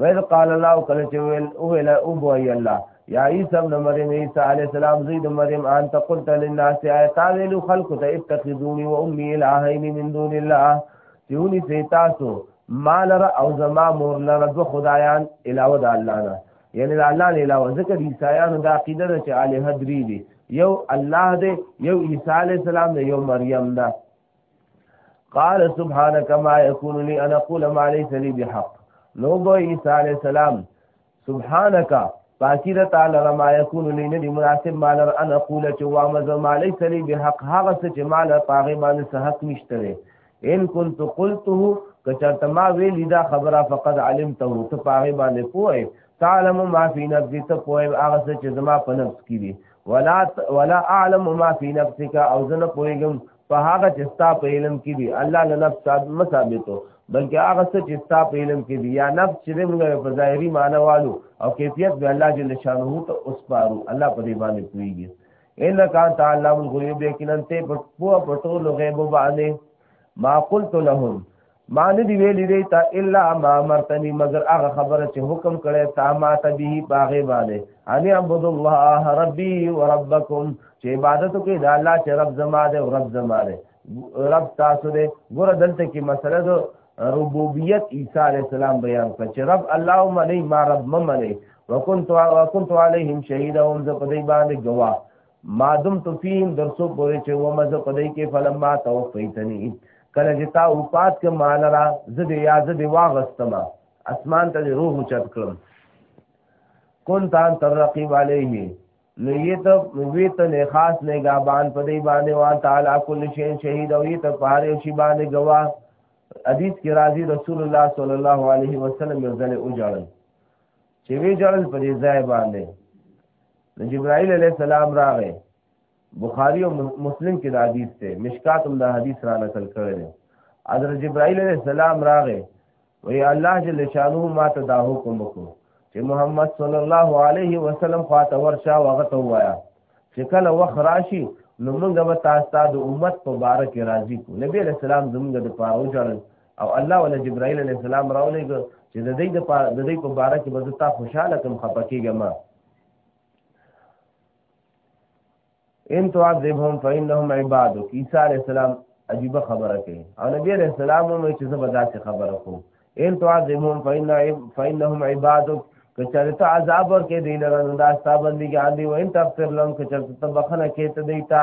ویل قال الله کله چې ویل او ویل او بوای الله یا عیسی ابن مریم عیسی علی السلام زید مریم انت قلت للناس ایت ویل خلق ته اتخذونی و امی الہین من دون الله چونی سی تاسو مال را او زما مور لره دو خدایان علاوه د الله نه یعنی د الله نه علاوه ذکر عیسایانو د عقیده چې الہ درې دي یو الله دی یو عیسی علی السلام دی یو مریم ده قال سبحانك ما يكون لي ان اقول ما ليس لي بحق نو بو عيسى عليه السلام سبحانك پاکی د تعالی را ما يكون لي نه دي مناسب مال ان اقول چې وا مزه ما ليس لي بحق هغه څه چې مال پاغه باندې څه حق نشته ان كنت قلته کچرته ما ویلی دا خبره فقد علمته ته پاغه باندې پوهه تعلم ما فی نفسی ته پوهه هغه څه چې زما په نفس کې دي ولا ولا اعلم ما في نفسك او زنه پويګم په هغه چې ستا په علم کې دي الله له نفس ثابتو بلکې هغه څه چې ستا په علم کې دي یا نفس چې موږ په ظاهري معنی والو او کیفیت به الله جل شانه ته اوسپارو الله په دې باندې پويږي ان کان تعالی الغیوب یقینا ته په پټو غیب باندې ما قلت لهم ما نه دی ویلی دی تا الا ما مرتنی مگر هغه خبره چې حکم کړی تا ما ته به باغې باندې ان عبد الله ربي وربکم چې عبادت کوي دا الله چې رب زما دی او رب زما دی رب تاسو دی ګوره دلته کې مسله ده ربوبیت عیسی علی السلام بیان کړ چې رب الله منی ما رب ممنی وکنت وکنت علیهم شهیدا هم زه په دې باندې گواه ما دم تو فیم در سو پوری چې و مزه پدې کې فلما توفیتنی کله چې تا او پات ک مال را زد یا زد واغستما اسمان ته روح چت کړم کون تان تر رقیب علیه نو یې ته وی ته نه خاص نه غابان پدې باندې وان تعالی کل شی شهید او یې ته پاره شی باندې گوا حدیث کې راځي رسول الله صلی الله علیه وسلم یو ځل او جړل چې وی جړل په دې ځای باندې نو جبرائیل علیہ السلام راغې بخاری او مسلم کې دا حدیث ته مشکات هم دا حدیث را نقل کړی دی حضرت جبرائیل علیہ السلام راغې وی الله جل شانه ما ته دا حکم وکړو چې محمد صلی الله علیه وسلم خواته ورشه وغه ته وایا چې کله وخت راشي نو موږ به تاسو ته د امت په باره کې راضي کو نبی علیہ السلام زموږ د پاره وجړل او الله ولا جبرائیل علیہ السلام راولېګ چې د دې د دې په باره کې به تا خوشاله کوم خپکیږه ما ان تعذبهم فانهم عبادك عیسی علیہ السلام عجیب خبره کوي او نبی علیہ السلام هم چې زبدا څه خبره کوم ان تعذبهم فإن فإنهم عبادك کچره ته عذاب ورکې دی لره نو دا ستا بندګان دی و ان تغفر لهم کچره ته بخنه کې ته دیتا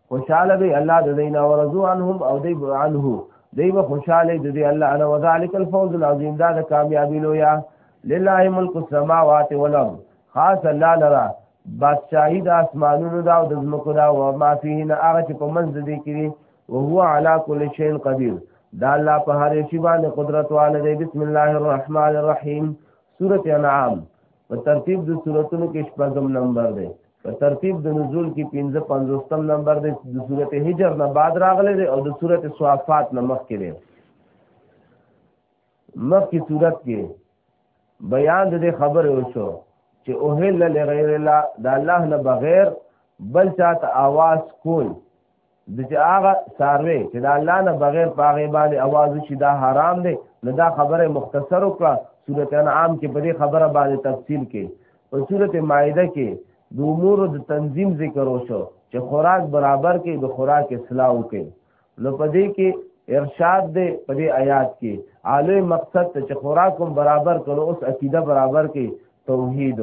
خوشاله به الله د دینا ورزو عنهم او دی عنه دی به خوشاله د دی الله انا وذالک الفوز العظیم دا د کامیابی لویا لله ملک السماوات والارض خاص الله لرا بادشاہی د اسمانونو دا او د زمکو دا او ما فيه نه هغه چې په منځ دې کړي او هو علا کل شین قدیر دا الله په هر شی باندې قدرت والے دی بسم الله الرحمن الرحیم سورۃ انعام په ترتیب د سوراتونو کې شپږم نمبر دی په ترتیب د نزول کې 15 50 نمبر دی د سورته هجر نه بعد راغلی دی او د سورته صافات نه مخکې دی مخکې صورت کې بیان د خبره وشو چې اوهل لغیر الله د الله نه بغیر بل چاته आवाज کول د چې هغه ساروی چې د الله نه بغیر په هغې باندې اواز شي دا حرام دی نو دا خبره مختصر وکړه صورت انعام کې په دې خبره باندې تفصیل کې په صورت مایده کې د امور د تنظیم ذکر وشو چې خوراک برابر کې د خوراک اصلاح وکړي نو په دې کې ارشاد دی په دې آیات کې عالی مقصد ته چې خوراک هم برابر کړو اوس عقیده برابر کې توحید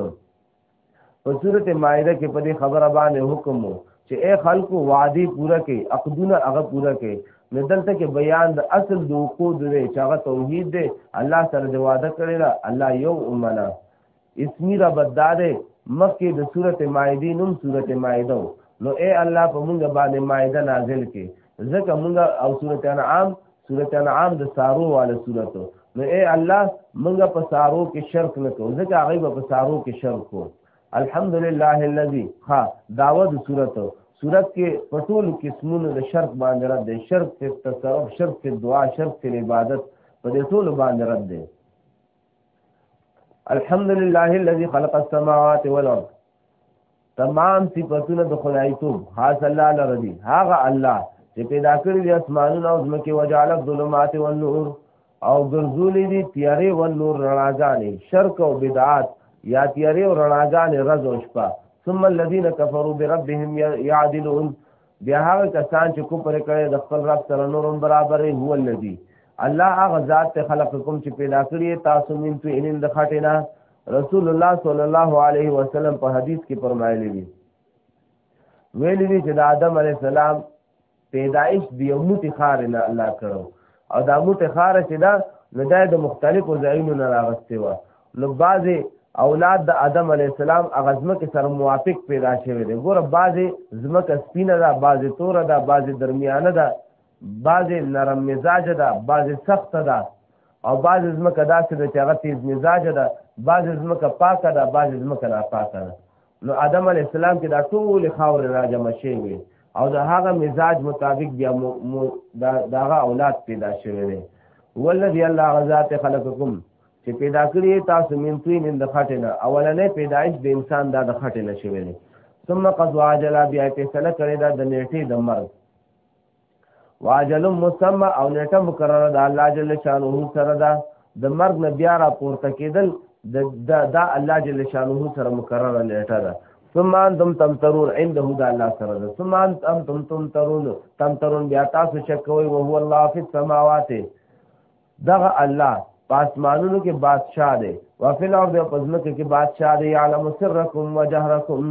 په صورت مائده کې په دې خبره باندې حکم وو چې اے خلکو وعده پوره کړي عقدونه هغه پوره کړي نو دلته کې بیان د اصل د وقوع دی چې هغه توحید دی الله سره د وعده کړی دا الله یو امنا اسمی را بداده مکه د صورت مائده نوم صورت مائده نو اے الله په موږ باندې مائده نازل کړي ځکه موږ او صورت انعام سورت انعام د سارو والا سورت نو اے الله منګه په سارو کې شرک نه کو ځکه هغه به په سارو کې شرک کو الحمدلله الذي ها داود سورت سورت کې پټول قسمونو د شرک باندې رد دی شرک په تصرف شرک په دعا شرک په عبادت په دې ټول باندې رد دی الحمدلله الذي خلق السماوات والارض تمام صفاتونه د خدای تو خاص الله لره دي هغه الله چې پیدا کړی د اسمانونو او زمکه وجعل الظلمات والنور او ګرځولې دي تیارې او نور رڼاګانې شرک او بدعات یا تیارې او رڼاګانې رز او شپه ثم الذين كفروا بربهم يعدلون بیا هغه کسان چې کوپر کړي د خپل رب سره نورم برابرې هو الذي الله هغه ذات ته خلقکم چې پیدا کړی تاسو من تو انین د خټینا رسول الله صلی الله علیه وسلم په حدیث کې فرمایلی دی ویلی دی چې د آدم علی السلام پیدایش دی یو موټی خار نه الله کړو او دا موټی خار چې دا نو دا د مختلفو ځایونو نه راغستې و نو بعضې اولاد د آدم علی السلام هغه ځمکې سره موافق پیدا شوی دی ګوره بعضې ځمکه سپینه ده بعضې توره ده بعضې درمیانه ده بعضې نرم مزاج ده بعضې سخت ده او بعضې ځمکه داسې ده چې هغه تیز مزاج ده بعضې ځمکه پاکه ده بعضې ځمکه ناپاکه ده نو آدم علیه السلام کې دا ټولې خاورې را جمع شوې او د هغه مزاج مطابق بیا مو مو د هغه اولاد پیدا شوی دی والذي الله غزات خلقکم چې پیدا کړی تاسو من طین د خټه نه اولنې پیدایش د انسان دا د خټه نه شوی دی ثم قضوا عجلا بیا فیصله کړی دا د نیټه د مرګ واجل مسمى او نیټه مقرره ده الله جل شانه سره ده د مرګ نه بیا را پورته کېدل دا, دا الله جل شانه سره مقرره نیټه ده ثم انتم تمترون عنده دا الله سره ده ثم انتم تمترون تمترون بیا تاسو شک کوئ او هو الله فی السماوات دغه الله پاسمانونو کې بادشاہ دی وفي الارض پزمکه کې بادشاہ دی علم سرکم وجهرکم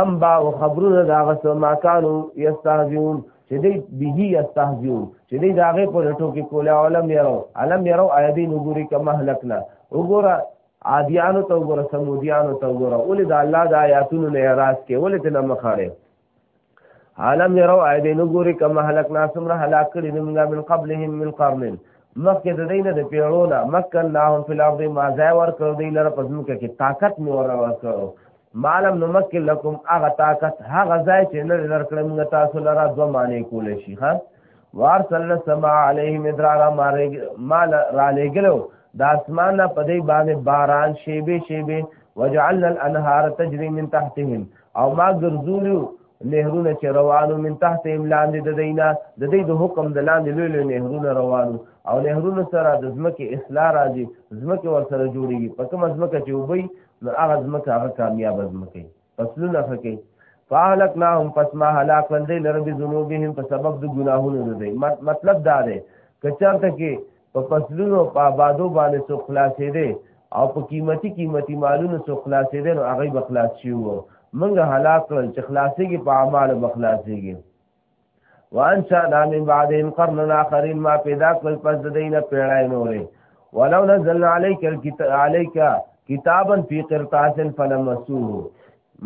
ام با او خبرونه دا غسو ما کانو یستهزئون چې دی به یستهزئون چې دی دا غې په لټو کې کوله علم یرو علم یرو ایدین وګوري کما هلکنا وګوره عادیانو ته وګوره سمودیانو ته وګوره ولې دا الله د آیاتونو نه اعتراض کې ولې ته نه مخاړي عالم یرو ایدین وګوري کما هلکنا سمره هلاک کړي موږ من قبلهم من قرن مخکې د دینه د پیړو نه مکه نه هم فل ارض ما ځای ور کړو دی لره پزمکه کې طاقت مې ور ور کړو مالم نمکن لکم اغا طاقت ها غزای چې نه درکړې موږ تاسو لرا دو معنی کول شي ها وارسل سما علیه مدرارا مال را لګلو د اسمان نه پدې باندې باران شیبه شیبه وجعلنا الانهار تجري من تحتهم او ما ګرځولیو نهرونه چې روانو من تحتهم لاندې د دینا د دې د حکم د لاندې لوی لوی نهرونه روانو او نهرونه سره د ځمکې اصلاح راځي ځمکه ور سره جوړیږي په کوم ځمکه چې وبي نو هغه ځمکه هغه کامیابه ځمکه فصلونه ښه کوي فاهلکناهم پس ما هلاک کړل دی لره به ذنوبهم په سبب د ګناهونو نه دی مطلب دا دی که چرته کې په فصلونو په آبادو باندې څو خلاصې دی او په قیمتي قیمتي مالونو څو خلاصې دی نو هغه به خلاص شي وو منګه هلاک کړل چې خلاصېږي په اعمال به خلاصېږي وان شاء الله من بعدهم قرننا اخرين ما پیدا کول پس د دینه پیړای نورې ولو نزلنا عليك الكتاب عليك کتابا فی قرطاس فلمسوه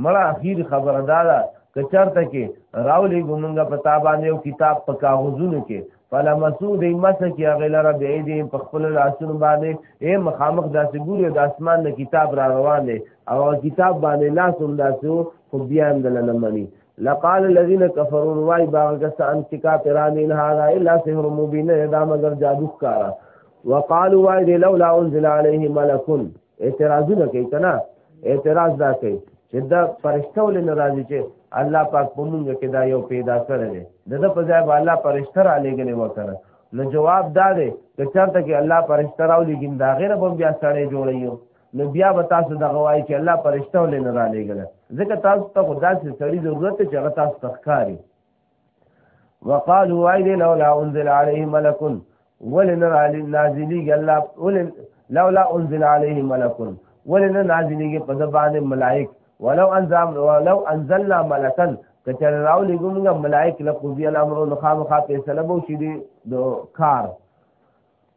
مړه اخیر خبره دا ده که چرته کې راولې ګمونږه په تابانه یو کتاب په کاغذونو کې فلمسو دی مسه کې هغه لره به دې په خپل لاسونو باندې اے مخامخ داسې ګوري د اسمان د کتاب را روان دی او کتاب باندې لاسوم داسو خو بیا هم دلنه مني لقال الذين كفروا واي باغ کسان چې کافران ان هذا الا سحر مبين دا مگر جادو ښکارا وقالوا واي دي لولا انزل عليه ملك اعتراضونه کوي کنه اعتراض دا کوي چې دا فرشته ول نه راځي چې الله پاک په موږ کې دا یو پیدا کړل دي دغه په ځای به الله فرشته را لګنې وکړه نو جواب دا دی چې چرته کې الله فرشته راولي ګین دا غیره بم بیا سره جوړیو نو بیا به تاسو دغه وایي چې الله پرشته ولې نه را لېږل ځکه تاسو ته خو داسې سړي ضرورت چې هغه تاسو ته ښکاري وقالو وای دی لولا انزل علیه ملک ولې نه نازلېږي الله ولې لولا انزل علیه ملک ولې نه نازلېږي په ده باندې ملایک ولو انزام ولو انزلنا ملکا کچر راو لګونګه ملائک لقضی الامر نو خامخا فیصله بو شي دي د کار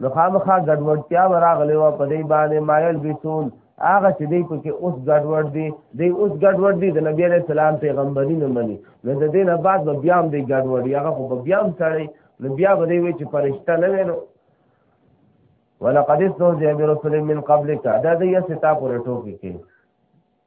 نو خامخا ګډوډتیا وراغلی و په دی باندې مایل بیسون هغه چې دی پکې اوس ګډوډ دی دی اوس ګډوډ دی د نبی علیہ السلام پیغمبري نه مني نو د دې نه بعد به بیا هم دی ګډوډ هغه خو به بیا هم سړی نو بیا به دی وی چې فرشته نه وینو ولقد استهزئ برسول من قبلك دا دې ستا پورې ټوکی کې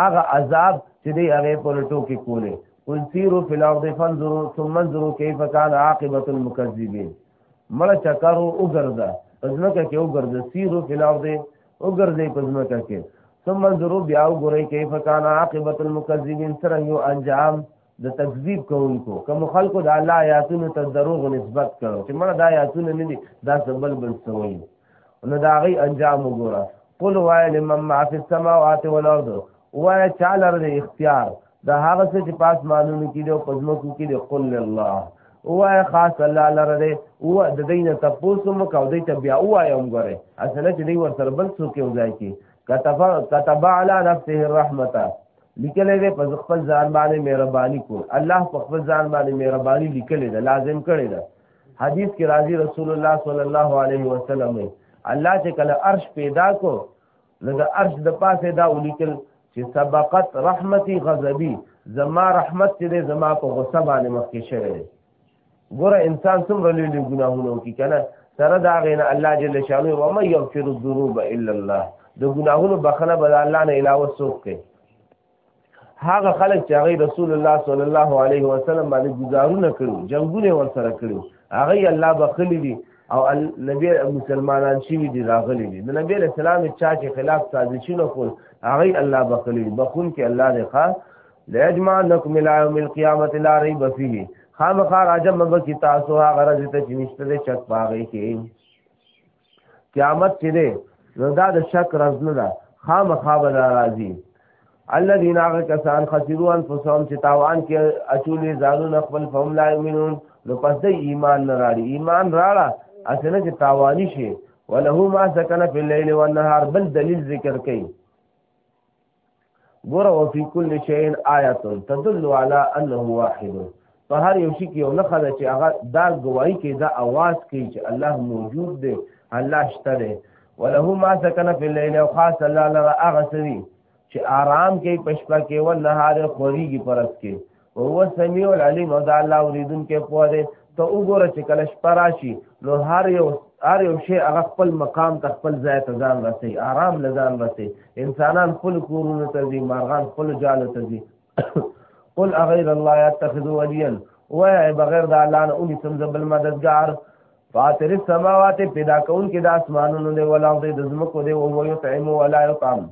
هغه عذاب چې دی هغه پر ټوکی کوله قل سیروا فی الارض فانظروا ثم انظروا کیف کان عاقبت المکذبین مړ چکرو وګرځه پزمکه کې وګرځه سیروا فی الارض وګرځي پزمکه کې ثم انظروا بیا وګورئ کیف کان عاقبت المکذبین سره یو انجام د تکذیب کوونکو کوم خلکو د الله آیاتونو ته دروغ نسبت کړو چې مړه د آیاتونو نه دي دا سبل بل سوي نو دا غي انجام وګوره قل وای لمن ما فی السماوات والارض وای چالر د اختیار د هغه څه چې پاس مانونو کې دی او پزمکو کې دی قل الله وای خاص الله لره دی او د دینه تاسو مو کو دی ته بیا وای هم ګوره اصله چې دی ورته بل څوک یو ځای کې كتب على نفسه الرحمه لیکلې ده په خپل ځان باندې مهرباني کول الله په خپل ځان باندې مهرباني لیکلې ده لازم کړی ده حدیث کې راځي رسول الله صلی الله علیه وسلم الله چې کله عرش پیدا کو نو د عرش د پاسه دا ولیکل چې سبقت رحمتي غضبي زما رحمت چې زما په غصه باندې مخکې شوی ګوره انسان څومره لوی لوی ګناهونه وکړي که نه سره د هغې نه الله جل شانه ومن یغفر الذنوب الا الله د ګناهونو بخښنه به د الله نه علاوه څوک کوي هغه خلک چې هغه رسول الله صلی الله علیه وسلم باندې گزارونه کړو جنگونه ورسره کړو هغه الله بخلی دي او نبی مسلمانان شوی دي راغلي دي د نبی اسلام چا چې خلاف سازشونه کول هغه الله بخلی دي بخون کې الله دې خاص ليجمعنكم الى يوم القيامه لا ريب فيه خامخا راجم به کی تاسو هغه ورځ ته چې نشته د شک پاغې کې قیامت چې ده نو دا د شک ورځ نه ده خامخا به راځي الذين هغه کسان خسروا انفسهم چې تاوان کې اچولې ځانونه خپل فهم لا یمنون نو پس د ایمان نه راړي ایمان راړه اسنه چې تاوانی شي وله ما سکن فی الليل والنهار بل دلیل ذکر کړي ګور او فی کل شیء آیات تدل علی انه واحد په هر یو شي کې یو نخا ده چې هغه دا گواہی کوي دا आवाज کوي چې الله موجود دی الله شته دی وله ما سکن فی الليل او خاص الله لرا اغسری چې آرام کوي پښپا کې او نهار خوريږي پرس کې هو سمیع العلیم او دا الله اوریدون کې خو دې ته وګوره چې کله شپه راشي نو هر یو هر یو شی هغه خپل مقام ته خپل ځای ته ځان رسي آرام له ځان رسي انسانان خپل کورونو ته ځي مارغان خپل جالو ته ځي قل اغیر الله يتخذ وليا وای بغیر د الله نه اونې سم زبل مددگار فاتر السماوات پیدا کون کې د اسمانونو دی ولا د زمکو دی او یو طعم ولا یطعم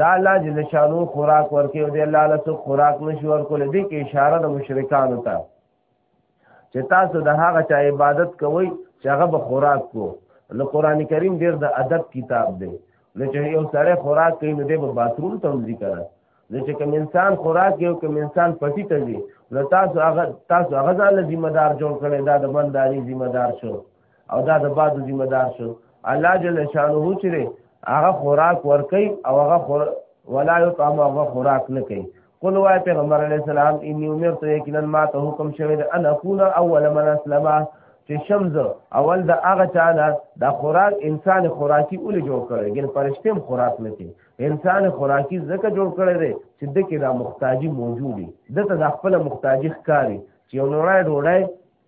دا الله جل شانو خوراک ورکي او دی الله له څوک خوراک نشي ورکول دي کې اشاره د مشرکانو ته چې تاسو د هغه چا عبادت کوئ چې هغه به خوراک کو نو قران کریم ډیر د ادب کتاب دی نو چې یو سړی خوراک کوي نو دی به باثروم ته هم ذکر نو چې کوم انسان خوراک یو کوم انسان پټی ته ځي نو تاسو هغه تاسو هغه ځان له ذمہ دار جوړ کړي دا د بنداري ذمہ دار شو او دا د باد ذمہ دار شو الله جل شانه چې هغه خوراک ورکي او هغه خور ولا یو طعام هغه خوراک نه کوي قل وای پیغمبر علی السلام انی امرت یقینا ما ته حکم شوی د ان اكون اول من اسلم چې شمز اول د هغه چانه د خوراک انسان خوراکي اول جوړ کړي ګن پرشتم خوراک نه کوي انسان خوراکي ځکه جوړ کړي دی چې د کې دا محتاجی موجودي دته د خپل محتاجی ښکاری چې یو نوړای ډوړای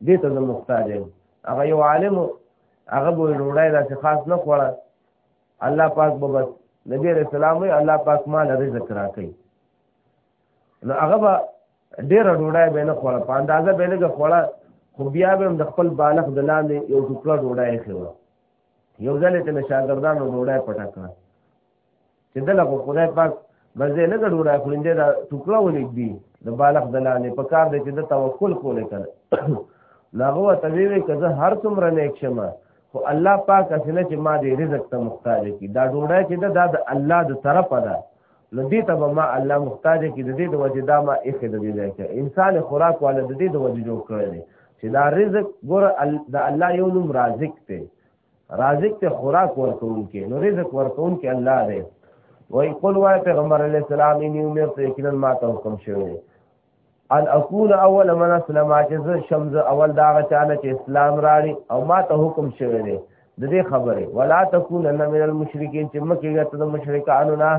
دې ته زه محتاج یم هغه یو عالم هغه به ډوډۍ داسې خاص نه خوړه الله پاک به بس نبی علیہ السلام وی الله پاک مال رزق راکړي نو هغه به ډېر ډوډۍ به نه خوړه په اندازه به لږه خوړه خو بیا به د خپل بالغ د لاندې یو ټوکړه ډوډۍ خېوه یو ځل ته شاګردانو ډوډۍ پټه کړه چې دله خو خدای پاک مزه نه ګډو را خلینده دا ټوکړه ولګ دی د بالغ دلانه په کار دی چې د توکل کول کړه ناغو ته وی وی کزه هر څومره نیک شمه خو الله پاک اسنه چې ما دې رزق ته محتاج کی دا ډوډۍ چې دا د الله د طرف ده نو دې ته ما الله محتاج کی د دې د وجه دا ما اخې د دې ځای انسان خوراک والا د دې د وجه جوړ کړی چې دا رزق ګور د الله یو نوم رازق دی رازق ته خوراک ورکون کې نو رزق ورکون کې الله دی وای قل وای پیغمبر علی السلام انی عمر ته یقینا ما ته حکم شوی ان اكون اول من اسلم چې زه شمز اول دا غچانه چې اسلام راړي او ما ته حکم شوی دی د دې خبره ولا تكون ان من المشرکین چې مکه ته د مشرکانو نه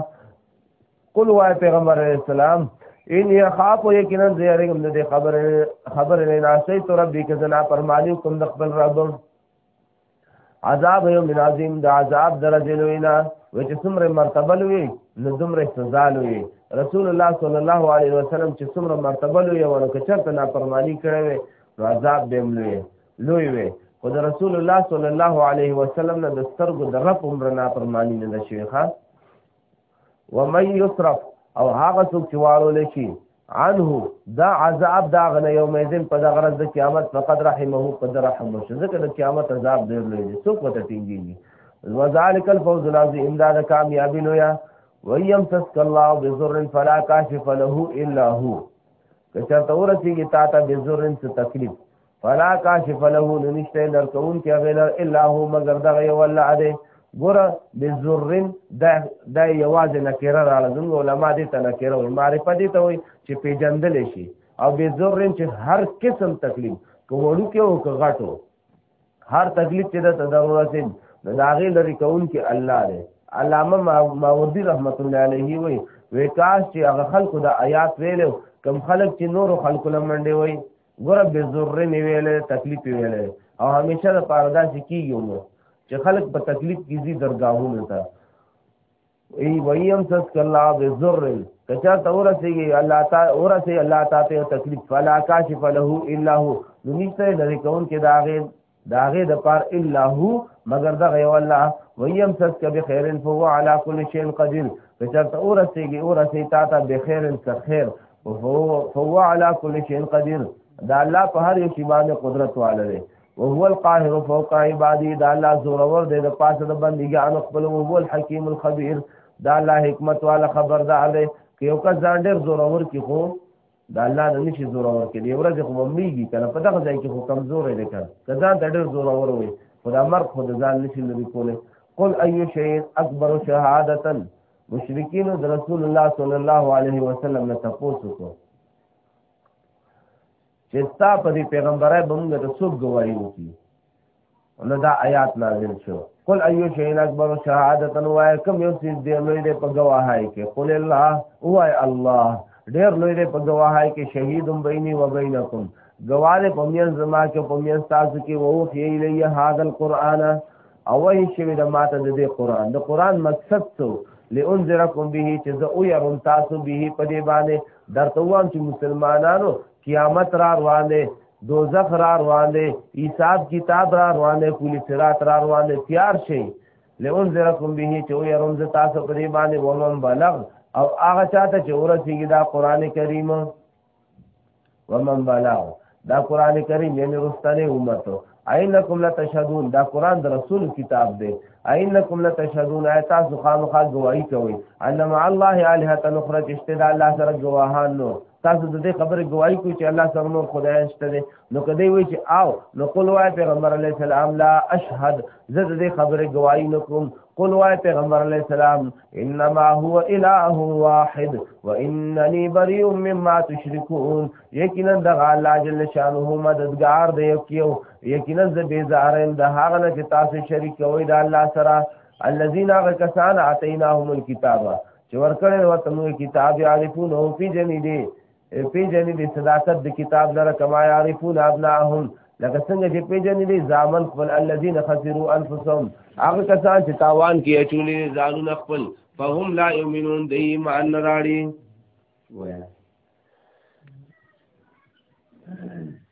قل وای پیغمبر علی السلام ان يخاف یقینا زیارګم د خبر خبر نه ناشې تو ربي کزنا پرمانی کوم د خپل رب عذاب یو من عظیم دا عذاب درجه لوینا و چې څومره مرتبه لوی نو دومره سزا لوی رسول الله صلی الله علیه وسلم چې څومره مرتبه لوی ونه کچرته نافرمانی کړې وي نو عذاب به لوی لوی وي خو د رسول الله صلی الله علیه وسلم نه د سترګو د رب عمر نافرمانی نه شي ښا ومن یصرف او هغه څوک چې واړول شي عنه دا عذاب دا غنه یوم یذن په دغه ورځ د قیامت فقد رحمه قد رحم شو ځکه د قیامت عذاب ډیر لوی دی څوک وته ټینګیږي وذالک الفوز العظیم دا د کامیابی لویا ویم تسک الله بذر فلا کاشف له الا هو کچا تورسی کی تا ته بذر څه تکلیف فلا کاشف له نشته درکون کې غیر الا هو مگر دغه یو الله دی ګوره بزرن دا دا یوازې نکره رااله زموږ علما دې ته نکره وي معرفت دې ته وي چې پیجندل شي او بزرن چې هر قسم تکلیف کوړو کې او غټو هر تکلیف چې د ضرورت دی دا غي لري کون کې الله دی علامه ماوردی رحمت الله علیه وی وکاش چې هغه خلکو د آیات ویلو کم خلک چې نور خلکو لمنډي وي ګوره به ضروري نه ویلې تکلیف ویلې او همیشه د پاره داسې کیږي نو چې خلک په تکلیف کې زی درگاهونه تا ای ویم سس کلا به ضرر کچا ته ورسیږي الله تعالی ورسیږي الله تعالی تکلیف فلا کاشف له الا هو نو نشته لري کون کې داغه داغه د پار الا هو مگر دغه یو الله ویم سس کبه خیرن فو علی کل شیء قدیر فچرت اورسیږي اورسی تا ته به خیرن څه خیر فو علی کل شیء قدیر دا الله په هر یو شی باندې قدرت والے دی او هو القاهر فوق عباده دا الله زور ور دی د پاسه د بندګانو خپل او هو الحکیم الخبیر دا الله حکمت والا خبردار دی که یو کس ځان ډیر زور ور کی خو دا الله نه نشي زور اور کې دی ورځ خو ممليږي کنه په دغه ځای کې خو کمزور دی کنه ځان ته ډېر زور اور وي خدا مرګ خو ځان نشي لري کوله قل اي شيء اکبر شهادت مشرکین د رسول الله صلی الله علیه وسلم نه تاسو کو چې تاسو په پیغمبرای بمګه ته څوک گواہی وکړي نو دا آیات نازل شو قل ایو شین اکبر شهادتا وای کوم یو سیز دی لوی دی په گواهی کې قل الله وای الله ډیر لوی دی په گواهی کې شهیدم بیني و بینکم گواهه په میان زما کې په میان تاسو کې وو خی الیه هاذا القرآن او وای شوی د ماته د دې قرآن د قرآن مقصد څه لئنذرکم به چې زه او يرون تاسو به په دې باندې درته وام چې مسلمانانو قیامت را روان دی دوزخ را روان دی حساب کتاب را روان دی کلی صراط را روان دی تیار شي لئنذرکم به چې وي رمز تاسو په دې باندې ومن بلغ او هغه چاته چې ورسیږي دا قران کریم ومن بلغ دا قران کریم یعنی رستنه امت اینکم لتشهدون دا قران د رسول کتاب دی اینکم لتشهدون ایت تاسو خامخا گواہی کوي انما الله الہ تنخرج اشتدا الله سره گواهان نو تاسو د دې خبرې گواہی کوئ چې الله سره نور خدای شته دی نو کدی وی چې آو نو قل وای پیغمبر علی السلام لا اشهد زه د دې خبرې گواہی نکوم قل وای پیغمبر علی السلام انما هو اله واحد وانني بريء مما تشركون یقینا د الله جل شانه مددگار دی یو یقینا د بیزارم د هغه نه چې تاسو شریک کوئ د الله سره الذين غ کسان اتیناهم الكتاب چې ورکړې ورته موږ کتاب عارفون او پی جنې دي پی جنې دي صداقت د کتاب لره کما عارفون ابناهم لکه څنګه چې پی جنې دي ځامن خپل الذين خسروا انفسهم هغه کسان چې تاوان کې اچولې ځانونه خپل فهم لا يؤمنون دی ایمان نه راړي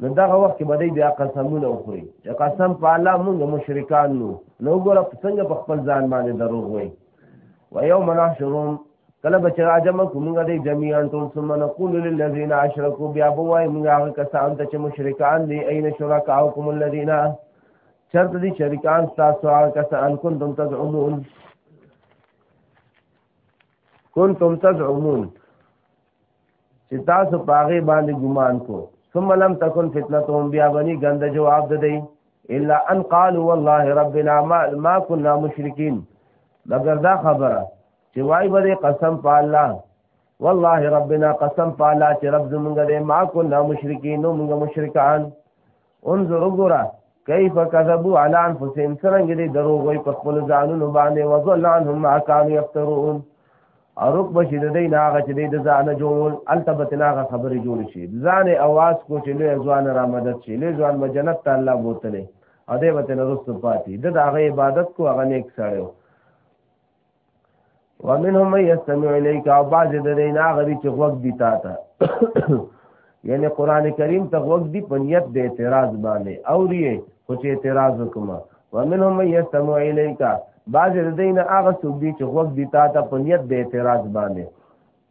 نو دغه وخت کې به دی بیا قسمونه وخوري چې قسم په الله مونږ مشرکان نو نو ګوره څنګه په خپل ځان باندې دروغ وایي و یوم نحشرهم کله به چې راجم کو مونږ دی جميعا ټول ثم نقول للذین اشرکوا بیا به وایي مونږ هغه کسان ته چې مشرکان دي اين شرکاؤکم الذین چرته دي شریکان تاسو هغه کسان کنتم تزعمون کنتم تزعمون چې تاسو پاغه باندې ګمان کو ثم لم تكن فتنتهم بیا بني غند جواب ده دی الا ان قالوا والله ربنا ما, ما كنا مشرکین مگر دا خبره چې وای به قسم په الله والله ربنا قسم په الله چې رب زمونږ دې ما كنا مشرکین نو موږ مشرکان انظر وګوره کیف کذبوا علی انفسهم څنګه دې دروغ وي په خپل ځانونو باندې وضل عنهم ما كانوا يفترون او رک بشي د دې ناغه چې دې د ځان جوړول التبت ناغه خبرې جوړ شي ځان اواز کو چې له ځوان را مدد شي له ځوان مجنت ته الله بوتلې او دې وته نرست پاتې د هغه عبادت کو هغه نیک سره ومنهم من يستمع اليك او بعض د دینا غری چې غوږ دی تا ته یعنی قران کریم ته غوږ دی په نیت د اعتراض باندې او ری خو چې اعتراض وکما ومنهم من يستمع اليك بعض د دینا هغه څوک دی چې غوږ دی تا ته په نیت د اعتراض باندې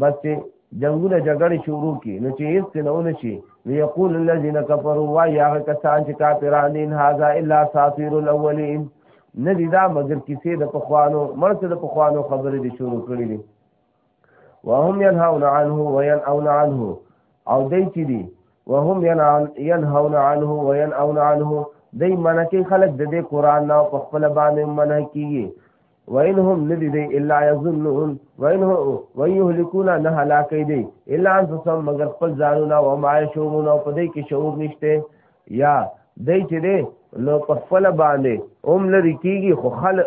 بس چې جنگونه جګړې شروع کی نو چې هیڅ نه ونه شي ليقول الذين كفروا ويا کسان چې کافران ان هاذا الا ساطير الاولين نه دي دا مگر کیسې د پخوانو مرته د پخوانو خبرې دي شروع کړې دي وهم ينهون عنه وينأون عنه او دای چې دي وهم ينهون عنه وينأون عنه دای منکه خلق د دې قران نه په خپل باندې منکه کیږي وانهم ندی دی الا یظنون وانه ویهلکون نه هلاکی دی الا انفسهم مگر خپل ځانونه او ما شعورون او پدې کې شعور نشته یا دای چې دی نو په خپل باندې هم لري کیږي خو خل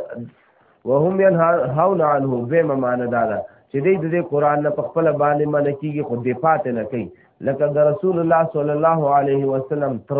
وهم ينهون عنه به معنی دا ده چې دی د قران نه په خپل باندې من کیږي خو دفاع نه کوي لکه د رسول الله صلی الله علیه وسلم تر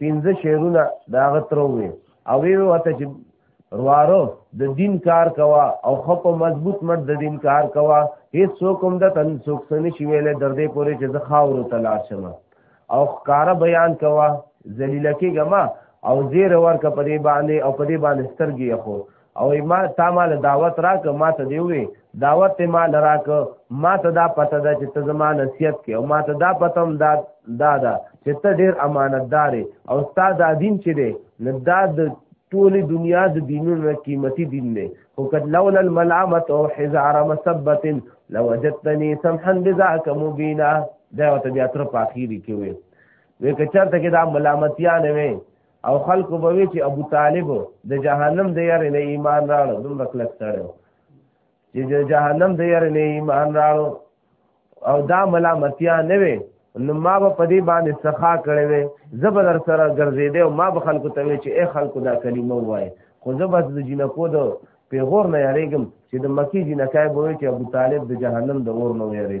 پنځه شعرونه دا غتروي او وی وته چې روارو د دین کار کوا او خپ مضبوط مټ د دین کار کوا هیڅ څوک هم د تن څوک سنې شي ویلې دردې پورې چې زه خاورو ته لاړ شم او کار بیان کوا ذلیل کېګما او زیر ورکه په دې باندې او په دې باندې سترګې خو او ما تا مال دعوت راک ما ته دی وی دعوت ته مال راک ما ته دا پته ده چې ته زما نصیحت کې او ما ته دا پته هم دا دا ده چې ته ډیر امانتدار او ستا دا دین چې دی نه دا د ټولې دنیا د دینونو قیمتي دین دی خو قد لولا الملامت او حزار مسبت لوجدتنی سمحا بذاک مبینا دا وته بیا تر په اخیری کې وي وې کچرته کې دا ملامتیا نه وي او خلق به وی چې ابو طالب د جهنم د یاره نه ایمان راړ دومره کلک سره چې د جهنم د یاره نه ایمان راړ او دا ملامتیا نه وي نو ما به په دې باندې سخا کړې وي زبر سره ګرځېدې او ما به خلکو ته وی چې اے خلکو دا کلمه وایي خو زه بس د جنکو د پیغور نه یریږم چې د مکی جنکای به چې ابو طالب د جهنم د اور نه یری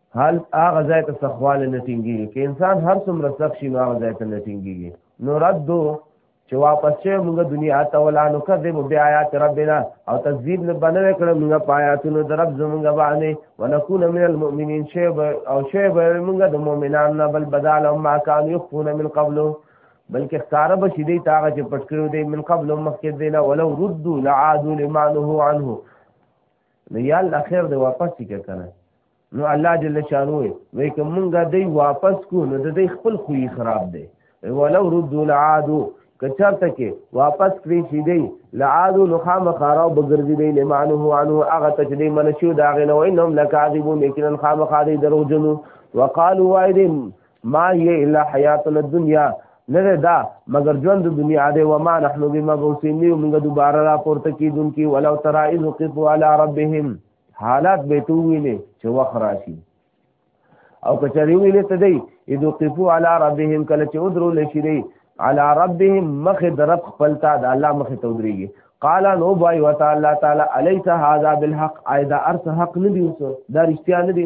حال هغه ځای ته سخواله نه ټینګېږي که انسان هر څومره سخت شي نو هغه ځای ته نه ټینګېږي نو ردو چې واپس شوی موږ دنیا ته ولا نو کذب بیا آیات ربنا او تکذیب نه بنوي کړم موږ پایاتونو د رب زمونږ باندې ونكون من المؤمنین شی او شی به موږ د مؤمنان نه بل بدل او ما کان یخفون من قبل بلکې ښکارا به شیدې تاغه چې پټ کړو دې من قبل مخکې دینه ولو ردوا لعادوا لما نهوا عنه نو یا الله خیر دی واپس کی کنه نو الله جل شانو وی کوم مونږه دی واپس کو نو د دې خپل خوې خراب دی ولو رد العاد کچرته کې واپس کړی شي دی لعاد نو خامخارا بغرزي دی لمانه هو انو هغه ته دی منشو دا غنه وینم لکاذبون یقینا خامخاري دروغجنو وقالو وایدم ما یې الا حیات الدنیا نه دا مگر ژوند د دنیا دی و ما نحنو بمبعوثین نیو موږ دوباره را پورته کیدونکي ولو ترى اذ وقفوا على ربهم حالات به تو ویني چې وخت راشي او کچری ویني ته دی اذ وقفوا على ربهم کله چې ودرو لشری على ربهم مخ درب خپل تا د الله مخ ته ودرېږي قال نو بای وتعالى تعالی الیس هذا بالحق ایدا ارث حق ندی اوس دا رښتیا ندی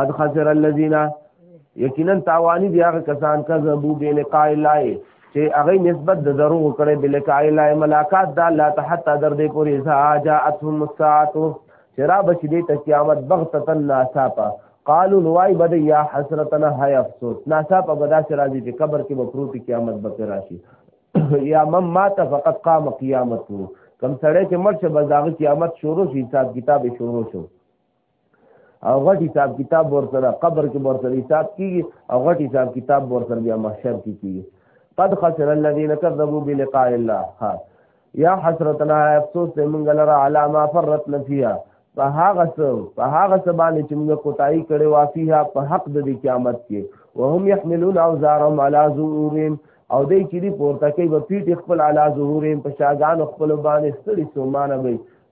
قد خسر الذين یقینا تاوانی دی هغه کسان کذبوا بلقاء الله چې هغه نسبت د درو کړي بلقاء الله ملاقات د الله ته حتی در دې پورې جاءتهم الساعه چې را بشي دې ته قیامت بغتتن ناصافه قالو نوای بد یا حسرتنا هاي افسوس ناصافه بدا چې راځي چې قبر کې بپروت قیامت به راشي یا مم مات فقط قام قیامته کم سړی چې مرشه بزاغه قیامت شروع شي حساب کتاب شروع شو او غټ حساب کتاب ور سره قبر کې ور سره حساب کیږي او غټ حساب کتاب ور سره بیا محشر کې کیږي قد خسر الذين كذبوا بلقاء الله ها یا حسرتنا افسوس ته مونږ لره علامه فرتنا فيها په هغه څه په هغه څه باندې چې موږ کوتاهي کړې وا فيها په حق د دې قیامت کې وهم يحملون اوزارهم على ظهورهم او دې چې دې پورته کوي په پیټ خپل على ظهورهم په شاګان خپل باندې ستړي سومانه وي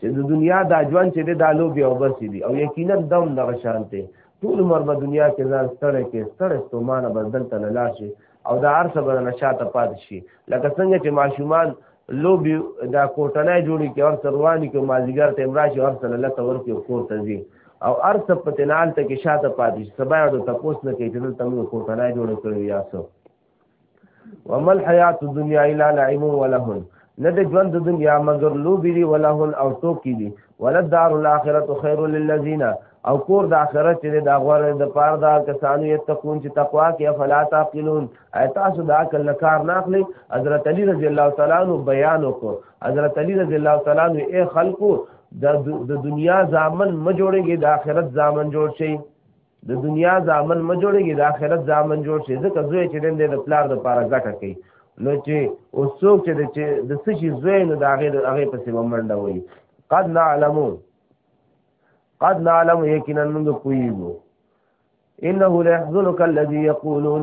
چې د دنیا دا ژوند چې دا لوبي او بس دي او یقینا دم دغه شانته ټول عمر په دنیا کې ځان ستړی کې ستړی ستومانه بدل ته لاړ شي او دا ارسه به نشاته پات شي لکه څنګه چې ماشومان لوبي دا کوټنۍ جوړي کې اور سرواني کې مازیګر ټیم راشي اور سره لته ورکی او کور ته ځي او ارس په تنال ته کې شاته پاتې سبا د تپوس نه کې چې تم کوټنۍ جوړ کړی یا څه ومل حیات الدنیا الا لعب ولهن نه د ژوند د دنیا مگر لوبي دي ولهن او ټوکی دي ولد دار الاخرت خیر للذین او کور د آخرت چې د غوړ د پاره دا کسانو یتقون چې تقوا کې افلا تعقلون ایتاسو دا کل کار ناخلی حضرت علی رضی الله تعالی عنہ بیان وکړ حضرت علی رضی الله تعالی عنہ اے خلقو د دنیا زامن م جوړېږي د آخرت زامن جوړ شي د دنیا ځامن م جوړېږي د آخرت ځامن جوړ شي ځکه زوی چې دین دی د پلار د پاره ځکه کوي نو چې او څوک چې د چې د څه شي زوی نو د هغې د هغې پسې به منډه وایي قد نعلمو قد نعلم یقینا موږ پوهېږو انه ليحزنک الذي يقولون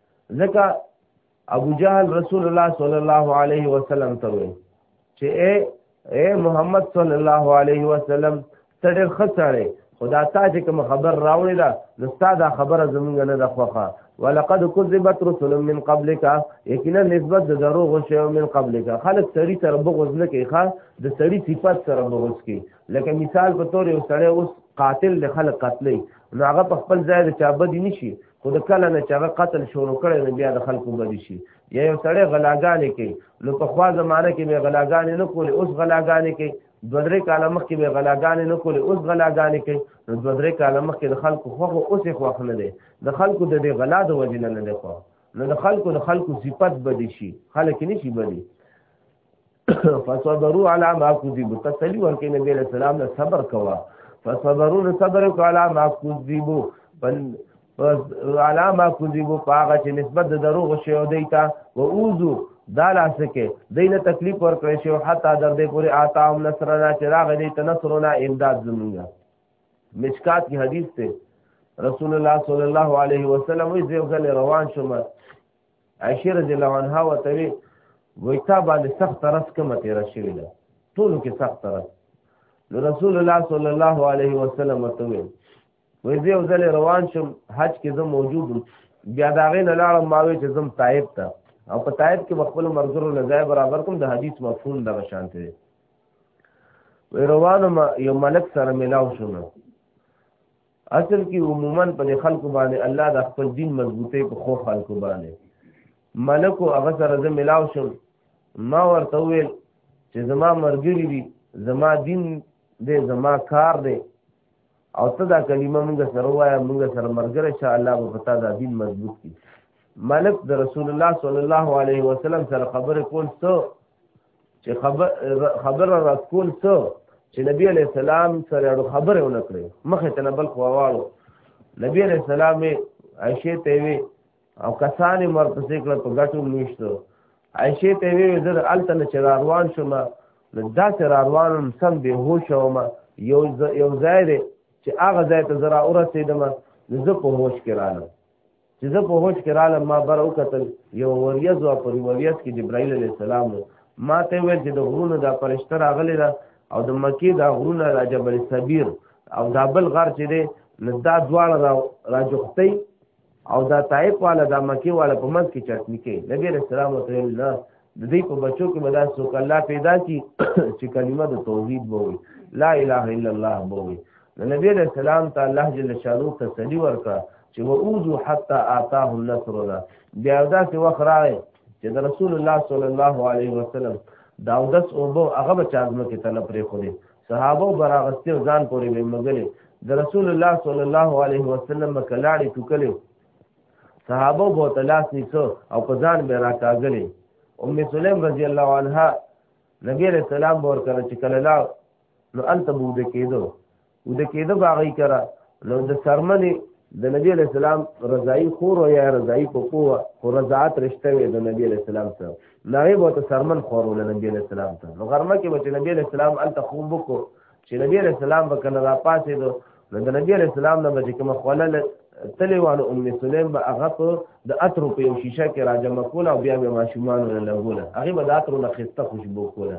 ځکه ابو جهل رسول الله صلی الله علیه وسلم ته وی چې اے اے محمد صلی الله علیه وسلم ته ډېر خسړې خدا تا چې کوم خبر راوړی دا نستا دا خبره زمونږ نه د خوخه ولقد كذبت رسل من قبلك یقینا نسبت د دروغ شو من قبلك خلق سړی تر بغوز نه کوي ښا د سړی صفات تر بغوز کوي لکه مثال په تور یو سړی اوس قاتل د خلق قتلې نو هغه په خپل ځای د چابدي نشي خو د کله نه چې هغه قتل شروع کړي نو بیا د خلکو بدی شي یا یو سړی غلاګانې کوي نو په خوا زمانه کې به غلاګانې نه کولې اوس غلاګانې کوي دوه درې کاله مخکې به غلاګانې نه کولې اوس غلاګانې کوي نو دوه درې کاله مخکې د خلکو خوښ اوس یې خوښ نه دی د خلکو د دې غلا د وجې نه نه دی خوښ نو د خلکو د خلکو صفت بدی شي خلک نه شي بدی فصبروا على ما كذبوا تسلی ورکې نبی علیہ السلام له صبر کوا فصبروا له صبر کو على ما كذبوا بل على ما كذبوا پاغه چې نسبت د دروغ شی او دیتا و اوذو دا لاسکه دینه تکلیف ورکړې شو حتی در دې پورې آتا هم نصرنا چې راغ دې تنصرنا امداد زمونږه مشکات کی حدیث ته رسول الله صلی الله علیه وسلم وی زیو غل روان شوم عائشه رضی الله عنها وته وی وای تا باندې سخت ترس کومه تیر شوی ده ټولو کې سخت ترس نو رسول الله صلی الله علیه وسلم ورته وی وای زه ځل روان شم حج کې زه موجود بیا دا غې نه لاړم ما وی چې زم طائف ته او په طائف کې خپل مرګرو نه ځای برابر کوم د حدیث مفهوم دغه شان دی روانم یو ملک سره ملاو شوم اصل کې عموما په خلکو باندې الله د خپل دین مضبوطی په خو خلکو باندې ملک او هغه سره زه ملاو شم ما ورته ویل چې زما مرګري دي زما دین دی زما کار دی او ته دا کلمه موږ سره وایا موږ سره مرګره شاء الله به پتا دا دین مضبوط کی ملک د رسول الله صلی الله علیه وسلم سره خبره کول څو چې خبر خبر را کول څه چې نبی علی السلام سره اړو خبره ونه کړې مخه ته بل خو واړو نبی علی السلام عائشه ته وی او کسان مرتسې کړ په ګټو نشته عائشه ته وی زر الته نه چې روان شوم دا چې روانم سم به هوښ وم یو یو ځای چې هغه ځای ته زرا اورسېدم زه په هوښ کې رانم چې زه په هوش کې رالم ما بره وکتل یو وریځ او پر وریځ کې جبرائیل علیه السلام و ما ته ویل چې د غرونو دا فرشته راغلی ده او د مکې دا غرونه را جبل صبیر او دا بل غر چې دی نو دا دواړه را راجوختي او دا طائف والا دا مکې والا په منځ کې چټنی کوي نبی رسول الله ته نه د دې په بچو کې به دا څوک الله پیدا کی چې کلمه د توحید به وي لا اله الا الله به وي د نبی علیہ السلام ته الله جل شانو تسلی ورکړه چې و اوذو حتا آتاه النصرنا بیا دا چې وخت راغی چې د رسول الله صلی الله علیه وسلم دا اودس او بو هغه به چازمه کې تل پرې خو دي صحابه براغستی ځان پورې به مګلې د رسول الله صلی الله علیه وسلم کلاړې ټوکلې صحابه بو تلاس نیسو او په ځان به راکاګلې ام سلیم رضی الله عنها نبی علیہ السلام ور کړ چې کله لا نو انت بو د کېدو و د کېدو باغی کرا نو د سرمنې د نبی علیہ السلام رضای خور یا رضای په قوه خو رضاعت رشته وي د نبی علیہ السلام سره نغې بو ته سرمن خور ول نبی علیہ السلام ته نو غرمه کې بچ نبی علیہ السلام انت خوب کو چې نبی علیہ السلام به کله را پاسې دو نو د نبی علیہ السلام نه به کوم خلل تلیوانو ام سلیم به هغه په د عطر په یو شیشه کې راجم کوله او بیا به ماشومان له لګوله هغه به د عطر نه خسته خوشبو کوله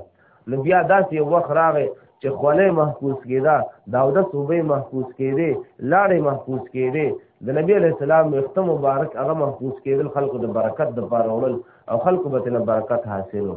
نو بیا داسې یو وخت راغی چې خولې محفوظ کېده دا د صوبې محفوظ کېده لاړې محفوظ کېده د نبی علیہ السلام وخته مبارک هغه محفوظ کېدل خلکو د برکت د پاره وړل او خلکو به تل برکت حاصلو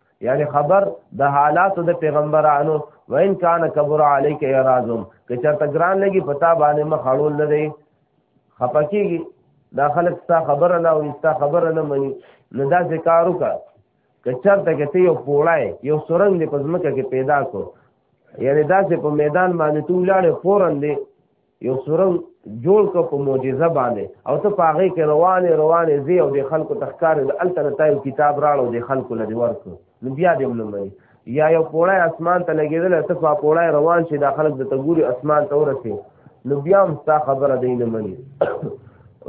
یعنی خبر د حالات د پیغمبرانو وین کان کبر علیک یرازم که چرته ګران لګي پتا باندې مخ اړول نه دی خپکیږي دا خلک ستا خبره نه او ستا خبره نه مني نه دا ذکارو کا که چرته کې یو پوړای یو سورنګ دی پزمکه کې پیدا کو یعنی دا چې په میدان باندې تو لاړې فورن دی یو سورنګ جوړ ک په معجزه باندې او ته پاغه کې روانه روانه زی او د خلکو تخکار د التر تایو کتاب راړو د خلکو لدی ورک نو بیا دې ملمه یا یو پوړای اسمان ته لګیدل ته په پوړای روان شي د خلک د تګوري اسمان ته ورسي نو بیا هم ستا خبره دی نه مني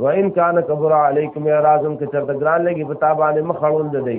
وان کان کبر علیکم اعراضم که چرته ګران لګي په تابانه مخړول دی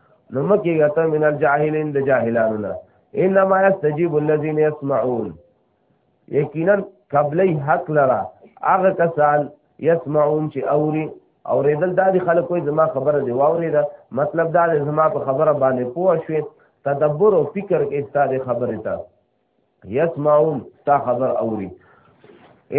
نو مکی غته من الجاهلین د جاهلانو نه انما یستجیب الذین یسمعون یقینا قبلی حق لرا هغه کسان یسمعون چې اوري او ریدل دادی خلک کوئی زما خبره دی واوري دا مطلب دا زما په خبره باندې پوه شوي تدبر او فکر کې استاد خبره تا یسمعون تا خبر اوري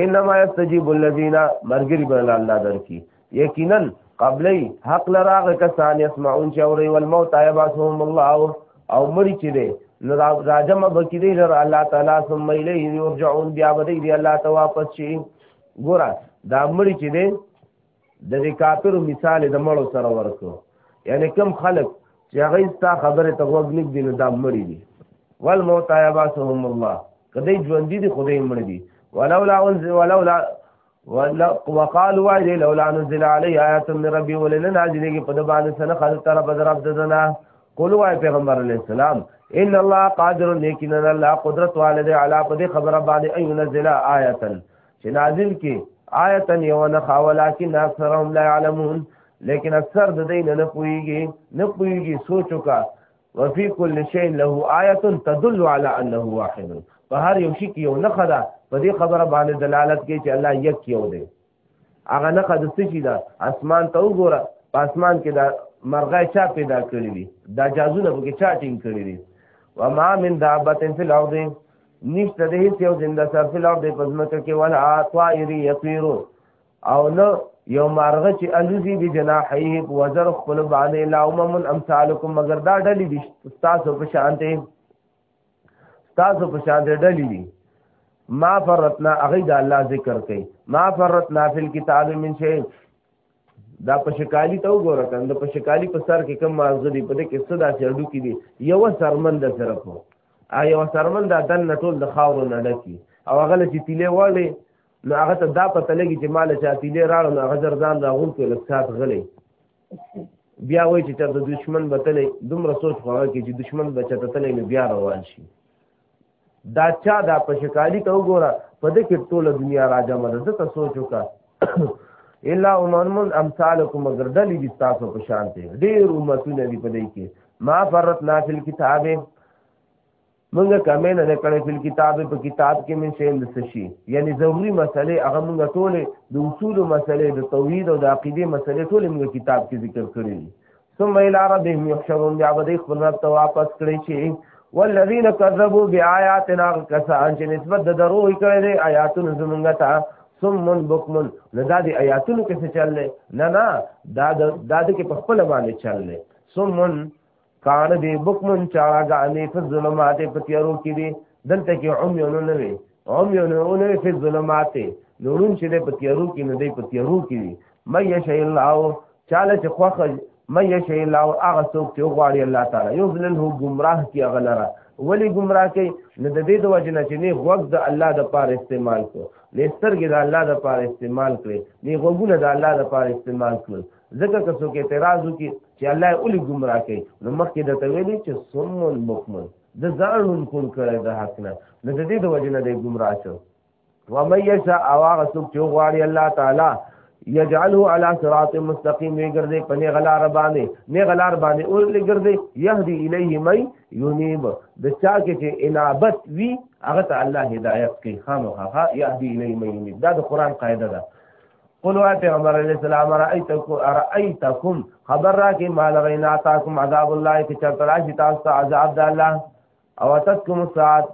انما یستجیب الذین مرګری بر الله درکی یقینا قبلی حق لراغ کسان یسمعون چې اوري والموت یبعثهم الله او مړي چې دی نو راجم بکی دی لر الله تعالی ثم الیه یرجعون بیا به دی الله ته واپس شي ګوره دا مړي چې دی د دې کافرو مثال د مړو سره ورکو یعنی کم خلق چې هغه ستا خبره ته وګ نګ دي نو دا مړی دي ول موت یا باسهم الله کله ژوند دي خدای مړ دي ولولا انزل ولولا وقال واجه لولا نزل علی آیات من ربی ولنا نازلېږي په د باندې سره خلک تر په درب ددنه قول وای پیغمبر علی السلام ان الله قادر لیکن الله قدرت والد علی په خبره باندې اي نزل آیاتن چې نازل کې آیتن یو نه خاولا کې ناصرهم لا علمون لیکن اکثر د دین نه پويږي نه پويږي سوچو کا وفي كل شيء له آیه تدل على انه واحد په هر یو شي کې یو نه خدا په دې خبره باندې دلالت کوي چې الله یک یو دی هغه نه خدا څه شي دا اسمان ته وګوره په اسمان کې دا مرغه چا پیدا کړی دي دا جازونه به چا ټینګ کړی دي وما من دابه فی الارض نشته د هیڅ یو زنده سر فی الارض په ځمکه کې ولا طائر یطیر او نه یو مارغه چې الوزی به جناحیه په وزر خپل باندې لا امم امثالکم مگر دا ډلې دي تاسو په شان ته تاسو په شان ته ډلې دي ما فرتنا اغه د الله ذکر کوي ما فرتنا فی الكتاب من شیء دا پشکالی ته وګوره کنه د پشکالی په سر کې کم مازه دی په دې کې صدا چړډو کې دی یو سرمن د صرف او یو سرمن دا دن نټول د خاورو نه ډکی او هغه چې تیلې وړي نو هغه ته دا پته لګي چې مال چا تیلې راړو نو هغه ځان راغون کې لږ سات غلې بیا وای چې تر د دشمن بتلې دومره سوچ خو هغه کې چې دشمن بچته تلې نو بیا روان شي دا چا دا پشکالی ته وګوره په دې کې ټوله دنیا راځم ده ته سوچ وکړه الا امرمن امثالکم مگر دلی دي تاسو په شان ته ډیر امتونه دي په دې کې ما فرتنا فی الكتاب منګه کمې نه کړې په کتاب په کتاب کې من شین د سشي یعنی ضروری مسلې هغه منګه ټوله د اصول مسلې د توحید او د عقیده مسلې ټوله منګه کتاب کې ذکر کړې دي ثم الى ربهم يحشرون بیا به خپل رب ته واپس کړی شي والذین کذبوا بیااتنا کسان چې نسبت د درو کړي دي آیاتونو زمونږ ته سمون بکمن نه دا دی آیاتونو کې څه چل نه نه دا دا د کې په خپل باندې چل نه سمون کان دی بکمن چاړه غانې په ظلمات په تیارو کې دي دلته کې عميون نه وي هم یو نه ونه فی الظلمات نورون چې په تیارو کې نه دی په تیارو کې وي مې یشاء الله چاله چې خوخه مې یشاء الله هغه څوک چې غواړي الله تعالی یو ځلن هو گمراه کی غلره ولی گمراه کوي نه د دې د وجه نه چې نه غوږ د الله د پاره استعمال کو نه سترګې د الله د پاره استعمال کړي نه غوږونه د الله د پاره استعمال کړي ځکه که څوک اعتراض وکړي چې الله اولی گمراه کوي نو مخکې د تویلې چې سمون مکمل د ځان هم کون کړی د حق نه نو د دې د وجه نه دی ګمراه شو ومن یشاء او هغه څوک چې غواړي الله تعالی یجعله علی صراط مستقیم وی ګرځي په نه غلار باندې نه غلار باندې اور لې ګرځي یهدی الیه مای یونیب د چا کې چې انابت وی هغه ته الله هدایت کوي خامخا یهدی الیه مای یونیب دا د قران قاعده ده قلوا پیغمبر علیہ السلام رأیتکم رأیتکم خبر را کې مال غینا تاسو عذاب الله چې چرته راشي تاسو ته عذاب د الله او تتکم الساعت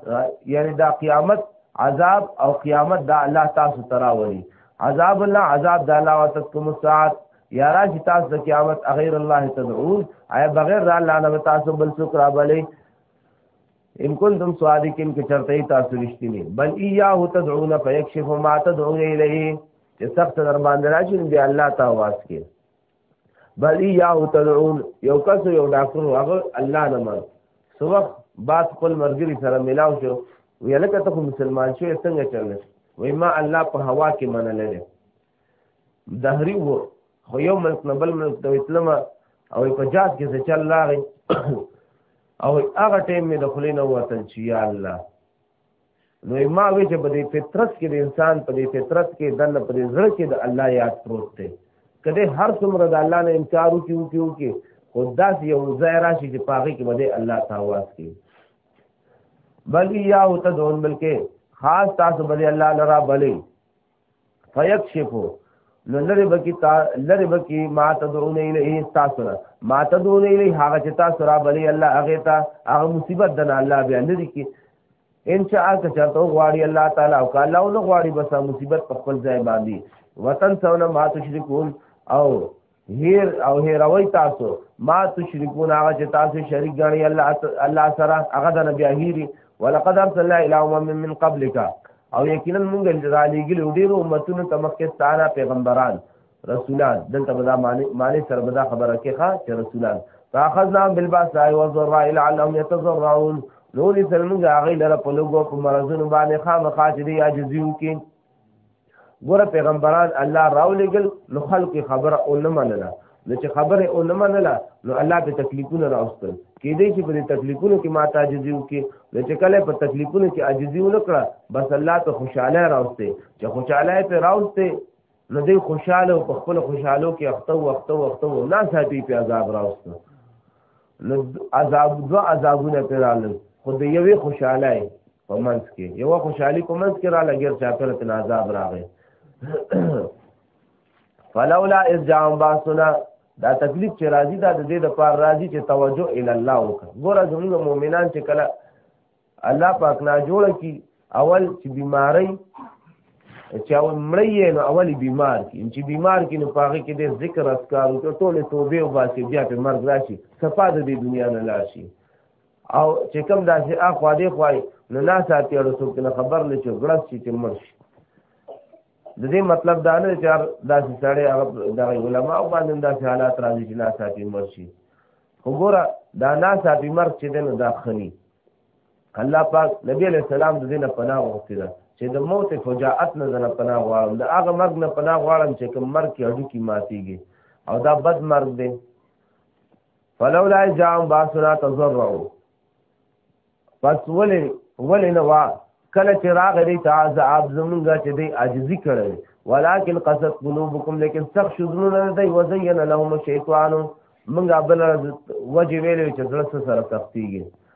یعنی دا قیامت عذاب او قیامت دا الله تاسو تراولي عذاب الله عذاب د الله او تتکم الساعت یا را چې تاسو د قیامت غیر الله تدعون آیا بغیر الله نه تاسو بل څوک را بلې ان کنتم صادقین کې چرته تاسو رښتینی بل ایاه تدعون فیکشف ما تدعون الیه چې سخت در باندې راشي دی الله ته واس کې بل ایاه تدعون یو کس یو ډاکټر هغه الله نه مر سو وخت بعد خپل مرګري سره ملاو شو ویلکه ته مسلمان شې څنګه چلنه وای ما الله په هوا کې منلې دهری وو خو یو ملک نه بل ملک ته اسلام او په جات کې څه چل راغی او هغه ټیم مې د خلې نه وتل چې یا الله نو ما وی چې په دې فطرت کې د انسان په دې فطرت کې دنه په دې زړه کې د الله یاد پروت دی کله هر څومره د الله نه انکار وکي وکي وکي خدا سي یو ځای راشي چې پاغي کې بده الله تعالی کوي بل یا او تدون بلکې خاص تاسو بلې الله لرا بلې فیکشفو نو لری بکی تا لری بکی ما تدعون الیه تاسو نه ما تدعون الیه هغه چې تاسو را بلی الله هغه تا هغه مصیبت دنا الله بیا لری کی ان شاء الله که چرته غواړي الله تعالی او که الله نو غواړي بس مصیبت په خپل ځای باندې وطن څونه ما تشرکون او هیر او هیروي تاسو ما تشركون هغه چې تاسو شریک غني الله الله سره هغه د نبی هیری ولقد ارسلنا الى امم من قبلك او یقینا موږ را لېګل ډېر امتونو ته مخکې ستاره پیغمبران رسولان دلته به دا معنی معنی سره به دا خبره کې ښه چې رسولان فاخذنا بالباساء والضراء لعلهم يتضرعون نو دې سره موږ هغه لره په لوګو په مرزونو باندې خامخا چې دی عاجزیو کې ګوره پیغمبران الله راولېګل نو خلق خبره او نه منله نو چې خبره او نه منله نو الله په تکلیفونه راوستل کېدې چې په دې تکلیفونو کې ما تعجزي وکي نو چې کله په تکلیفونو کې عاجزي ونکړه بس الله ته خوشاله راوسته چې خوشاله په راوسته نو دې خوشاله او په خپل خوشالو کې اخته او اخته او اخته او نه ساتي په عذاب راوسته نو عذاب دو عذابونه پیرالل خو دې یوې خوشاله په منځ کې یو خوشحالي په منځ کې را لګیر چا پر تن عذاب راغی فلولا اذ جاءهم باسنا دا تکلیف چې راځي دا د دې د پار راځي چې توجه ال الله وکړه ګوره زموږ مؤمنان چې کله الله پاک نه جوړ کی اول چې بیماری چې اول مړی نو اول بیمار کی چې بیمار کی نو پاږي کې د ذکر اسکار او ټول توبه او باسي بیا په مرګ راشي صفاده د دنیا نه لاشي او چې کوم داسې اخوا دی خوای نو نه ساتي او څوک نه خبر نه چې غړس شي چې مړ شي د دې مطلب دا نه چې داسې سړی هغه د علماء باندې داسې حالات راځي چې نه ساتي مړ شي وګوره دا نه ساتي مړ چې دنه دا خني الله پاک نبی علیہ السلام د دې نه پناه وغوښتي ده چې د موت فجاعت نه زنه پناه غواړم د هغه مرګ نه پناه غواړم چې کوم مرګ کې اډو کې ماتيږي او دا بد مرګ دی فلولا جام باسنا تزرعو پس ولی ولی نوا کله چې راغلی ته عذاب زمونږه چې دی عاجزی کړی ولكن قصد قلوبكم لیکن سخت شذنون دی وزین لهم الشیطان مونږه بل وجه ویلې چې زړه سره سختيږي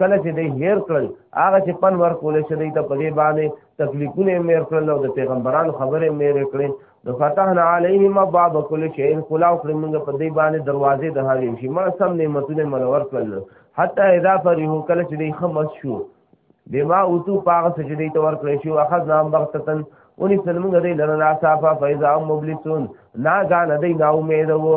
کله چې دی هیر کړل هغه چې پن ور کول شي دی ته په دې باندې تکلیفونه مې کړل او د پیغمبرانو خبرې مې کړې د فتحنا علیهم باب کل شی کلاو کړم موږ په دې باندې دروازې د هاري شي ما سم نعمتونه منور کړل حتی اذا فرحو کله چې دی خمس شو بما اوتو پاغ سجدی ته ور کړی شو اخذ نام بغتتن اونې سلمږه دی لره لا صافا فیضا مبلسون نا غان دی نا امید وو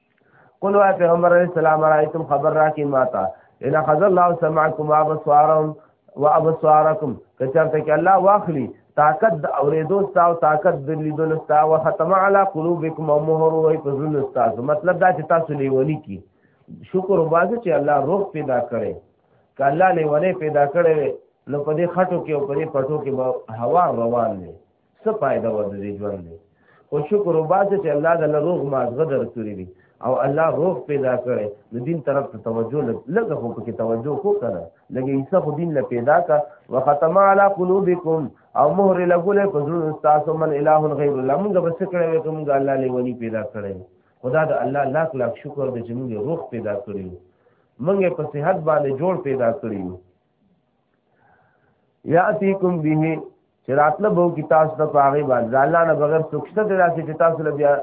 قل وای پیغمبر علیہ السلام رایتم خبر را کی ماتا ان خذ الله سمعکم وابصارهم وابصارکم کچرته کې الله واخلی طاقت د اوریدو ستا او طاقت د لیدو ستا او ختم علی قلوبکم او مهر وای په زړه ستا مطلب دا چې تاسو لیونی کی شکر وباسه چې الله روح پیدا کړي ک الله لیونی پیدا کړي نو په دې خټو کې او په دې پټو کې هوا روان دي څه فائدہ و د ژوند دی او شکر وباسه چې الله د روغ مازغه درکړي دي او الله روغ پیدا کړي د دین طرف ته توجه لږه خو پکې توجه کو کنه لږه ایسه خو دین له پیدا کا وختم علی قلوبکم او مهر لګول په زړه تاسو من الہ غیر الله موږ بس کړه وې کوم الله لیونی پیدا کړي خدا د الله لاک لاک شکر د جنوب روغ پیدا کړی موږ په صحت باندې جوړ پیدا کړی یاتیکم به چې راتله بو کی تاسو ته پاغه باندې الله نه بغیر څوکشته د داسې چې تاسو له بیا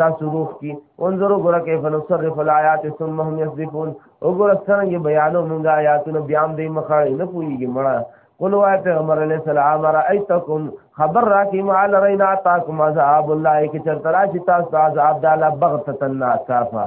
تاسو روح کی انظروا ګره کیف نصرف الایات ثم هم یذبون وګوره څنګه بیانو موږ آیاتونه بیا هم دې مخاړې نه پويږي مړه قل وای پیغمبر علیہ السلام رایتکم خبر را کی مال رینا تاکم عذاب الله کی چرترا چې تاسو عذاب د الله بغتتن ناصافه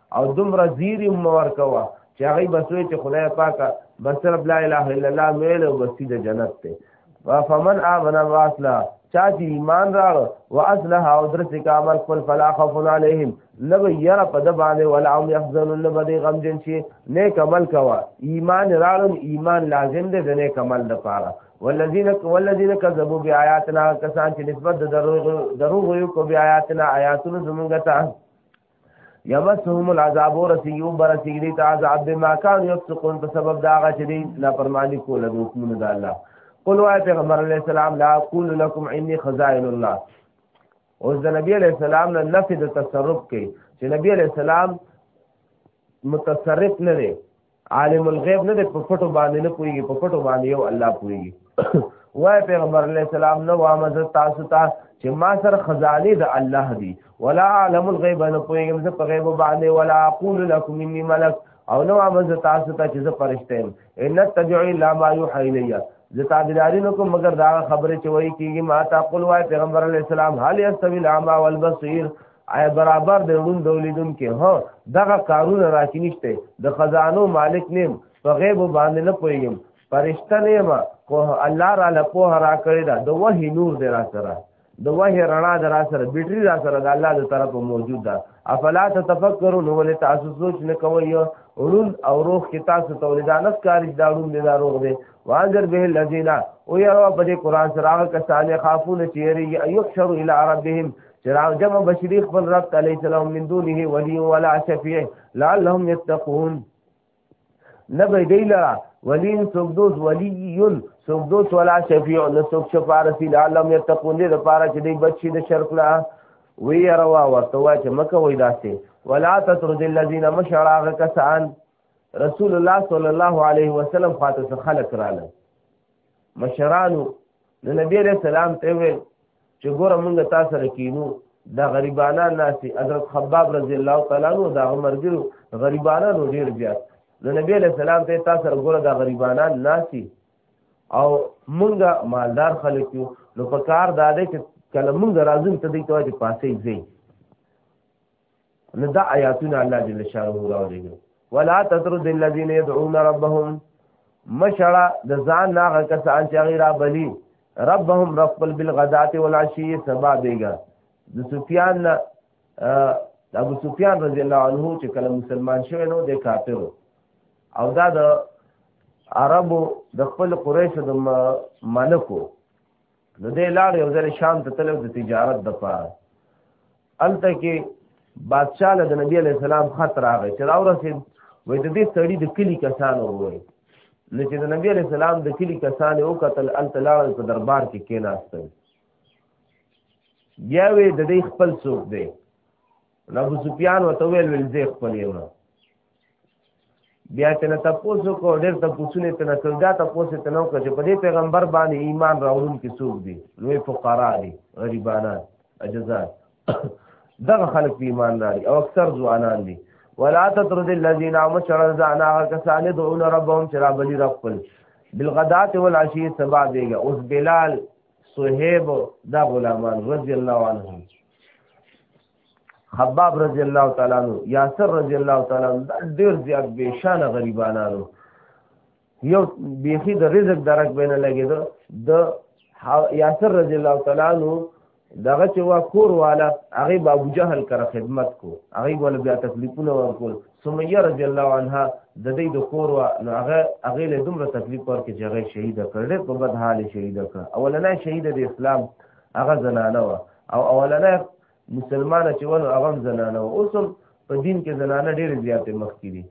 او دومره زیری مو ورکوا چې هغه بسوي چې خدای پاکه بس رب لا اله الا الله ویل او بس د جنت ته فمن امن واسلا چا چې ایمان راړ او اصلح او درس کامل خپل فلا خوف علیهم لو یرا په د باندې ولا هم يحزنون لبدی غم جن شي نیک عمل کوا ایمان راړ ایمان لازم دی د نیک عمل لپاره والذین والذین کذبوا بیااتنا کسان چې نسبت د دروغ دروغ یو کو بیااتنا آیاتونو زمونږ ته یمسهم العذاب ورسیو برسیږي دي ته عذاب بما كان يفسقون په سبب دا غا چې دي نافرمانی کول د حکمونو د الله قل وای پیغمبر علی السلام لا اقول لكم عني خزائن الله اوس د نبی علی السلام نه نفي د تصرف کوي چې نبی علی السلام متصرف نه دی عالم الغیب نه په پټو باندې نه پويږي په پټو باندې یو الله پويږي وای پیغمبر علی السلام نو وامز تاسو ته چې ما سره خزانه د الله دی ولا عالم الغیب نه پويږم زه په غیب باندې ولا اقول لكم اني ملک او نو وامز تاسو ته چې زه فرشته یم ان تجعل الا ما يوحى الي زه تابعداري نه کوم مگر دا خبره چې وایي کیږي ما تا قل وای پیغمبر علی السلام هل یستوی الاعمى والبصیر آیا برابر دی ړوند ولیدونکي هو دغه کارونه را کې نشته د خزانو مالک نیم په غیب باندې نه پوهېږم فرشته نیم کوه الله را له پوهه را کړې ده د وحي نور دی را سره د وحي رڼا د را سره بیټري را سره د الله د طرف موجود ده افلا تتفکرون ولې تاسو سوچ نه کوئ ړون او روح کې تاسو تولیدانه کاری دا ړون دی دا روغ دی وانذر به الذین او یروا په دې قران سره هغه کسان خافون چې یری ایو شر الی ربهم چراو جمع بشری خپل رب تعالی سلام من دونه ولی ولا شفیع لعلهم یتقون نبی دی لرا ولی سبدوس ولی سبدوس ولا شفیع نسوک شفارسی لعلهم یتقون دی لپاره چې دی بچی د شرک نه وی روا ورته وا چې مکه وای داسې ولا تطرد الذين مشراغ کسان رسول الله صلی الله علیه وسلم خاطر خلق رااله مشرانو نو نبی علیہ السلام ته ویل چې ګوره مونږ تا سره کینو دا غریبانا ناسي حضرت خباب رضی الله تعالی عنہ دا مرګرو غریبانا نو ډیر زیات نو نبی علیہ السلام ته تا سره ګوره دا غریبانا ناسي او مونږه مالدار خلک یو نو په کار دا دی چې کله مونږ راځو ته دې ته چې پاسې ځي نو دا آیاتونه الله جل شانه راوړي ولا تطرد الذين يدعون ربهم مشړه د ځان ناغه کسان چې غیره بلی ربهم رب بالغدات والعشي سبا دیګا د سفیان ابو سفیان رضی الله عنه چې کله مسلمان شوی نو د کافر او دا د عربو د خپل قریش د ملکو نو دې لاړ یو ځل شام ته تلو د تجارت د پاره الته کې بادشاہ له نبی علی السلام خط راغی چې راو رسید وې د دې سړی د کلی کسان وروي نو چې د نبی علی السلام د کلی کسان او قتل الته لاړ په دربار کې کېناستل بیا وې د دې خپل څوک دی ابو سفیان وته ویل ول زه خپل یو بیا چې نه تاسو کو ډېر تاسو نه تنه کړ دا تاسو ته نو کړ چې په دې پیغمبر باندې ایمان راوړون کې څوک دي لوی فقرا دي غریبانان اجزا دغه خلک ایمان لري او اکثر ځوانان دي ولا تطرد الذين مشروا زانا کسان دعون ربهم چرا بلی رب خپل بالغدات والعشي سبا دیګه اوس بلال صہیب دا غلامان رضی الله عنهم حباب رضی الله تعالی عنہ یاسر رضی الله تعالی عنہ ډیر زیات بشان غریبانانو یو بیخی د رزق درک بینه لګید د یاسر رضی الله تعالی عنہ دغه چې وا کور والا هغه با ابو جهل کړه خدمت کو هغه ول بیا تکلیفونه ورکول سمیه رضی الله عنها د دې د کور وا هغه هغه له دومره تکلیف ورکړي چې هغه شهید کړي په بد حال شهید کړ اولنې شهید د اسلام هغه زنانه وا او اولنې مسلمانه چې ونه هغه هم زنانه و اوس هم په دین کې زنانه ډېرې زیاتې مخکې دي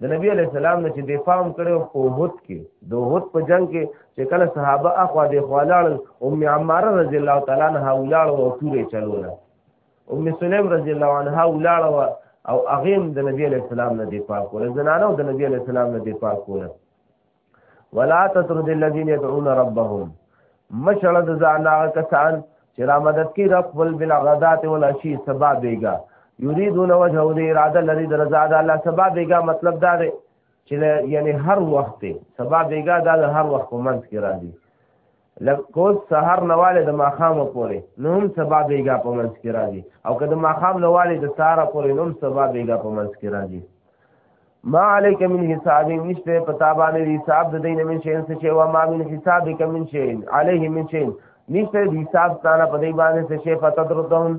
د نبی علی السلام نه چې دفاع هم کړو په هوت کې د هوت په جنگ کې چې کله صحابه اخوا د خوالاړ ام عماره رضی الله تعالی عنها ولاړ او تورې چلوله ام سلیم رضی الله عنها ولاړ او اغیم د نبی علی السلام نه دفاع کوله زنانه د نبی علی السلام نه دفاع کوله ولا تطرد الذين يدعون ربهم مشړه د ځان هغه کسان چې را مدد کوي رب ول بلا غدات ولا شي سبا بیګا یریدون وجه دې اراده لري د رضا د الله سبا بیګا مطلب دا دی چې یعنی هر وخت سبا بیګا دا هر وخت په منځ کې راځي لکوز سهار نواله د ماخام پورې نوم سبا بیګا په منځ کې راځي او که د ماخام نواله د سهار پورې نوم سبا بیګا په منځ کې راځي ما علیک من حساب نشته پتا باندې حساب د دین من شین څه شی و ما من حساب کمن شین علیه من شین نشته حساب تعالی په دې باندې څه شی فتدردهم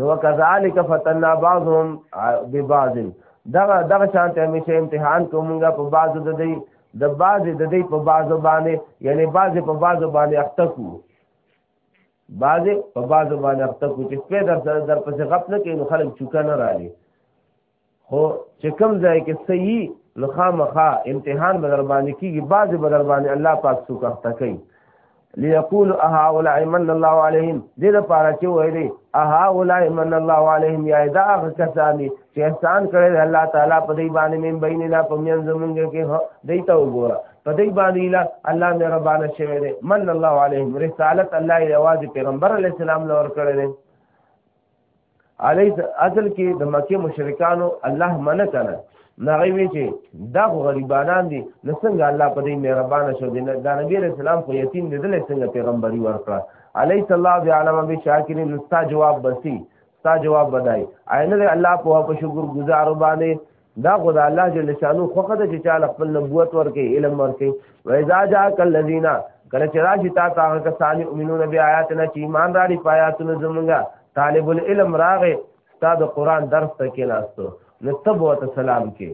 نو کذالک فتنا بعضهم ببعض دغه دغه شانته همیشه امتحان کومګه په بعضو د دی د بعض د دی په بعضو باندې یعنی بعض په بعضو باندې اخته کو بعض په بعضو باندې اخته کو چې په در سره در پسې غپ نه کینو خلک چوکا نه راځي خو چې کوم ځای کې صحیح نو خامخا امتحان به در باندې کېږي بعضې به در باندې الله پاک څوک اخته کوي ليقول اهؤلاء من الله عليهم دې لپاره چې وایي اهؤلاء من الله عليهم یا دا هغه کسانی چې احسان کړی الله تعالی په دې باندې من بیننا په میان زمونږ کې دې ته وګوره په دې باندې لا الله مې ربانه شوی دی من الله عليهم رسالت الله یوازې پیغمبر علی السلام لور کړی دی علی اصل کې د مکه مشرکانو الله منه کنه نغې وی چې دا غریبانان دي نو څنګه الله په دې مهربان شو دي دا نبی رسول الله خو یتیم دي دلته څنګه پیغمبري ورکړه علی صلی الله علیه علم به شاکر نو ستا جواب بسی ستا جواب بدای عین الله په په شکر گزار باندې دا خدای الله جل شانو خوخه د چې چاله خپل نبوت ورکې علم ورکې وایذا جا کل الذین کله چې راشي تا ته هغه کسان امینون بیا آیاتنا چې ایمان راړي پایاتونه زمونږه طالب العلم راغې تا د قران درس ته کې ناستو نو تب وته سلام کې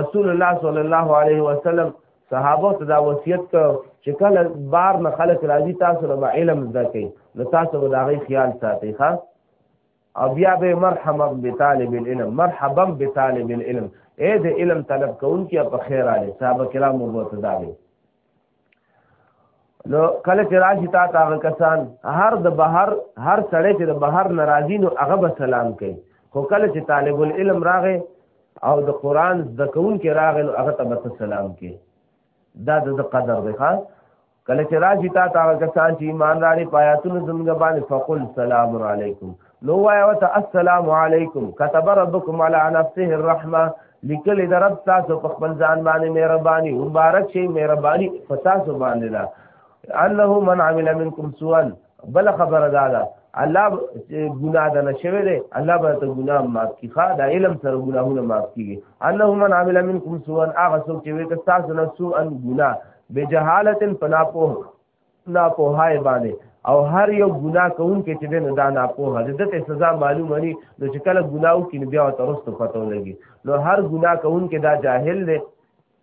رسول الله صلی الله علیه وسلم صحابه ته دا وصیت کړ چې کله بار نه خلک راځي تاسو له علم زده کوي نو تاسو به دا غي خیال ساتي ښا او بیا به مرحبا بطالب العلم مرحبا بطالب العلم اے د علم طلب کوونکی په خیر علي صاحب کرام وبته داوي نو کله چې راشي تا ته هغه کسان هر د بهر هر سړی چې د بهر ناراضي نو هغه به سلام کوي خو کله چې طالب العلم راغی او د قران د کون کې راغی نو هغه ته به سلام کوي دا د قدر دی ښا کله چې راشي تا ته کسان چې ایمان لري پایاتونو زمګ باندې فقل سلام علیکم نو وای او ته السلام علیکم كتب ربكم على نفسه الرحمه لیکل د رب تاسو په خپل ځان باندې مهرباني مبارک شي مهرباني په تاسو باندې دا انه من عمل منکم سوءا بل خبره دا ده الله ګناه ده نشوي ده الله به ته ګناه معاف کی خا دا علم سره ګناهونه معاف کیږي انه من عمل منکم سوءا اغه څوک چې وي که تاسو نه سوءا ګناه بجهاله فناپوه ناپوهای باندې او هر یو ګناه کوونکې چې دین دا ناپوه ده دته سزا معلومه ني نو چې کله ګناو کې بیا ترسته پته لګي نو هر ګناه کوونکې دا جاهل دی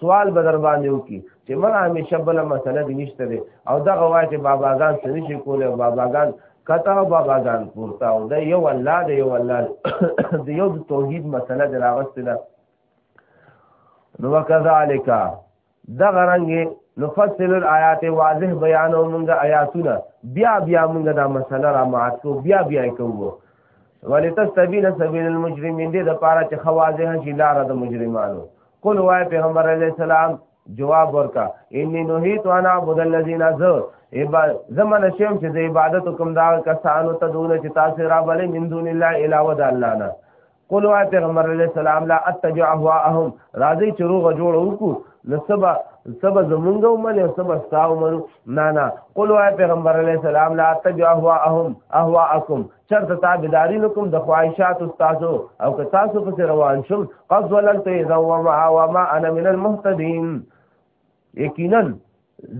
سوال به در باندې وکړي چې ما همیشه بل مسله دې نشته دی او دا غواړي چې باباګان څه نشي کولی او باباګان کته او باباګان پورته او دا یو الله دی یو الله دی یو د توحید مسله دې راغستې ده نو وکذالک دا غرنګ نفصل الآیات واضح بیانو مونږه آیاتونه بیا بیا مونږه دا مسله را مات کو بیا بیا کوو ولتستبین سبیل المجرمین دې د پاره چې خواځه شي لار د مجرمانو قل وای پیغمبر علی السلام جواب ورکا انی نهیت انا عبد الذین ز زمن شیم چې د عبادت کوم دا کسانو ته دون چې تاسو را بلې من دون الله علاوه د الله نه قل وای پیغمبر علی السلام لا اتبع اهواهم راځي چې روغ جوړ وکړو نو سبا سبا زمونږ ومنه او سبا تاسو ومنو نه نه قل وای پیغمبر علی السلام لا اتبع اهواهم اهواکم چرته تابعداري نکوم د خواهشات استادو او که تاسو پسې روان شم قد وللت اذا وما وما انا من المهتدين یقینا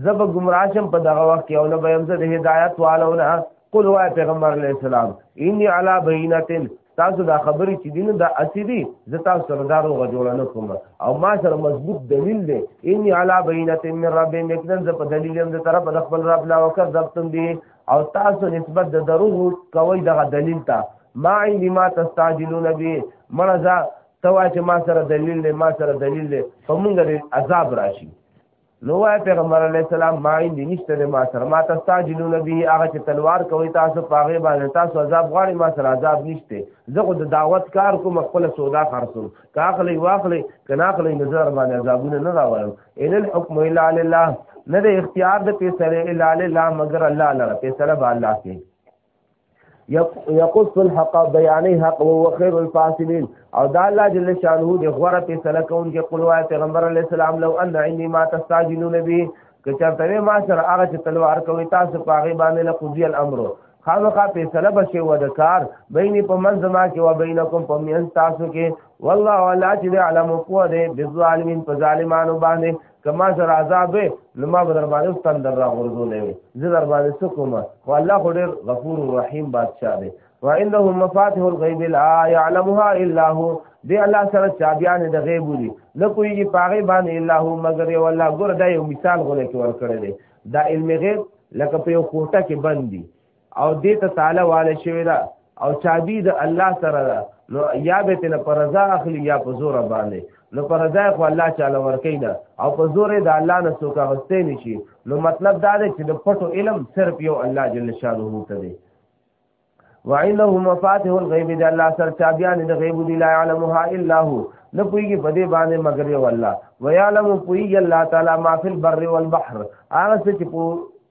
زب گمراه شم په دغه وخت کې او نه بهم زه د هدایت والو نه قل وای پیغمبر علیہ السلام انی علی بینتن تاسو دا خبرې چې دین دا اسیدی زه تاسو سره دا روغه جوړه نه کوم او ما سره مضبوط دلیل دی انی علی بینت من رب مکنن ز په دلیل هم د طرف د خپل رب لا وکړ ضبط دی او تاسو نسبت د دروغ کوي دغه دلیل ته ما عندي ما تستعجلون به مرزا توا چې ما سره دلیل دی ما سره دلیل دی په مونږ د عذاب راشي نو وای پیغمبر علی السلام ما عندي نشته دی ما سره ما تستعجلون به هغه چې تلوار کوي تاسو پاغه باندې تاسو عذاب غواړي ما سره عذاب نشته زه خو د دعوت کار کوم خپل سودا خرڅوم کاخلی واخلی کناخلی نظر باندې عذابونه نه راوړم ان الحكم الا لله نه د اختیار د فیصله الا لله مگر الله لره فیصله به الله کوي یقص الحق بیان حق او خیر الفاصلین او دا الله جل شانه د غوړه فیصله کوونکې قلوه پیغمبر علی السلام لو ان عندي ما تستعجلون به که چرته ما سره هغه چې تلوار کوي تاسو په هغه باندې له قضی الامر خامخا فیصله بشي و د کار بیني په منځ ما کې و بینکم په منځ تاسو کې والله ولا چې علم قوه دې بظالمین په ظالمانو باندې کما سر عذاب نو ما به در باندې ستن در را غرزولې وي زه در باندې سکوم خو الله خو ډېر غفور رحیم بادشاہ دی وعنده مفاتيح الغيب لا يعلمها الا هو دی الله سره چابيان د غیب دي نه کوي پاغه باندې الا هو مگر یو الله ګور دا یو مثال غوړي کې ور کړی دی دا علم غیب لکه په یو کوټه کې بندي او دې ته تعالی واله شوی دا او چابي د الله سره ده نو یا به تنه پر رضا اخلي یا په زور باندې نو پر رضا خو الله تعالی ورکی ده او په زور د الله نه څوک غستې نشي نو مطلب دا دی چې د پټو علم صرف یو الله جل شانه ته دی وعنده مفاتيح الغيب دي الله سر چابيان د غيب دي لا يعلمها الا هو نه پويږي په دې باندې مگر یو الله ويعلم پويږي الله تعالی ما في البر والبحر هغه څه چې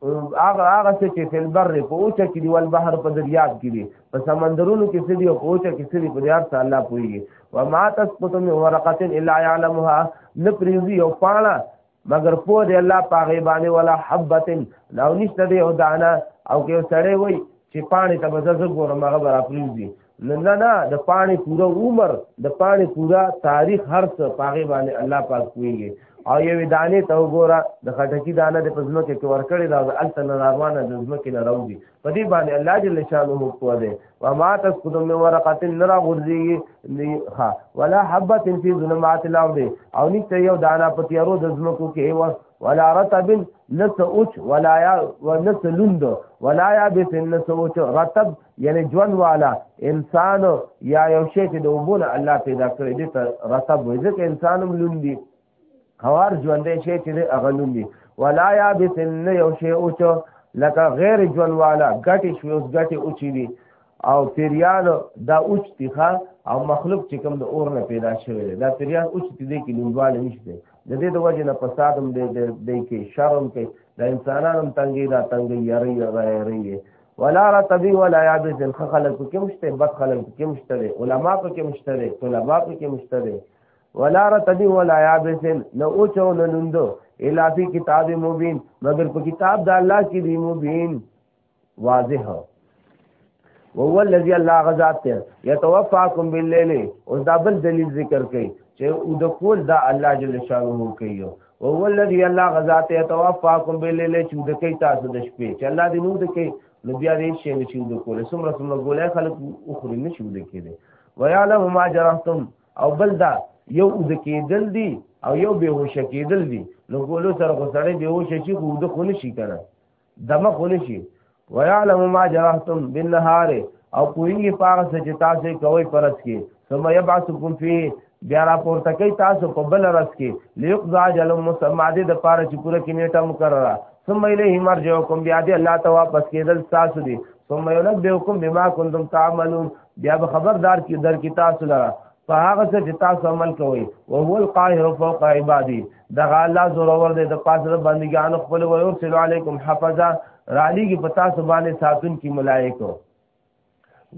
هغه هغه څه چې فل بر په اوچا کې دی ول بحر په دریاب کې دی په سمندرونو کې څه دی او په اوچا کې څه دی په دریاب ته الله پويږي و ما تسقط من ورقه الا يعلمها نپریزي او پاڼه مگر په دې الله پاغه باندې ولا حبتن نو نشته دی او دانا او کې سړی وای چې پاڼه ته بزز ګورم هغه برا پریزي نه نه نه د پاڼې پوره عمر د پاڼې پوره تاریخ هر څه پاغه باندې الله پاک کوي او یوې دانې ته وګوره د خټکی دانه د پزما کې ورکړې دا د الته نه روانه د زما کې نه راوځي په دې باندې الله جل شانه کو دی و ما تسقط من ورقه نرا غرزي ها ولا حبه في ظلمات الارض او نشته یو دانه په تیارو د زما کو کې و ولا رتب نس اوچ ولا یا ونس لند ولا یا بس نس اوچ رتب یعنی ژوند والا انسان یا یو شی چې د وبونه الله پیدا کړی دی ته رتب وي ځکه انسان هم لوندي هوار ژوندې شی چې دی هغه لوندي ولا یا بسن یو شی اوچ لکه غیر ژوند والا ګټي شوی اوس ګټي اوچی دي او پیریان دا اوچ تیخه او مخلوق چې کوم د اور نه پیدا شوی دی دا پیریان اوچ تی دی کې لوندواله نشته د دې د وجه نه فساد هم دی دی کې شرم کې د انسانانو تنګي دا تنګي یاري یاري ولا رتبی ولا یابس خلق کې مشته بد خلق کې مشته علماء کې مشته طلباء کې مشته ولا رتبی ولا یابس نه اوچو نه لوندو الا فی کتاب مبین مگر په کتاب د الله کې دی مبین واضح هو وهو الذي الله غزاد ته يتوفاكم بالليل او دا بل دلیل ذکر کوي چې د کول دا الله جل شانه کوي او ولذي الله غزا ته توفاکم باللیل چې د کوي تاسو د شپې چې الله دې نو د کوي نو بیا دې شي نشي د کوله سمره سمره ګولای خلک اخري نشي د کېده ويعلم ما جرحتم او بل دا یو د کېدل دي او یو به هوش کېدل دي نو ګولو سره غوسړې به هوش شي خو د خونه شي کنه دمه خلی شي ويعلم ما جرحتم بالنهار او کوی پاغه چې تاسو کوي پرس کې ثم يبعثكم فيه بیا را پورته کوي تاسو په بل رس کې ليقضى اجل مسمى د پاره چې پوره کې نیټه مقرره ثم الیه مرجعکم بیا دې الله ته واپس کېدل تاسو دي ثم ينبئکم بما كنتم تعملون بیا به خبردار کې در کې تاسو لره په هغه څه چې تاسو عمل کوئ او هو القاهر فوق عبادی دغه الله زورور دی د پاسه د بندګانو خپل وي او صلی علیکم حفظا را لېږي په تاسو باندې ساتون کې ملائکه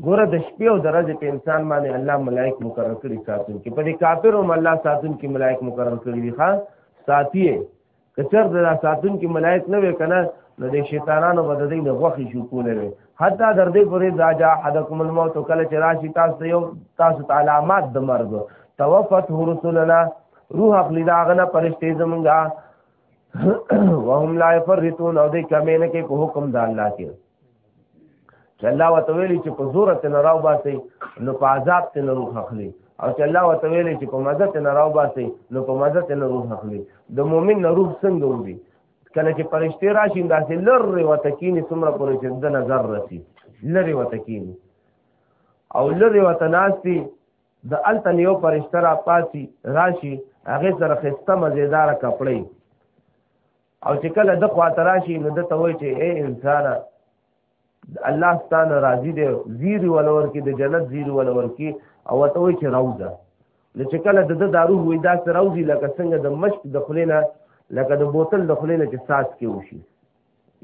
ګوره د شپې او د ورځې په انسان باندې الله ملائک مقرر کړي ساتون کې په دې کافر هم الله ساتون کې ملائک مقرر کړي دي ښا ساتي کچر د ساتون کې ملائک نه وي کنه نو د شیطانانو بد دې نه غوخي شو کولې وي حتی در دې پورې راجا حدکم الموت کله چې راشي تاسو یو تاسو علامات د مرګ توفت رسولنا روح اخلي دا غنه پرشته زمونږه وهم لا يفرطون او دې کمې نه کې په حکم د الله کې چې الله وتویلی چې په زور ته نه راو باسي نو په عذاب ته نه روح اخلي او چې الله وتویلی چې په مزه ته نه راو باسي نو په مزه ته نه روح اخلي د مؤمن نه روح څنګه وږي کله چې پرشته راشي داسې لری وتکینی څومره پورې چې د نظر رسی لری وتکینی او لری وتناسي د التن یو فرشته را پاسی راشي هغه سره خسته مزیدار کپړې او چې کله د خوا تراشي نو د توي چې اے انسان الله ستانه راضي دی زیر ولور کې د جنت زیر ولور کې او توي چې روزه نو چې کله د دارو وې دا سره روزي لکه څنګه د مشک د خلینا لکه د بوتل د خلینا چې ساس کې وشي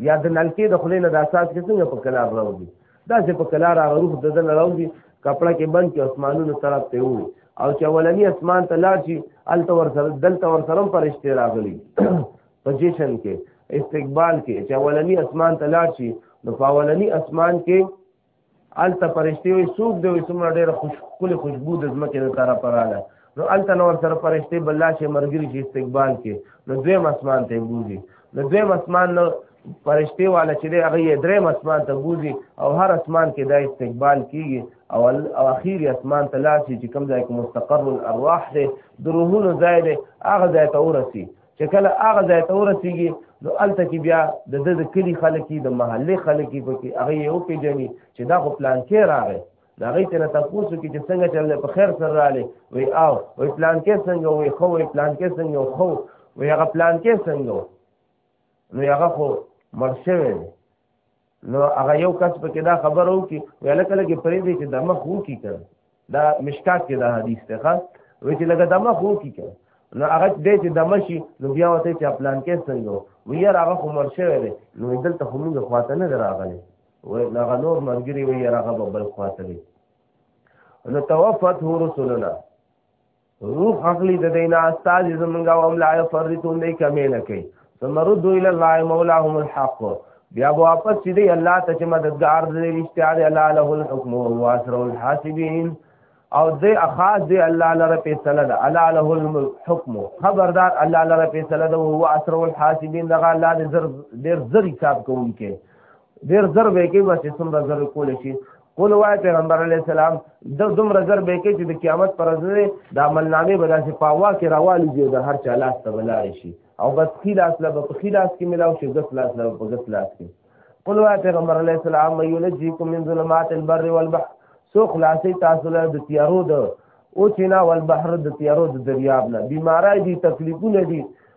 یا د نلکې د خلې نه د اساس کې څنګه په کلار راوځي دا چې په کلار هغه روح د دل راوځي کپړه کې بند کې اسمانونو طرف ته وي او چې اولنی اسمان ته لاړ شي الته ور سره دلته ور سره پرشته راغلي په جشن کې استقبال کې چې اولنی اسمان ته لاړ شي نو په اولنی اسمان کې الته پرشتي وي سوق دی وي څومره ډېر خوشبو خوشبو د ځمکې د طرف پراله نو الته نور سره پرشتي بللا شي مرګري شي استقبال کې نو دوی مسمان ته بوزي نو دوی مسمان نو پرشتي والا چې دی هغه یې درې مسمان ته بوزي او هر اسمان کې دا استقبال کیږي او او اخیری اسمان ته لاړ شي چې کوم ځای کې مستقر الارواح دی د روحونو ځای دی هغه ځای ته ورسي چې کله هغه ځای ته ورسیږي نو هلته کې بیا د ده د کلي خلک دي د محلې خلک دي پکې هغه یې وپېژني چې دا خو پلانکې راغی د هغې ته نه تپوس وکړي چې څنګه چللی په خیر سره راغلی وایي او وایي پلانکې څنګه وایي ښه وایي پلانکې څنګه و ښه وایي هغه پلانکې څنګه و نو هغه خو مړ شوی دی نو هغه یو کس په کې دا خبر وو کې ویل کله کې پرې دې چې د مخ وو کې کړ دا مشکات کې دا حدیث ته ښه وی چې لکه د مخ وو کې کړ نو هغه دې چې د مشي نو بیا وته چې پلان کې څنګه وی یار هغه خو مر شوی دی نو دلته خو موږ خواته نه راغلی وی هغه نور مرګري وی یار هغه بل خواته دی نو توفت هو رسولنا روح اخلي د دینا استاد زمونږ او هم لا فرتون دی کمې نه کوي ثم ردوا الى الله مولاهم الحق بیا واپس چې دی الله ته چې مددگار دی رښتیا دی الله له الحكم وهو اسر الحاسبين او دې اخاص دې الله لره فیصله ده الله له الحكم خبردار الله لره فیصله ده هو اسر الحاسبين دغه الله دې زر ډیر زر حساب کوونکې ډیر زر به کې بس څومره زر کول شي قول وای پیغمبر علی السلام د دومره زر به کې چې د قیامت پر ورځ د عمل نامې به داسې پاوا کې راوالي دی د هر چا لاس ته بلار شي او بس خلاص له په خلاص کې ملاو شي غس لاس له په غس لاس کې قول وای پیغمبر علی السلام مې یلجیکم من ظلمات البر والبحر سو خلاصې تاسو له د تیارو د او چینا والبحر د تیارو د دریاب نه بیمارای دي تکلیفونه دي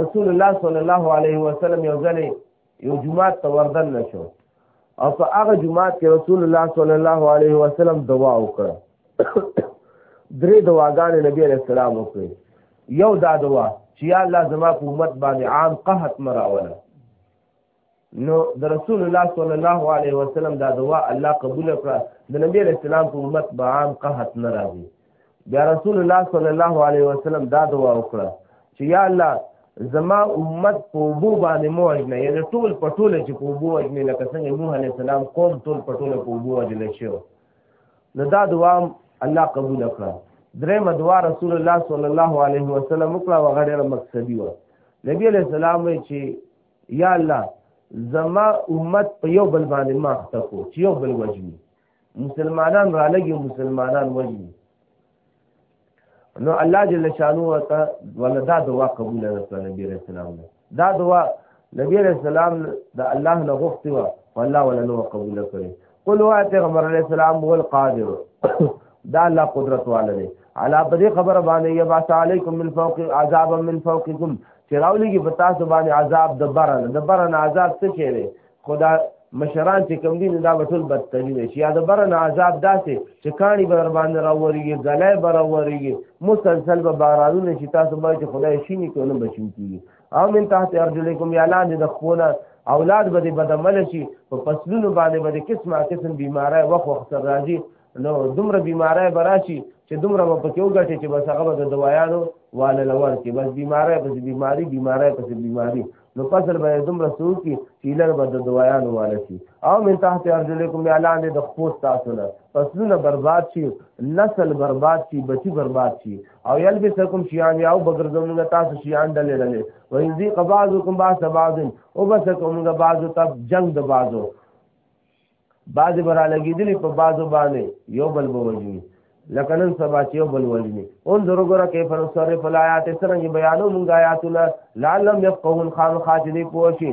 رسول الله صلی الله علیه وسلم یو ځل یو جمعات ته وردن نشو او په هغه جمعات کې رسول الله صلی الله علیه وسلم دعا وکړه درې دعاګانې نبی علیہ السلام وکړي یو دا دعا چې یا الله زما په امت باندې عام قحط مراوله نو د رسول الله صلی الله علیه وسلم دا دعا الله قبول کړه د نبی علیہ السلام په امت به عام قحط نه راځي بیا رسول الله صلی الله علیه وسلم دا دعا وکړه چې یا الله زما امت په وبو باندې مو اجنه یعنی ټول په ټوله چې په وبو اجنه لکه څنګه نوح علیه السلام قوم ټول په ټوله په وبو اجنه شو نو دا دعا الله قبول کړه درېمه دعا رسول الله صلی الله علیه وسلم وکړه وغړې مقصدی و نبی علیہ السلام چې یا الله زما امت په یو بل باندې ما اخته کو چې یو بل وجني مسلمانان را لګي مسلمانان وجني نو الله جل شانو وتا ولدا دعا قبول کړه نبی رسول الله دا دعا نبی رسول الله د الله نه غوښتي و والله ولا نو قبول کړي قل وای پیغمبر علی السلام هو القادر دا الله قدرت والده علا په دې خبره باندې یا باس علیکم من فوق عذاب من فوقکم چې راولېږي په تاسو باندې عذاب د برن د برن عذاب څه شی دی خدا مشران چې کم دي نو دا به ټول بدترین شي یا د برن عذاب داسې چې کاڼي به در باندې راورېږي ګلی به راورېږي مسلسل به بارانونه چې تاسو به چې خدای شي نه کوي نه بچو کېږي او من تحت ارجلکم یا لاندې د خپونه اولاد به دې بدمل شي په فصلونو باندې به دې قسمه قسم بیماری وخت وخت سره راځي نو دومره بیماری به راشي چې دومره به پکې وګټي چې بس هغه به د دوايانو واله لور کې بس بیماری پسې بیماری بیماری پسې بیماری نو فصل به دومره سور کی چې لږ به د دوايانو واله شي او من تحت ارجلکم یا لاندې د خپوس تاسو نه فصلونه برباد شي نسل برباد شي بچي برباد شي او یلبسکم شیان یا او بګرځومږه تاسو شیان ډلې ډلې و ان ذی قبازکم باس بعضن او بسکمږه بعضو تب جنگ د بعضو بعض برا لګیدلی په بعضو باندې یو بل بوجنی لکه نن سبا چې یو بل وجنی اون درو ګره کې پر سره فلایات سره بیانو مونږه آیاتونه لعلم یفقهون خان خاطری پوشي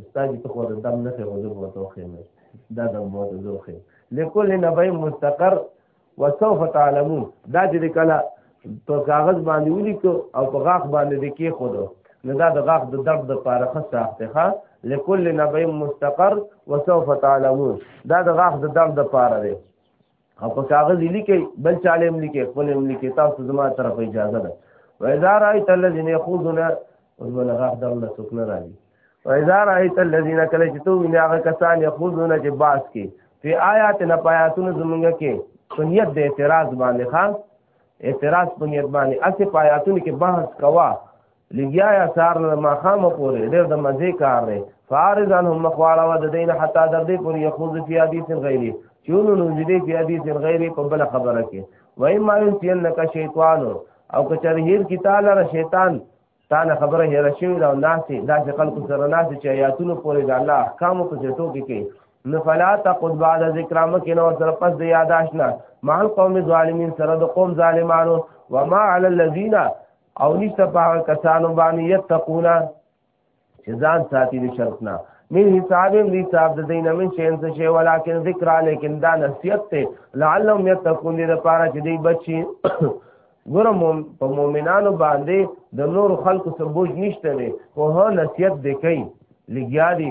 استاد ته خو د دم نه څه وځو ورته خیم دا دم مو ته زو خیم لکل نبی مستقر وسوف تعلمون دا چې کله په کاغذ باندې ولیکو او په غاښ باندې د کې خود نو دا د غاښ د درد لپاره ښه ساخته ښه لکل نبی مستقر وسوف تعلمون دا د غاښ د درد لپاره دی او په کاغذ لیکي بل چاله هم لیکي خپل هم لیکي تاسو زما طرف اجازه ده و اذا رايت الذين يخوضون ولا غاخ در له سکن راځي و اذا رايت الذين کله چې تو ویني هغه کسان يخوضون چې باس کې په آیات نه پایاتونه زمونږ کې سنیت د اعتراض باندې خان اعتراض سنیت باندې اسی پایاتونه کې بحث کوا لګیا یا سار نه ماخام پورې ډېر د مزه کار دی فارض انهم مخواړه و د دین حتا در دې پورې یخوز فی حدیث غیری چونو نو دې فی حدیث غیری په بل خبره کې و اما ينسينك شيطان او کچر هیر کی تعالی را شیطان تا نه خبره هیر شوی دا ناسي دا چې خلق سره ناسي چې آیاتونو پورې د الله احکام په چټو کې کې نفلا تقد بعد ذکر مکه نو سره پس د یاداشنا مال قوم ظالمین سره د قوم ظالمانو وما علی الذین او نشته په هغه کسانو باندې یتقونا چې ځان ساتي د شرط نه من حساب هم دی صاحب د دینه من شین څه شی ولیکن ذکر لیکن دا نصیحت ته لعلهم یتقون دې لپاره چې دی بچي ګورم په مؤمنانو باندې د نور خلکو سبوج نشته دی او هه نصیحت دې کوي لګیا دي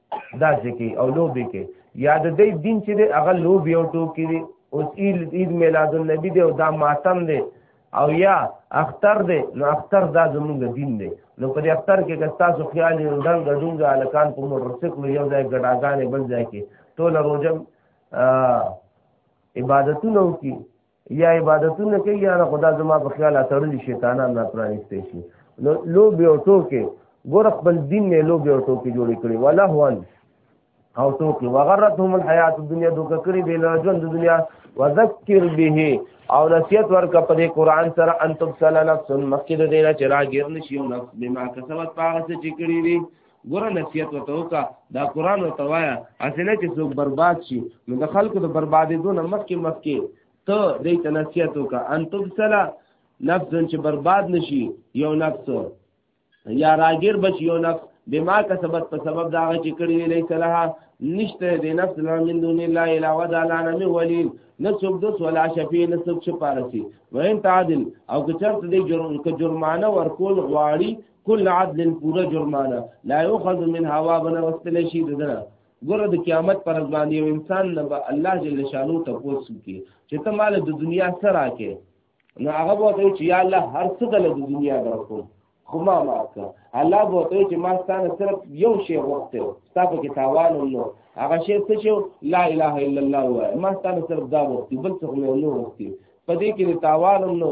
دا ځکه او لوبي کې یاد دې دین چې دې هغه لوبي او ټوکی دي اوس عید میلاد النبی دې او دا ماتم دې او یا اختر دې نو اختر دا زموږ دین دې نو په دې اختر کې که تاسو خیال یې دنګ دنګ الکان په موټر سایکل یو ځای ګډاګانې بل ځای کې ټول روزم عبادتونه وکي یا عبادتونه کوي یا خدا زما په خیال اتړلي شیطانان را پرانیستي شي نو لو به ټوکې ګور خپل دین نه لو به ټوکې جوړې کړي ولا هوان او ټوکې وغرتهم الحیات الدنیا دوک کړي به له ژوند د دنیا وذکر به او نصیحت ورکړه په دې قران سره ان تبصل نفس مخکې د دې چې راګیر نشي نفس بما کسبت پاغه چې کړی دي ګوره نصیحت وته وکا دا قران او توایا اسنه چې څوک برباد شي نو د خلکو د بربادې دون مخکې مخکې ته دې ته نصیحت وکا ان تبصلا نفس چې برباد نشي یو نفس یا راګر بچ یو نفس بما کسبت په سبب دا چې کړی ویلې صلاح نشته دې نفس لا من دون الله الا ودا لا نم ولی نه څوک د ولا شفیع نه څوک چې پارسي وین تعادل او که چرته دې جرم که جرمانه ورکول غواړي کل عدل پورا جرمانه لا یؤخذ من هوا بنا واستل شي دنا ګوره د قیامت پر ځبان یو انسان نه به الله جل شانو ته پوس کی چې ته مال د دنیا سره کې نو هغه وته چې یا الله هر څه د دنیا درکو خو ما ماته الله وته چې ما ستانه صرف یو شی وخت تا په کې تاوان نو هغه شی څه چې لا اله الا الله ما ستانه صرف دا وخت بل څه نه نو وخت په دې کې تاوان نو